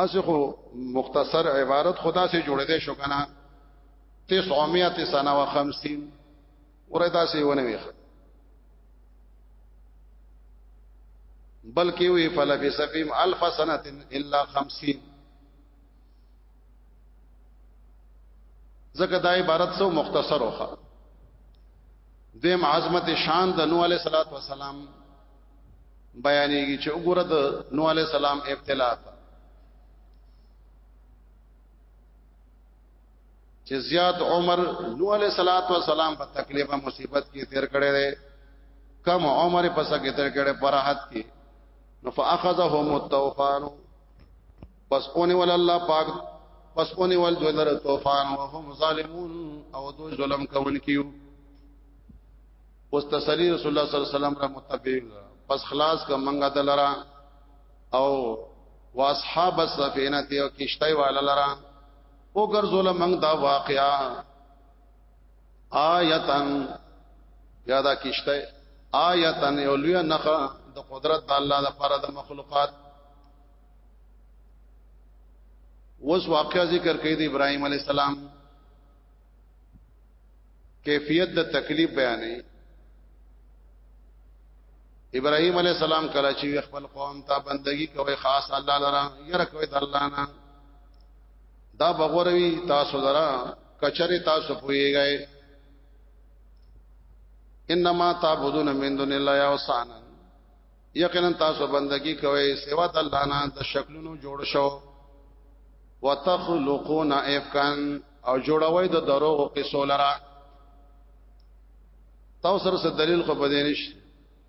اسخو مختصر عبارت خدا سے جوړې دي شو کنه 950 سنه و 50 ورته تاسو ونه ویخ بلکې وی فلبس فیم الف سنه الا 50 زکه دا عبارت سو مختصر وخه دیم عظمت شان د نوح علیہ الصلوۃ والسلام بیانېږي چې وګوره د نوح علیہ السلام ابتلا چې زیات عمر نوح علیہ الصلوۃ والسلام په تکلیفه مصیبت کې تیر کړی دی کم عمر په سکه تیر کړی پر راحت کې نو فاخذهم الطوفان پس اونې ول الله پاک پس اونې ول دولر طوفان وهم ظالمون او دو ظلم کوونکیو اوس تسلی رسول الله صلی الله علیه وسلم را متبعین پس خلاص کا منګه دلرا او واصحاب السفینه تیو کشتای والا لرا او ګرځول موږ دا واقعا آیتن یادا کیشته آیتن یولیا نخا د قدرت د الله د پر د مخلوقات وس واقعا ذکر کړي د ابراهيم عليه السلام کیفیت د تکلیف بیانې ابراهيم عليه السلام کله چې خپل قوم ته بندگی کوي خاص الله لره یره کوي د الله نه دا بغوروي تاسو درا کچره تاسو پويږئ انما تعبدون من دون الله اوسانا یقینا تاسو بندگی کوئ سوا د الله نه د شکلونو جوړ شو وتخلقون افکان او جوړوي د دروغ قصو لرا تاسو سره دلیل خو بدینش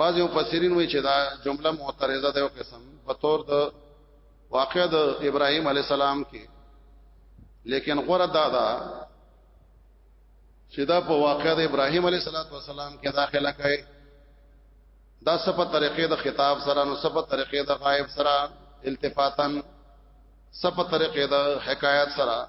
بعض یو فسرین وی چې دا جمله معترضه ده او قسم په تور د واقع د ابراهیم علی السلام کې لیکن غره دا دا چې دا په واقع د ابراهیم علی السلام کې داخله کوي دا سپه طریقې د خطاب سره نو سپه طریقې د غائب سره التفاتن سپه طریقې د حکایت سره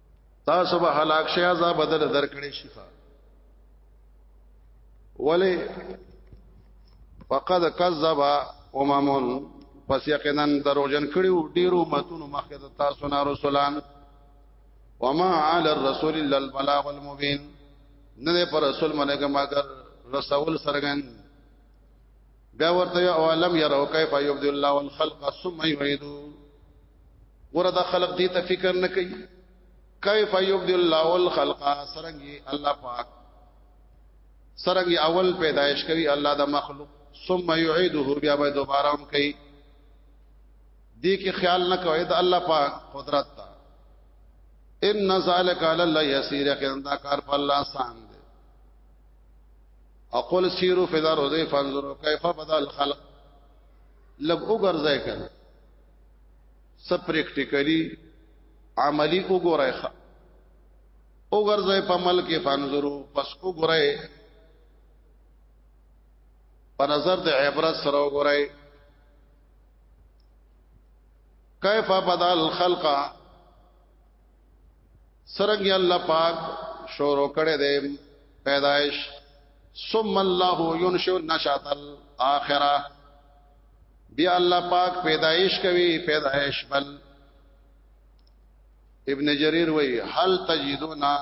تاسو به هلاک شي عذاب بدل درکړي شي ولی فقد کذب اممون پس یقینا دروغجن کړیو ډیرو متونو مخکې د تاسو نه رسولان وما علی الرسول الا البلاغ المبین نه پر رسول منګه مگر رسول سرګن بیا ورته او علم یرو کیف یبدل الله الخلق ثم یعیدو ګوره دا خلق دې ته فکر نه کوي کیف یبدل الله الخلق سرنګي الله پاک سرنګي اول پیدایش کوي الله د مخلوق ثم يعيده بیا به دوباره هم کوي دې کې خیال نه کوي د الله پاک قدرت ته ان ذالک علی الله یسیر کندا کار په الله سان دې اقول سیرو فدار او دې فنظروا کیف بدا الخلق لګ وګرځای کړه څه پریکټیکلی عملی وګورای ښه وګرځي په عمل کې فانظرو پس وګورای په نظر د عبرت سره وګورای کیف بدل الخلق سرنګ الله پاک شروع کړي دې پیدائش ثم الله ينشئ نشاط الاخره بیا الله پاک پیدایش کوي پیدایش بل ابن جریر وی هل تجدونا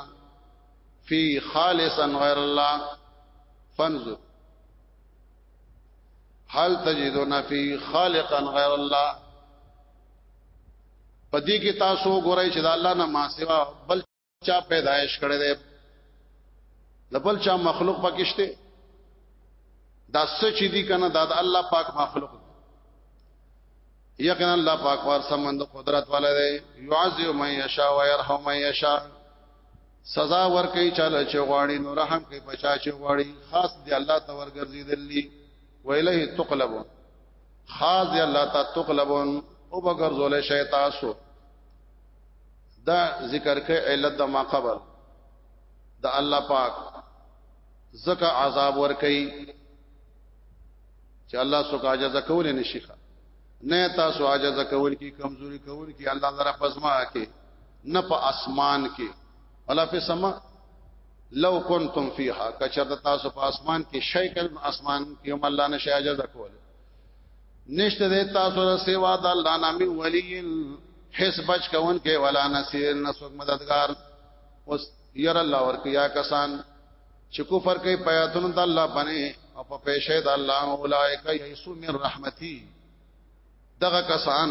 فی خالصا غیر الله فانظر هل تجدونا فی خالقا غیر الله پدې کې تاسو ګورئ چې د الله نه ما سوا بل چا پیدایش کړی دی د بل چا مخلوق پکشته دا سچ دي کنه دا د الله پاک مخلوق یقینا الله پاک ور سمند قدرت والا دی يعذب من يشاء ويرحم من يشاء سزا ور کوي چاله چې غواړي نو رحم کوي بچا چې غواړي خاص دی الله ته ورګرځي دلی ویله تقلبون خاص دی الله ته تقلبون او بغرزول شیطان سو دا ذکر کې علت د ما قبل د الله پاک زکه عذاب ور کوي چې الله سو کا اجازه کول نه شي نه تاسو اجازه کول کی کمزوري کول کی الله تعالی پزما کې نه په اسمان کې ولا فی سما لو کنتم فیها کچر تاسو په اسمان کې شیکل اسمان کې هم الله نشه اجازه کول نشته د تاسو د سیوا د الله نامي ولی هیڅ بچ کون کې ولا نصير نسوک مددگار اوس ير الله ورکه یا کسان چې کفر کوي پیاتون د الله باندې او په پېښه د الله اولایک یسو من رحمتي دغه کسان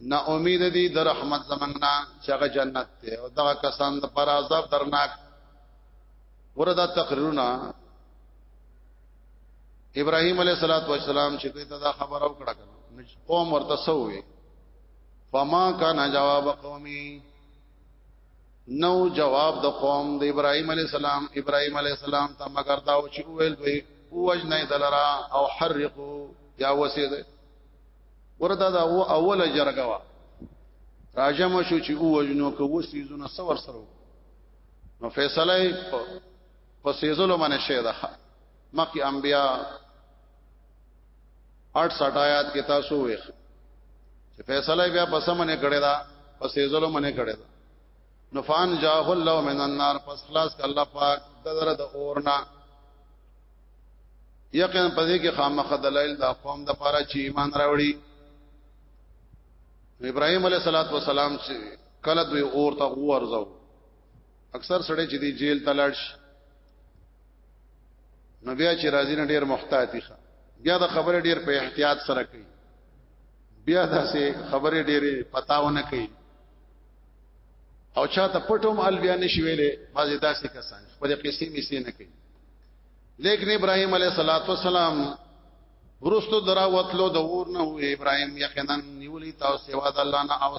نا امید دي د رحمت زمنګنا چې هغه جنت ته او دغه کسان د پر عذاب درناک وردا تقریرونه ابراهيم عليه صلوات و سلام چې دوی ته دا خبر او کړه قوم ورته سوې فما كان جواب قومي نو جواب د قوم د ابراهيم عليه السلام ابراهيم عليه السلام ته مگر دا او چې ویل دوی وجنه دلرا او حرقو یا وسید ورته دا او اوله جرګه وا راجم شو چې او وجنو کو وسیزونه سور سره نو فیصله په سیزلو باندې شی ده مخکې انبیا 68 آیات کې تاسو وې چې فیصله بیا په سمنه کړی دا په سیزلو باندې کړی دا نفان جاه الله من النار پس خلاص الله پاک دره د اورنا یقینا په دې کې خامخ دلایل د قوم د پاره چې ایمان راوړي ابراهيم عليه الصلاه والسلام چې کله دوی اور ته ورځو اکثر سړی چې دی جیل ته لاړ شي نو بیا چې راځي نه ډیر محتاطی ښه بیا د خبره ډیر په احتیاط سره کوي بیا داسې خبره ډیره پتاونه کوي او چاته پټوم ال بیا نشي ویلې بازي داسې کسان خپل قصې می سي نه کوي لیکن ابراهيم عليه صلوات و سلام ورستو درا وتلو د اور نه ابراهيم یقینا نیولې تاسو سوا د الله نه او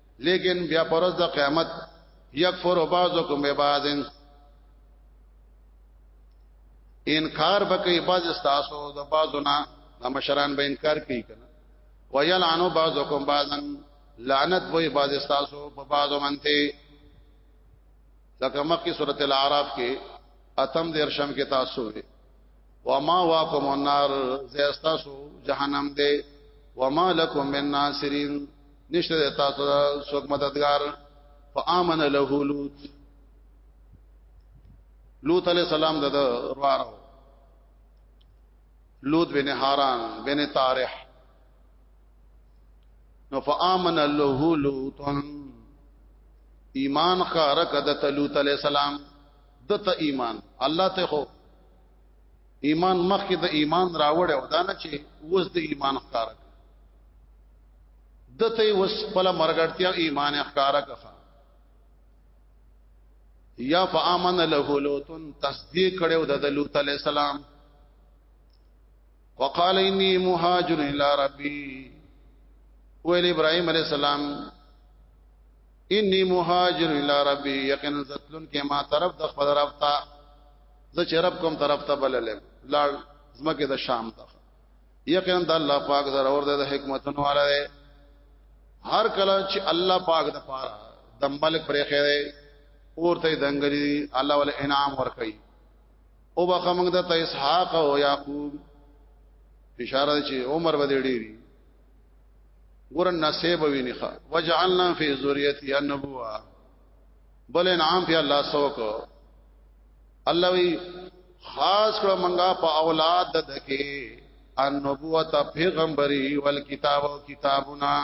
لیکن بیا پرز د قیامت یکفر بعضکم ببعض انکار بکې بعض استاسو د بعضنا د مشران به انکار کوي کنه ویلعنو بعضکم بعضا لعنت وې بعض استاسو په بعضو منته لکه مکه سورته الاعراف کې اتم درشم کې تاسو وما واکم النار زیستاسو جهنم دے وما لکم من ناصرین نشته تاسو څوک مددگار فآمن له لوط لوط علیہ السلام د روارو لوط بن حاران بن طارح نو فآمن له لوط ایمان خارک د لوط علیہ السلام دته ایمان الله ته خو ایمان مخکې د ایمان راوړ او دا نه چې اوس د ایمان ښکار دته وس خپل مرګړتیا ایمان ښکار کړه یا فامن له لوتن تصدیق کړو د لوط علی السلام وقال انی مهاجر الی ربی ویل ابراهيم عليه السلام اني مهاجر الى ربي يقين زتلن کې ما طرف د خپل رب ته زه چې رب کوم طرف ته بللم لاړ زمکه د شام ته یقینا د الله پاک زره اور د حکمتونو والا دی هر کله چې الله پاک د پاره د ملک پرې خېره اور ته دنګري الله ول انعام ور کوي او بخ موږ د اسحاق او یاقوب اشاره چې عمر به ډېری ګور نصیب وینخه وجعلنا فی ذریته النبوه بل انعام په الله سو کو الله وی خاص کړه منګه په اولاد د دکې ان نبوت پیغمبري ول کتاب او کتابنا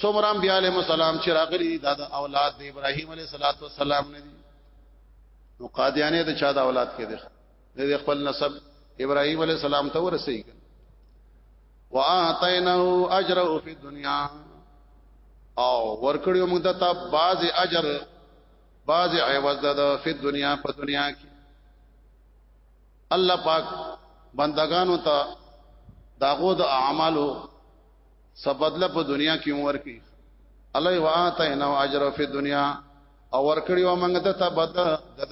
سومرام بیا علیہ السلام چې راغلي دا د اولاد د ابراهیم علیه السلام نه دي نو قادیانه د چا د اولاد کې دي د خپل نسب ابراهيم عليه السلام ته ورسي واتیناه اجره فی الدنیا او ورکړیو موږ ته باز اجر باز عوض د فی الدنیا په دنیا کې الله پاک بندگانو ته داغو د اعمالو سبدله په دنیا کې ورکی الله واتیناه اجره فی الدنیا او ورکړی و موږ ته تبد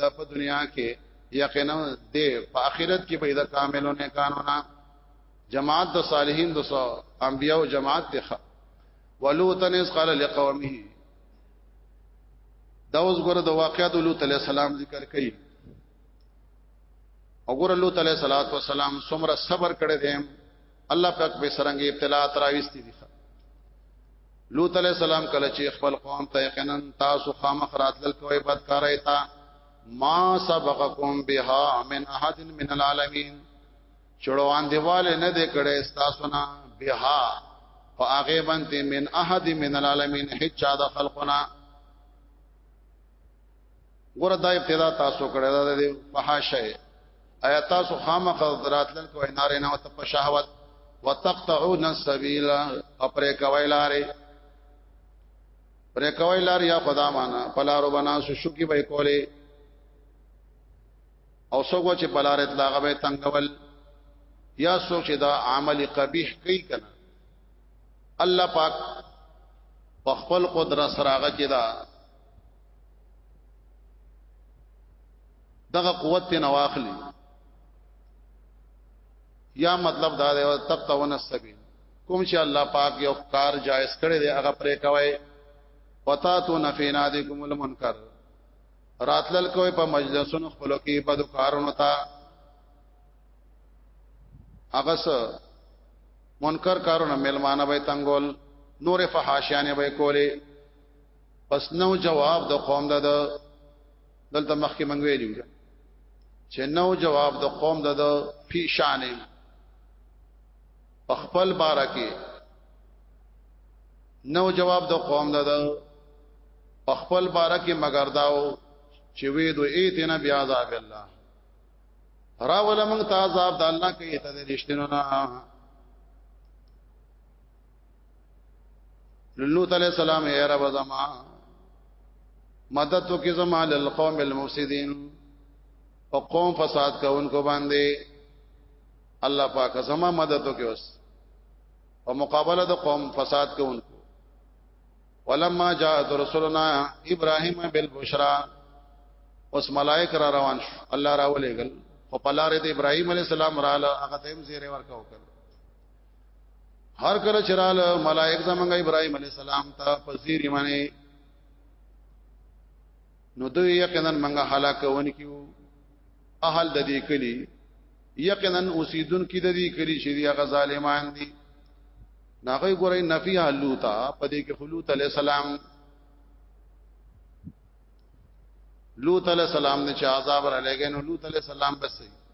د په دنیا کې یقینا د په آخرت کې به د کاملونه قانونا جماعت د صالحین د انبیاء او جماعت ته ولوتن اس قال لقومه دا اوس ګره د واقعات لوط علی السلام ذکر کړي او ګره لوط علی السلام څومره صبر کړی دی الله پاک به سرنګ ابتلا تراويستي دي لوط علیہ السلام کله چې خپل قوم ته یقینا تاسو خامخ راتل کوي بدکارای تا ما سبقکم بها من احد من العالمین چړوان دیواله نه دې کړه تاسو نه بها او هغه باندې من احد من العالمین هیڅ د خلقنا ګوره دا ابتدا تاسو کړه دا د فحاشه آیا تاسو خامخ دراتل کوی ناره نه وت په شهوت وتقطعون السبيل اپره کوي لارې پرې کوي لار یا خدا معنا پلارو بنا شو کی به کوله او څوک چې پلار اطلاق به تنگول یا څوک چې دا عمل قبیح کوي کنه الله پاک په خپل قدرت سره هغه چې دا دغه قوت نه واخلي یا مطلب دا دی تقون السبیل کوم چې الله پاک یو کار جائز کړی دی هغه پرې کوي پتا تو نفینا دی کوم المنکر راتلل کوي په مجلسونو خپل کې بد کارونو تا هغه سره منکر کارونه ملمانه به تنگول نور فحاشیانه به کولی پس نو جواب د قوم د دلته مخکې منګ ویلو چې نو جواب د قوم د پیشانې په خپل بار کې نو جواب د قوم د په خپل بار کې مگر داو چې وې دوی ایتنا بیا عذاب الله راول موږ ته عذاب د الله کې ته د رښتینو نه لوط علیہ السلام اے رب زما مدد تو کی زما للقوم المفسدين او قوم فساد کوونکو باندې الله پاک زما مدد تو کی اوس او مقابله د قوم فساد کوونکو ولما جاءت رسلنا ابراهيم بالبشرى اوس ملائک را روان شو الله را ولېګل او پلار د ابراهيم عليه السلام را هغه تیم زیره ورکاو کړ هر کله چرال ملائک زمنګ ابراهيم عليه السلام ته پذیر یمنه نو دوی یقینا منګه هلاکون کیو اهل د دې کلی یقینا اوسیدون کې د دې کلی چې دی هغه ظالمان دي ناغه ګورې نفی حلوتا پدې کې حلوت علی السلام لوط علی السلام نه چې عذاب را لګین لوط علی السلام بس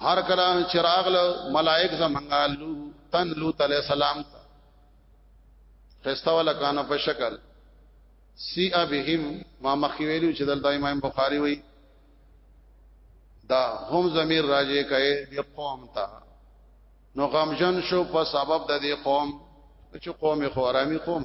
هر کله چراغ له ملائک زمنګالو تن لوط علیہ السلام خسته ولا کان په شکل سی ابهم ما مخی ویلو چې دلته امام بخاری وی دا هم ضمیر راځي کای دی قوم تا نو غمجن شو په سبب د دې قوم چې قوم خو آرامي قوم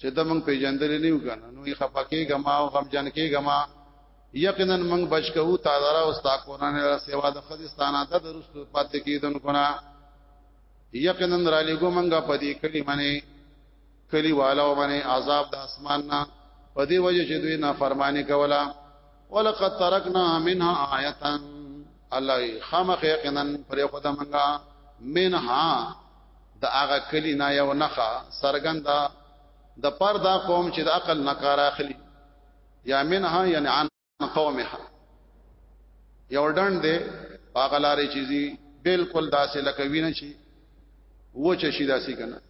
چې ته موږ پیژندل نه یو کنه نو یې خپکه غما او غم جن کې غما یقینا موږ بچو تا درا او ستا قران را سیوا د خدستانه ته درست پات کیدن کنا یقینا را لګو موږ په دې کلی منی کلی والو منی عذاب د اسمان نه په دې وجه چې دوی نافرمانی کولا ولقد ترکنا منها آیه الله خامخ یقینا پر خدای منګه منها د هغه کلی نه یو نخا سرګندا د پر دا قوم چې د عقل نه کار اخلي یا منها یعنی عن قومها یو ډند دی هغه لارې چې زی بالکل داسې لکه وینه شي و چې شي داسې کنه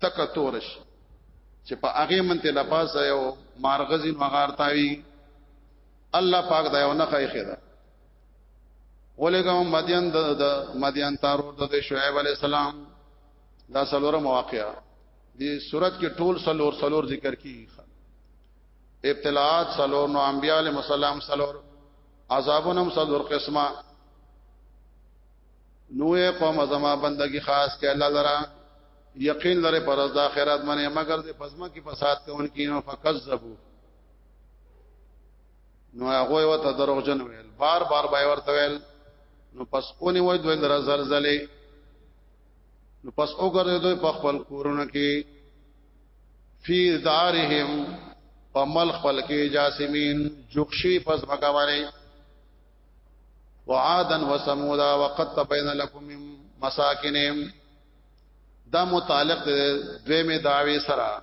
تک تورش چې په هغه منته لپاسه یو مارغزین مغارتاوی الله پاک دا یو نه خیخه ده ولګو مدین د مدین تارو د شعیب علی السلام دا سلوره مواقعه دی صورت کې ټول سلور سلور ذکر کی ابتلاات سلور نو انبیاء علیهم السلام سلور عذابونم سلور قسمه نوې قوم زما بندگی خاص کې الله لرا یقین لري پر د آخرت باندې مگر د پزما کې فساد کوونکې نو فکذبوا نو هغه وته دروغجن ویل بار بار به ورته ویل نو پس اونې وای دوی در زلزلې نو پس وګرځي دوی په خپل کورونه کې فی دارهم په مل خپل کې جاسمین جوخشی پس مګاوالي وعادا وثمودا وقد تبين لكم من مساکنهم دا متعلق دوی می داوی سره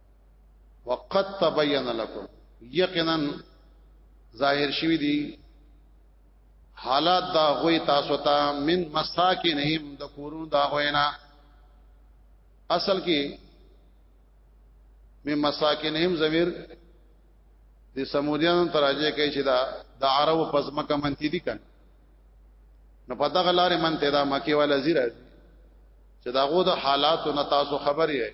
وقد تبين لكم یقینا ظاهر شوی دی حالات دا غوی تاسو ته من مساکنهم د کورونو دا غوینا اصل کې من مساکنهم زمير د سمودیانو تراجه کوي چې دا د عرب پزمکه منتی دي کنه نو په دغه لارې منته دا مکی ولا زیره چې دا غو د حالاتو نه تاسو خبرې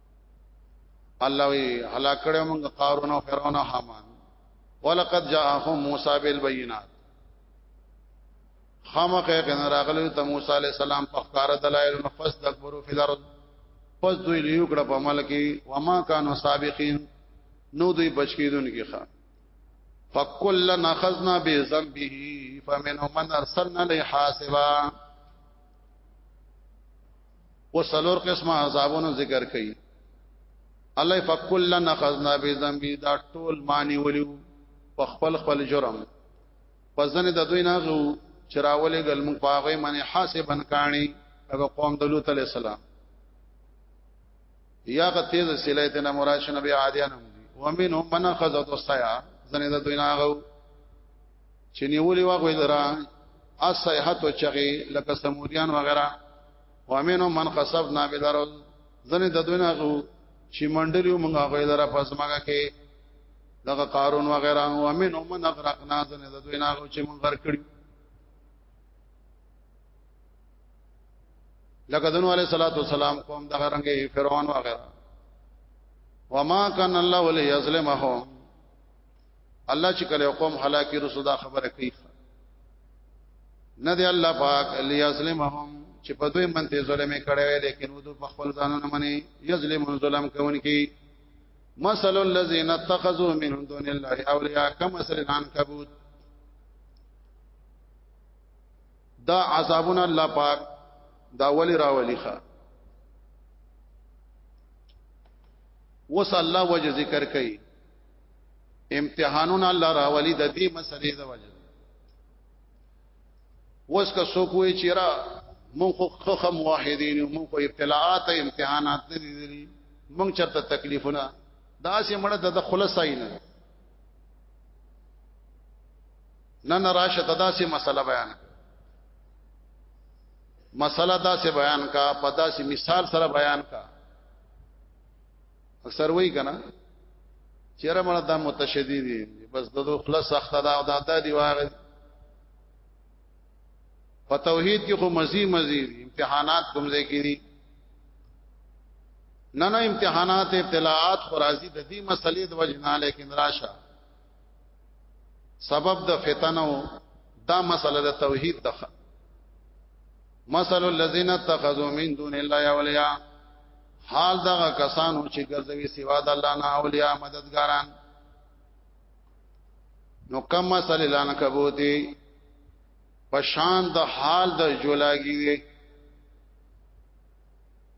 الله وی هلاک کړو موږ قارون او فرعون او حامان ولقد جاءهم موسی بالبينات خامخه کنه راغلی ته موسی علی السلام په ښکار دلایل نفس دکبرو فی الارض پس دوی لیو کړه په عمل کې وما کانوا سابقین نو دوی بچ کیدونکي ښا فکلن اخذنا بذنبه فمنهم من ارسلنا له حاسبا و سلور قسمه عذابونو ذکر کړي الله فکلن اخذنا بذنبی دا ټول معنی ولیو په خپل خپل جرم پسنه د دوی نه غو چراولې ګل مون پاغه منه حاسبن کانی هغه قوم د لوط علی السلام یا غ تیز سلیت نه مراد نبی عادیان ومنهم من اخذت الصیا زنه د دوی نه غو چې نیولې واغوي درا اصحت او چغي لکه سمودیان وغیرہ وامنو من خسفنا بدرو زنه د دوی نه غو چې منډلیو موږ هغه درا پسماګه کې دغه قارون وغیرہ وامنو من اغرقنا زنه د دوی نه غو چې موږ غر کړی لکه دنو علی صلوات و سلام قوم دغه رنگه فرعون وغیرہ وما کان الله ولی یظلمهم الله چې کله قوم هلاکی رسو دا خبره کوي نه دی الله پاک لیظلمهم چې په دوی منته ظلم کړي وي لیکن ودو په خپل ځانونه مني یظلم ظلم کوونکی مثل الذين اتخذوا من دون الله اولیاء كمثل العنكبوت دا عذابنا الله پاک دا ولی راولی ښا وصلی الله وجه ذکر کوي امتحانونه الله راولي د دې مسلې د وجه وس کا سو کوی چیرې مون خو خخ موحدین مون خو ابتلاءات امتحانات نه دي مون چرته تکلیفونه دا سه مړه د خلاصای نه نه نه راشه تدا سه مسله بیان مسله دا سه بیان کا پدا سه مثال سره بیان کا اکثر وای کنه چیرې مړه دا متشدی دي بس دغه خلاص سخت دا او دا د دی واغ په توحید کې خو مزي مزي امتحانات کوم ځای کې دي نه نه امتحانات ابتلاءات خو راځي د دې مسلې د وجنا لیکن راشه سبب د فتنو دا مسله د توحید د مثل الذين اتخذوا من دون الله اولیاء حال دغه کسانو چې ګرځوي سوا د الله نه اولیاء مددګاران نو کم مسل لان کبوتی پشان د حال د جولاګي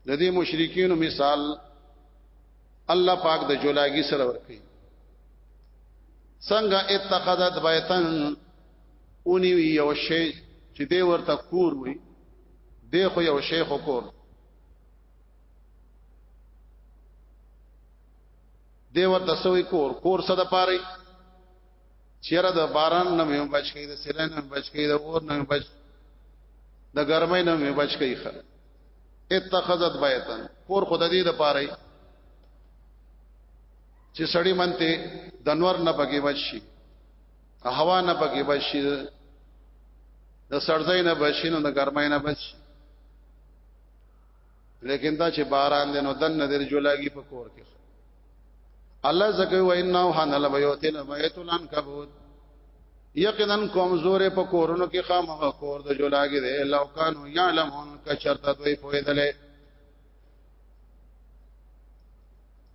د دې مشرکین مثال الله پاک د جولاګي سره ورکړي څنګه اتخذت بیتن اونی وی یو شی چې دی ورته کور وي دی خو یو شی خو کور دی ورته سوی کور کور صد پاره چیرې د باران نه مې بچ کړي د سیلان نه بچ کړي د اور نه بچ د ګرمۍ نه مې بچ کړي خه اتخذت بیتن کور خدای دې د پاره چې سړی منته د نور نه پکې بچي هوا نه پکې بچي د سړځای نه بچي نو د ګرمۍ نه بچي لیکن دا چې باران دی نو دن نه درجو لاګي په کور کې الله زکه و ان او حن البيوت البيت العنكبوت یقینا کوم زور په کورونو کې خامخ کور د جولاګي دی لو کانو یعلمون کچرته دوی پویدلې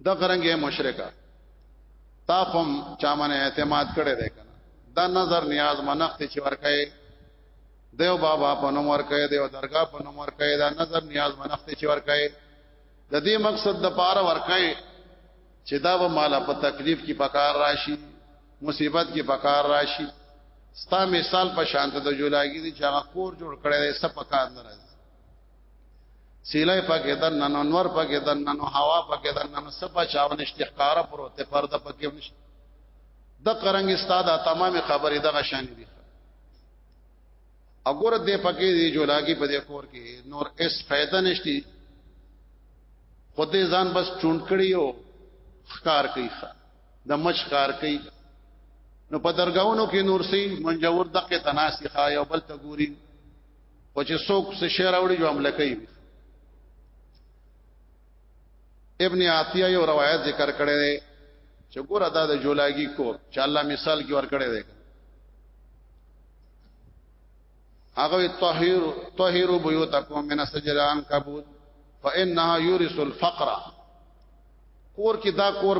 د غرنګه مشرکا تا هم چا من اعتماد کړي دی کنه دا نظر نیاز منخت چې ورکه دیو بابا په نوم ورکه دیو درگاه په نوم ورکه دا نظر نیاز منخت چې ورکه د دې مقصد د پاره ورکای چې دا به مال په تکلیف کې پکار راشي مصیبت کې پکار راشي ستا مثال په شانت د جولاګي دي چې هغه کور جوړ کړی دی سپ پکار نه راځي سیلای پکې د نن انور پکې د نن هوا پکې د نن سپ چاو نشتخکار پروت پرده پکې نشته د قرنګ استاد تمام خبرې دغه شان دي اګور دې پکې دی جولاګي په دې کور کې نور اس فائدہ نشتی خود دې ځان بس چونډ کړی او خکار کوي د مچ کار کوي نو په درگاونو کې نور سي منجور دقه تناسي خا یو بل ته ګوري او چې څوک څه شعر اوړي جو عمل کوي ابن عطیه یو روایت ذکر کړی دی چې ګور ادا د جولاګي کور چې الله مثال کې ور کړی دی هغه طاهر طاهر بيوتكم من السجران كبوت فانها يورث الفقر کور کې دا کور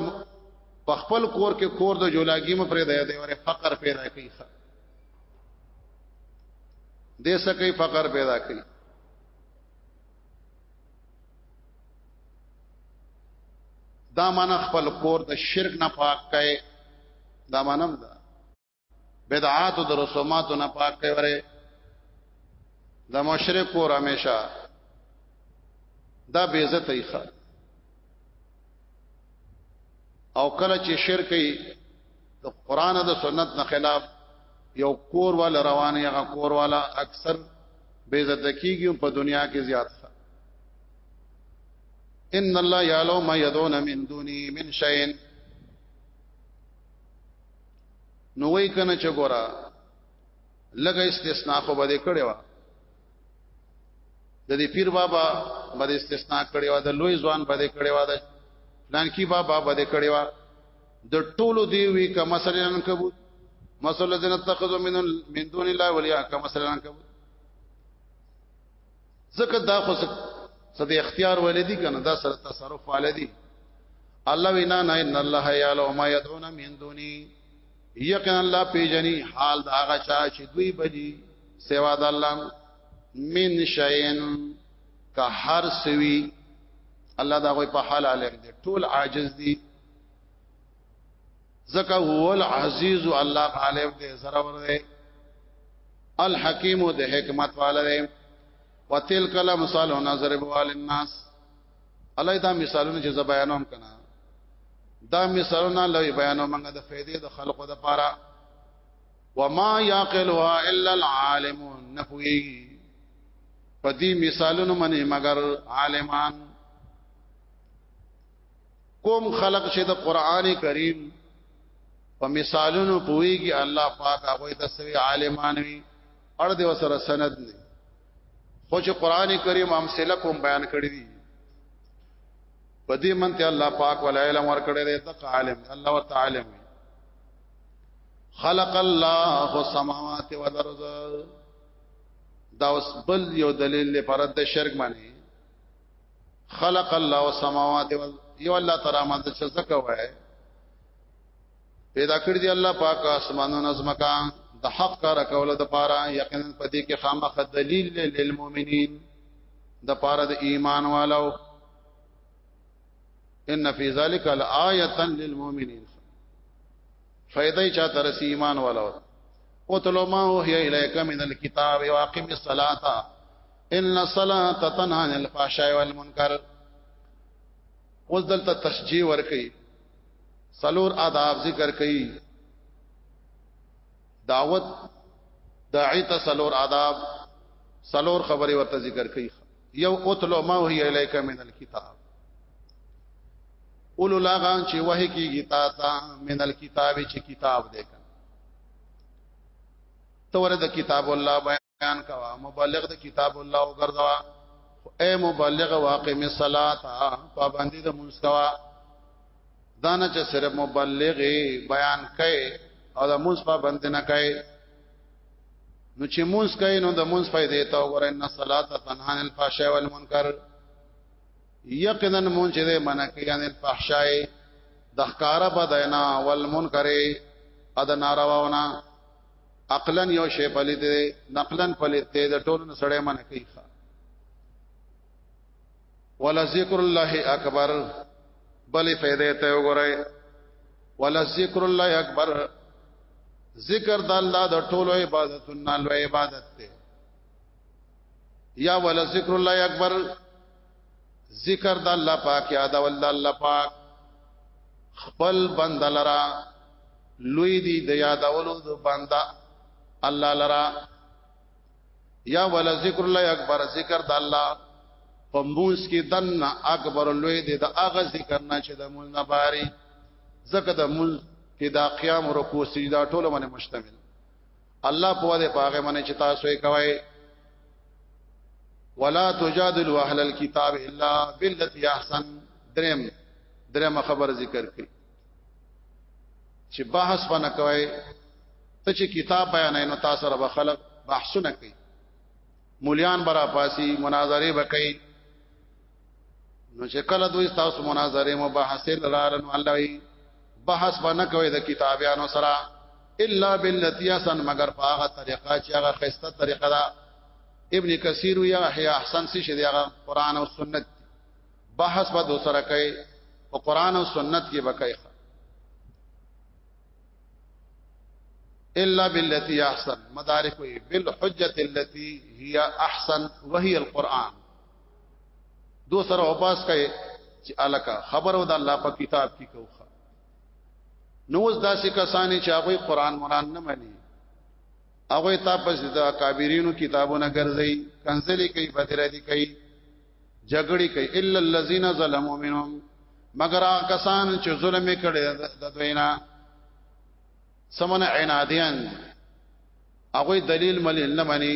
په خپل کور کې کور د جولاګي م پرې دی دی ور فقر پیدا کوي دې سکه فقر پیدا کوي دا معنا خپل کور د شرک نه پاک کړي دا مانم دا بدعات او رسومات نه پاک کوي د مشرک او رمیشه دا بے عزت ای خلق او کله چې شرک ای د قران او د سنت نه خلاف یو کور والا روانه هغه کور والا اکثر بے عزت کیږي په دنیا کې زیات ښه ان الله یعلم ما یدون من دونی من شیء نو وای کنه چې ګورا لګه استثناء خو بده کړي وا د دې پیر بابا بده استثناء کړي وا د لوی ځوان بده کړي وا د پلان کی بابا بده کړي وا د ټولو دی وی کا مثلا عنکبوت مثلا الذين اتخذوا من من دون الله وليا کا مثلا عنکبوت ځکه دا خو څه د اختیار ولدي کنه دا سره تصرف ولدي الله وینا نه ان الله یعلم ما يدعون من دوني یقینا الله پیجنی حال دا هغه چا چې دوی بلی سوا د الله من شین کا هر سوی الله دا غوي په حال عالم دي ټول عاجز دي زکه هو العزیز الله غالب دې سره ور دې الحکیم دې حکمت والا دې وتلک الامثال نظرب والناس الله دا مثالونه چې بیانوم کنه دا مثالونه لوي بیانو موږ د فائدې د خلقو د پاره وما يعقلها الا العالمون نفوي پدې مثالونو منی مگر عالمان کوم خلق چې د قران کریم په مثالونو پويږي الله پاک هغه د سوي عالمان وي اړ دې وسره سند نه خو چې قران کریم هم سله کوم بیان کړی دي په دې منته الله پاک ول علم ور کړی دی تق عالم الله وتعالى خلق الله السماوات والارض دا اوس بل یو دلیل لپاره د شرک معنی خلق الله السماوات وال یو الله تعالی مند چې زکه وای پیدا کړی دی الله پاک اسمانونو نظمکا د حق کار کوله د پاره یقینا پدې کې خامخ دلیل للمؤمنین د پاره د ایمان والو ان فی ذلک لآیه للمؤمنین فائدہ چا ترسی ایمان والو او تلو ما هو هي الیک من الكتاب واقم الصلاه ان الصلاه تنها عن الفحشاء والمنکر اوس دلته تشجیع ور کوي سلور آداب ذکر کوي دعوت داعی ته سلور آداب سلور خبري ورته ذکر کوي یو اتلو ما وهي الیک من الكتاب اولو لاغان چې وه کیږي تا تا من الكتاب چې کتاب دې کړ تور د کتاب الله بیان کوا مبلغ د کتاب الله وګرځوا اے مبلغ واقم الصلاه پابندی د مونږ کوا دانه چې صرف مبلغ بیان کړي او د مونږ پابند نه کړي نو چې مونږ کړي نو د مونږ فائدې ته وګورئ ان الصلاه تنها عن الفحشاء والمنکر یقینا مونږ چې منع کوي ان الفحشاء د ښکارا بدینا والمنکر ادنا رواونه عقلا یو شی پلیت دی نقلا پلیت دی د ټولو سړی منه کوي ولا ذکر الله اکبر بلې فائدې ته وګورئ ولا ذکر الله اکبر ذکر د الله د ټولو عبادتونو لوی عبادت دی یا ولا ذکر الله اکبر ذکر د الله پاک یاد او الله پاک خپل بند لرا لوی دی د یادولو د بندا الله لرا یا ول ذکر الله اکبر ذکر د الله پمبوس کې دن اکبر لوی دی د اغه ذکر نه چې د مول نه باري زکه د مول کې دا قیام رکوع سجدا ټول باندې مشتمل الله په دې پاغه باندې چې تاسو یې کوي ولا تجادل اهل الكتاب الا بالتي احسن درم درم خبر ذکر کړي چې بحث باندې کوي ته چې کتاب بیان نه تاسو رب خلق بحثونه کوي مولیان برا پاسی مناظره وکړي نو چې کله دوی تاسو مناظره مباحثه لرارن الله بحث باندې کوي د کتابیانو سره الا بالتي احسن مگر په هغه طریقه چې هغه خسته طریقه ده ابن کثیر یا احیا احسن سی شری هغه قران او سنت بحث به دو سره کوي او قران او سنت کې بکای الا بالتي احسن مدارک وی بالحجه التي هي احسن وهي القران دو سره اوپاس کئ چې الکا خبرو د الله په کتاب کې کوخه نو اوس داسې کسانې چې هغه قران مران نه مني هغه تاسو د اکابرینو کتابونه ګرځي کنځلې کوي بدر دي کوي جګړې کوي الا الذين ظلموا منهم مگر هغه کسان چې ظلم کړي د دوینا سمنه عنادیان هغه دلیل مل نه مني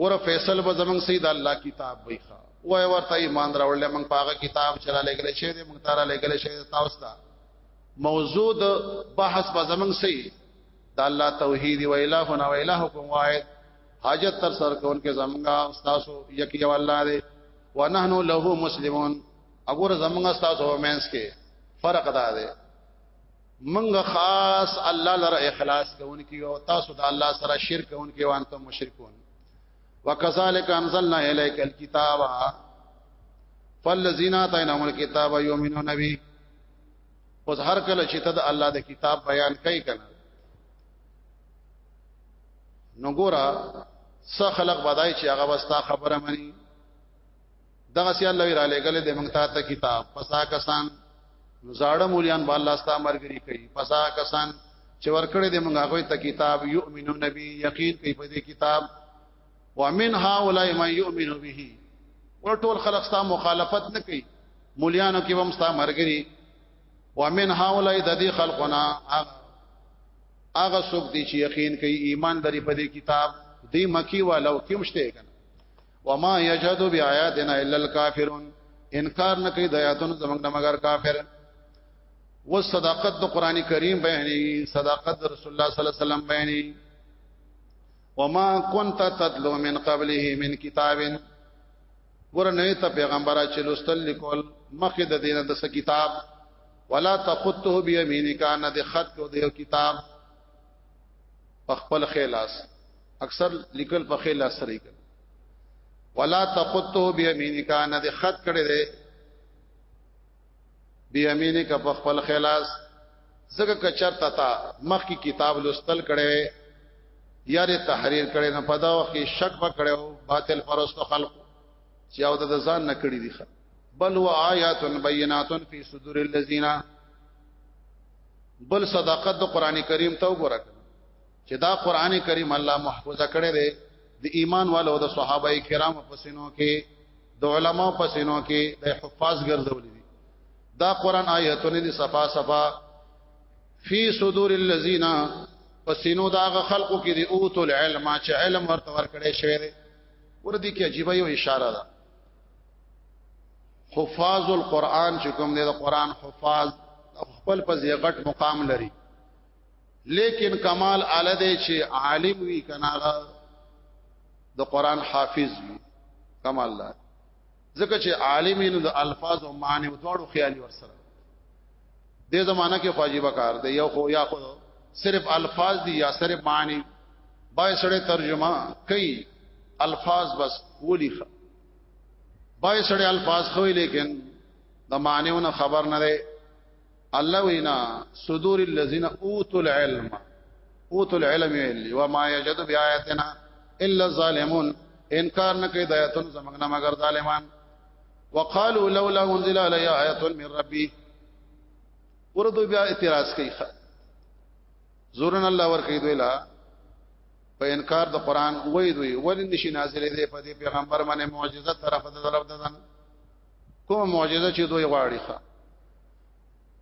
ګوره فیصل به زمنګ سید الله کتاب وي ښا وای ورته ایمان راوړل موږ پاغه کتاب چلا لګل شي دې موږ تارا لګل شي تاسو ته موضوع د بحث به زمنګ سید د الله توحید و الہنا و الہکم واحد حاجت تر سر کون کې زمنګا استاد یکی یو الله دې ونحنو له مسلمون وګوره زمونږ تاسو مینس کې فرق دا دی منګه خاص الله لره اخلاص کوونکی او تاسو د الله سره شرک کوونکی او انتم مشرکون وکذالک انزلنا الیک الكتاب فالذین آتیناهم الكتاب یؤمنون به اوس هر کله چې ته د الله د کتاب بیان کوي کنه نو ګورا څه خلق بدای چې هغه وستا خبره مني دغه سی الله را لګل د موږ ته ته کتاب پسا کسان زاړه مولیان با الله ستا مرګري کوي پسا کسان چې ورکړې د موږ هغه ته کتاب یؤمنون نبی یقین کوي په دې کتاب ومن هؤلاء من یؤمن به ور ټول خلق ستا مخالفت نه کوي مولیانو کې هم ستا مرګري ومن هؤلاء د دې خلقنا هغه څوک دي چې یقین کوي ایمان لري په دې کتاب دی مکی والو کوم شته کنه وما یجحد بیااتنا الا الکافرون انکار نه کوي د آیاتونو زمنګ نه مگر کافر و صداقت د قران کریم بیانې صداقت د رسول الله صلی الله علیه وسلم بیانې وما كنت تتلو من قبله من كتاب ور نه ته پیغمبره چې لوستل لیکول مخه د دینه د کتاب ولا تخطه بيمينك ان د خط کو د کتاب په خپل خلاص اکثر لیکل په خلاص سره لیکل ولا تخطه بيمينك انا دې خط کړي دې بيمينك په خپل خلاص زګه کچر تتا مخ کی کتاب لوستل کړي یا دې تحریر کړي نه پدا وخت شک پکړو باطل پرستو خلق چې او د ځان نه کړی دي بل هو آیات بینات فی صدور الذین بل صداقت د قران کریم ته وګوره چې دا قران کریم الله محفوظه کړی دی د ایمان والو د صحابه کرامو پسینو کې د علماو پسینو کې د حفاظ ګرځولې دي دا قران آیاتونه دي صفا صفا فی صدور الذین پسینو دا خلقو کې دی اوت العلم چې علم ورته ورکړې شوی دی ور دي کې عجیب یو اشاره ده حفاظ القرآن چې کوم دی د قرآن حفاظ خپل په زیغټ مقام لري لیکن کمال اعلی دی چې عالم وي کنه د قرآن حافظ وي کمال الله ځکه چې عالم نو د الفاظ او معنی او دواړو خیالي ورسره دې زمانہ کې فاجیبه کار دی یو خو یا خو صرف الفاظ دي یا صرف معنی بای سره ترجمه کوي الفاظ بس ولي بای سړی الفاظ خوې لیکن د معنیونه خبر نه دی الله وینا صدور الذين اوتوا العلم اوتوا العلم ویلی و ما یجد بیااتنا الا الظالمون انکار نه کوي د آیاتن زمنګ نه مگر ظالمان وقالوا لولا انزل علي آیه من ربي ورته بیا اعتراض کوي زورن الله ور کوي دوی لا په انکار د قران وای دوی ولې نشي نازلې دې په دې پیغمبر باندې معجزه طرف د طرف ددن کوم معجزه چې دوی غواړي ښا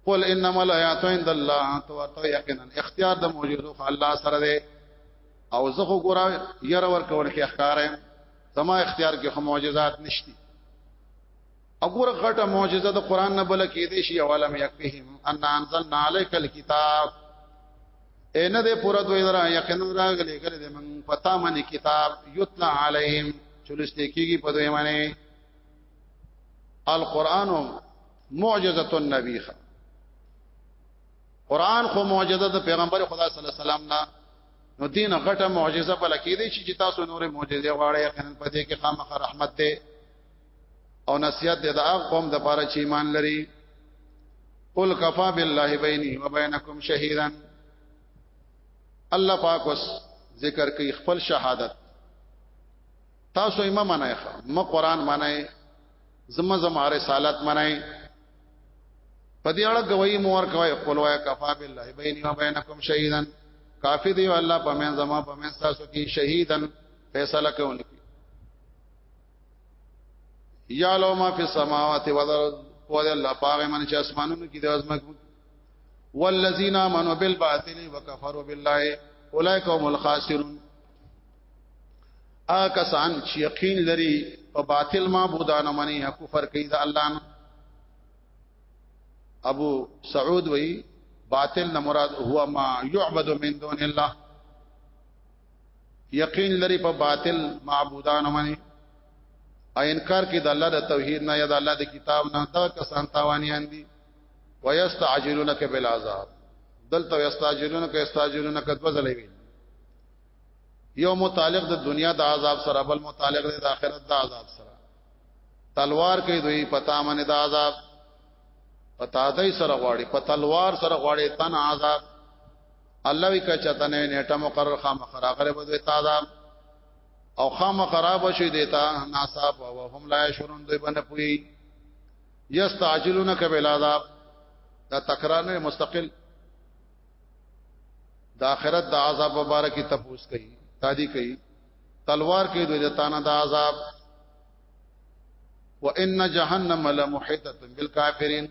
قل انما الایات عند الله تو تو یقینا اختیار د معجزو خو الله سره دی او زه خو ګورا ير ور کول کې اخکار زما اختیار کې خو معجزات نشتی اګوره غټه معجزه د قران نه بل کې دي شي اولم یکفهم ان انزلنا عليك الكتاب ان دې پورا دوی درا یقینا راغلي کله دې من پتا من کتاب یتلا علیهم چلوسته کیږي په دوی باندې القران معجزه النبی قران خو معجزه د پیغمبر خدا صلی الله علیه وسلم نه نو دین غټه معجزه بل کې دي چې تاسو نورې معجزې غواړئ یقینا په دې کې خامخ رحمت ده او نصیحت د هغه قوم د پاره چې ایمان لري قل کفا بالله بیني وبینکم شهیدا الله پاک وس ذکر کوي خپل شهادت تاسو یې ما منای ښه ما قران منای زما زما رسالت منای په دې اړه گواہی مور کوي قل وای کفا بالله بیني وبینکم شهیدا کافی دی الله په من زما په من تاسو کې شهیدا فیصله کوي یا لو ما فی السماوات والارض او د الله پاغه من چې اسمانونو کې د ازمک والذین آمنوا بالباطل وکفروا بالله اولئک هم الخاسرون آ کسان چې یقین لري په باطل معبودانو باندې کفر کوي د الله نه ابو سعود وی باطل نه مراد هو ما يعبد من دون الله یقین لري په باطل معبودانو باندې او انکار کوي د الله د توحید نه یا د الله د کتاب نه دا کسان تاوانیان دي ويستعجلونک بالعذاب دلته یستاجرونک یستاجرونک دوزلې وی یو متعلق د دنیا د عذاب سره بل متعلق د آخرت د عذاب سره تلوار کوي دوی پتا باندې د عذاب پتا دای سره غواړي په تلوار سره غواړي تن عذاب الله وی کچا ته نه نیټه مقرر خام خراغره بده تا دا او خام خراب شي دیتا ناصاب او هم لا شرون دوی باندې پوي یستعجلون کبل عذاب دا تکرار نه مستقل د اخرت د عذاب مبارک کی تفوس کوي تادی کوي تلوار کوي د جتانا د عذاب وان جهنم لمحيطه بالكافرين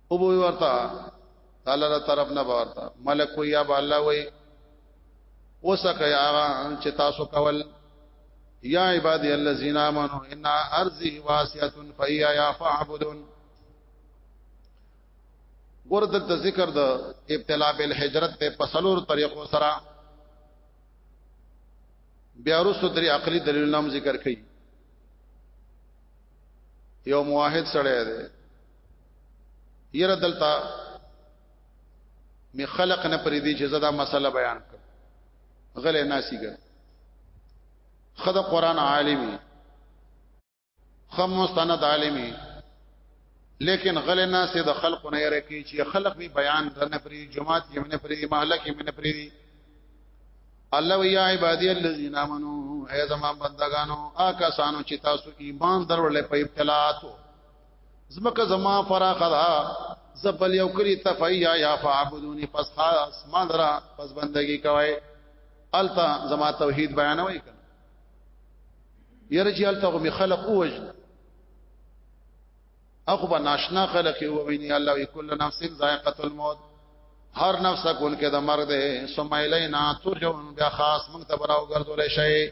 او به ورته تعالی له طرف نه ورته ملک وي یا الله وي وسکه یا چې تاسو کول یا عبادی الذین آمنو ان ارضی واسعه فیا یا فعبدون ورته د ذکر د ابتلا بل هجرت ته پسلور طریقو سره بیا وروسته درې عقلي دلیل نام ذکر کړي یو موحد سره دی یره دلته می خلق نه پرې دی چې زدا مسله بیان کړ غلې ناسیګر خدا قران عالمي خم مستند عالمي لیکن غلې ناسې د خلق نه یره کی چې خلق می بیان درنه پرې جماعت کې منه پرې محله کې منه پرې الله وی عبادی الذین آمنو اے زمان بندگانو آکا سانو چې تاسو ایمان درولې په ابتلااتو زمکه زما فراخ دا زبل یو کلی تفیا یا فعبدونی پس خاص ما درا پس بندگی کوي التا زما توحید بیانوي کنه يرجي التا غمي خلق وجه اخو با ناشنا خلق او ویني الله وی کل نفس ذائقه الموت هر نفس کون کې د مرګ ده سمایلینا ترجون بیا خاص موږ ته براو ګرځول شي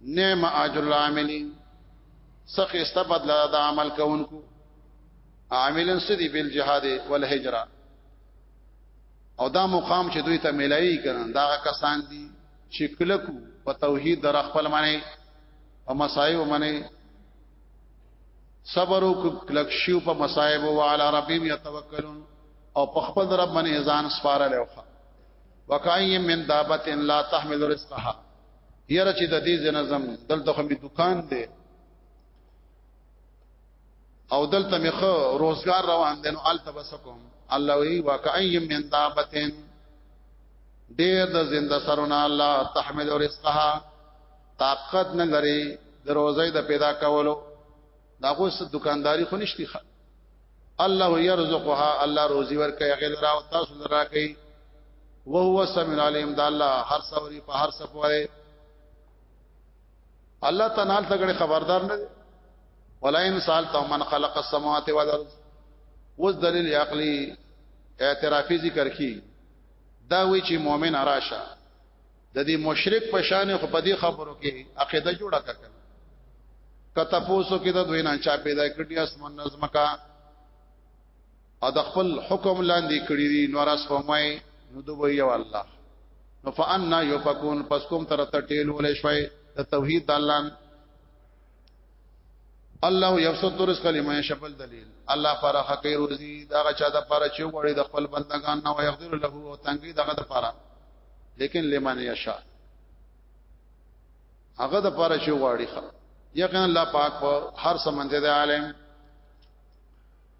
نعم اجر العاملین سخی استبد لرا دا عمل کونکو عاملن سدی بل جهاد والهجره او دا مقام چې دوی ته ملایي کړي دا کسان دي چې کلکو په توحید در خپل معنی او مصائب معنی صبر او کلک شیو په مصائب او علی ربهم یتوکلون او په خپل رب باندې ځان سپارل او وکایم من دابت لا تحمل رزقها یره چې د دې جنزم دلته خو می دکان دی او دلته می خو روزګار روان دی نو الته بسکم الله وی واکایم من دابتن ډیر د زنده سرونه الله تحمل او رزقها طاقت نه لري د روزي د پیدا کولو دا خو ست دکانداری خو نشتی خا الله يرزقها الله روزي ورکي غیر را او تاسو درا کوي وهو سميع عليم دا الله هر څوري په هر څه پوهه الله تنال تګړه خبردار نه ولا ان سال تو من خلق السماوات والارض وز دلیل عقلی اعترافی ذکر کی دا وی چې مؤمن راشه د دې مشرک په شان خو په دې خبرو کې عقیده جوړه کړه کته پوسو کې د دوی نه چا پیدا کړی اسمن نظم کا ا د خپل حکم لاندې کړی دي نور اس فمای نو دوی یو الله نو فانا یفکون پس کوم تر ته ټیل ولې شوي د توحید الله الله یبسط رزق لمن شفل دلیل الله پر حقیر رزي دا چا د پر چې وړي د خپل بندگان نه ويقدر له او تنګي دغه د پر لیکن لمن یشا هغه د پر چې وړي یقینا الله پاک په هر سمند دی عالم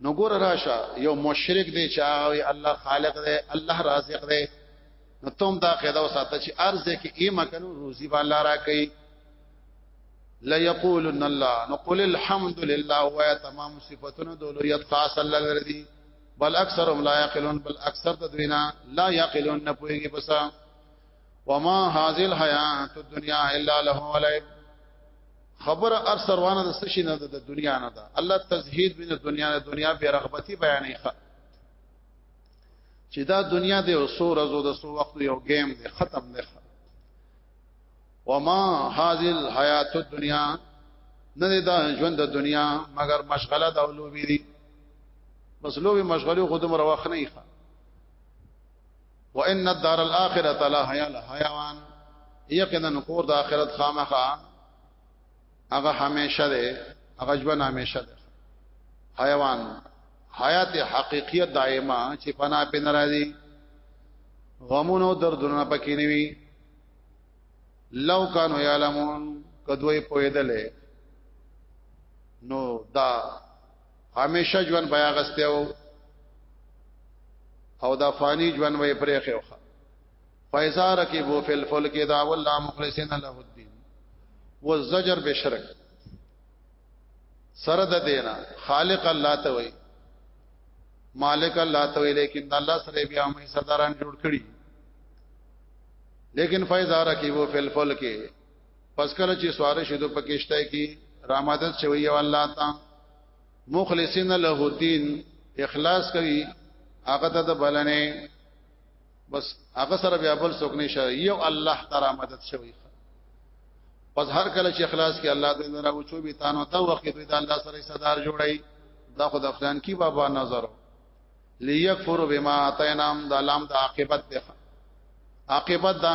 نو ګور راشه یو مشرک دی چې هغه الله خالق دی الله رازق دی نو تم دا قاعده وساته چې ارزه کې ای مکنو روزي والا را کوي لا یقولن الله نو قل الحمد لله و یا تمام صفاتنا دولویت خاص الله لري بل اکثرهم لا یعقلون بل اکثر د دوینا لا یعقلون نه پويږي پس وما هذه الحیات الدنیا الا له ولعب خبره ارسر وانه د سشي نه د دنیا نه ده الله تزهید من دنیا نه دنیا به رغبتی بیانې ښه چې دا دنیا د اوسو رزو د سو وخت یو گیم دی ختم دی وما هذه الحیات الدنیا نه دا ژوند د دنیا مگر مشغله د اولوبی دي بس لوی مشغله خودم رواخ نه ښه وان الدار الاخره لا حیا الحیوان یقینا کور د اخرت خامخه هغه همیشه ده هغه ژوند همیشه ده حیوان حیات حقیقیه دائمه چې پنا په ناراضي غمونو دردونه پکې نیوي لو کانو یعلمون کدوې پویدلې نو دا همیشه ژوند بیا غسته او او دا فانی ژوند وې پرې خوخه فایزا رکبو فی الفلک دا والله مخلصین له الدین والزجر بشرک سره د دینا خالق الله ته وای مالک الله ته وای لیکن الله سره بیا مې صدران جوړ کړی لیکن فایزا رکبو فی الفلک پس کله چې سوار شې دو پکشته کې را مدد شوی یو الله تا مخلصین له دین اخلاص کوي هغه ته بلنه بس هغه سره بیا بل څوک نشه یو الله تعالی مدد شوی پس هر کله چې اخلاص کې الله دې نه راو چوبې تانو ته وخت دې د الله سره صدر جوړي دا خود افغان کی بابا نظر ليكفر بما اتينام د لام د عاقبت ده عاقبت ده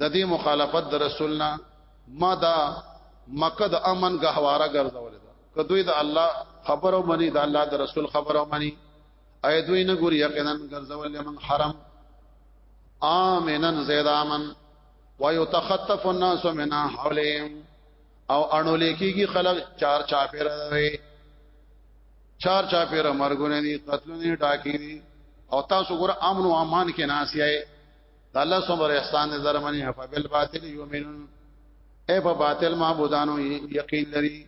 د دې مخالفت د رسولنا ما دا مکه د امن غهواره ګرځول دا کدوې د الله خبرو منی د الله د رسول خبرو منی اې دوی نه ګوري یقینا ګرځول من حرم امنن زید امن ويتخطف الناس من حولهم او اڼو لیکيږي خلک چار چاپیر وي چار چاپیر مرګونه دي قتلونه ډاکي دي او تاسو ګور امن او امان کې ناسي دا الله سمر احسان دې درمنې حفا بل باطل یومنون اے په باطل معبودانو یقین لري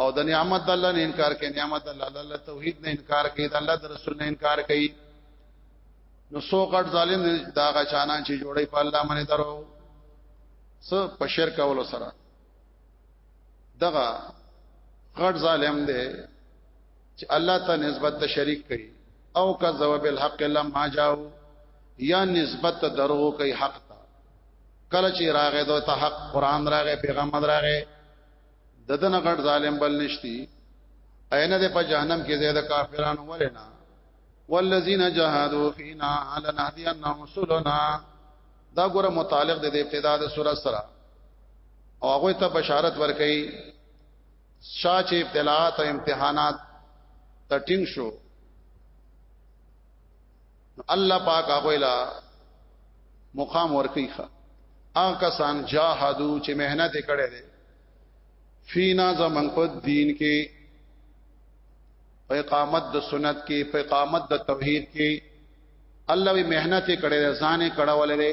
او د نعمت د الله نه انکار کوي نعمت د الله د توحید نه انکار کوي د الله د رسول نه انکار کوي نو سو غټ ظالم دا غچانا چې جوړي په الله باندې درو س په شرک اول سره دغه غټ ظالم دی چې الله ته نسبت ته شریک کوي او کذب بالحق لما جاءو یا نسبت ته درو کوي حق ته کله چې راغې دوی ته حق قران راغې پیغمبر راغې ددن غټ ظالم بل نشتی اینه د په جهنم کې زیاده کافرانو ولنا والذین جاهدوا فینا لنهدینهم سبلنا دا ګوره متعلق د ابتدا د سورہ سره او هغه ته بشارت ورکړي شاه چې ابتلاات او امتحانات تټینګ شو الله پاک هغه لا مقام ورکی ښه هغه کسان جاهدو چې مهنت کړي دي فینا زمن په دین کې په اقامت د سنت کې په اقامت د توحید کې الله وی مهنت کړي ځانې کړه ولري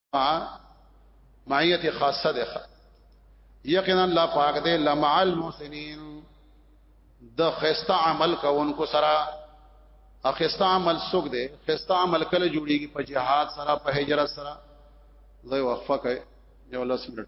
معیت خاصه ده یقینا الله پاک دې لمع المحسنین د خسته عمل کوونکو سره اخسته عمل سوق دې خسته عمل کله جوړیږي په جهاد سره په هجرت سره زوی وقفه کوي یو لس منټ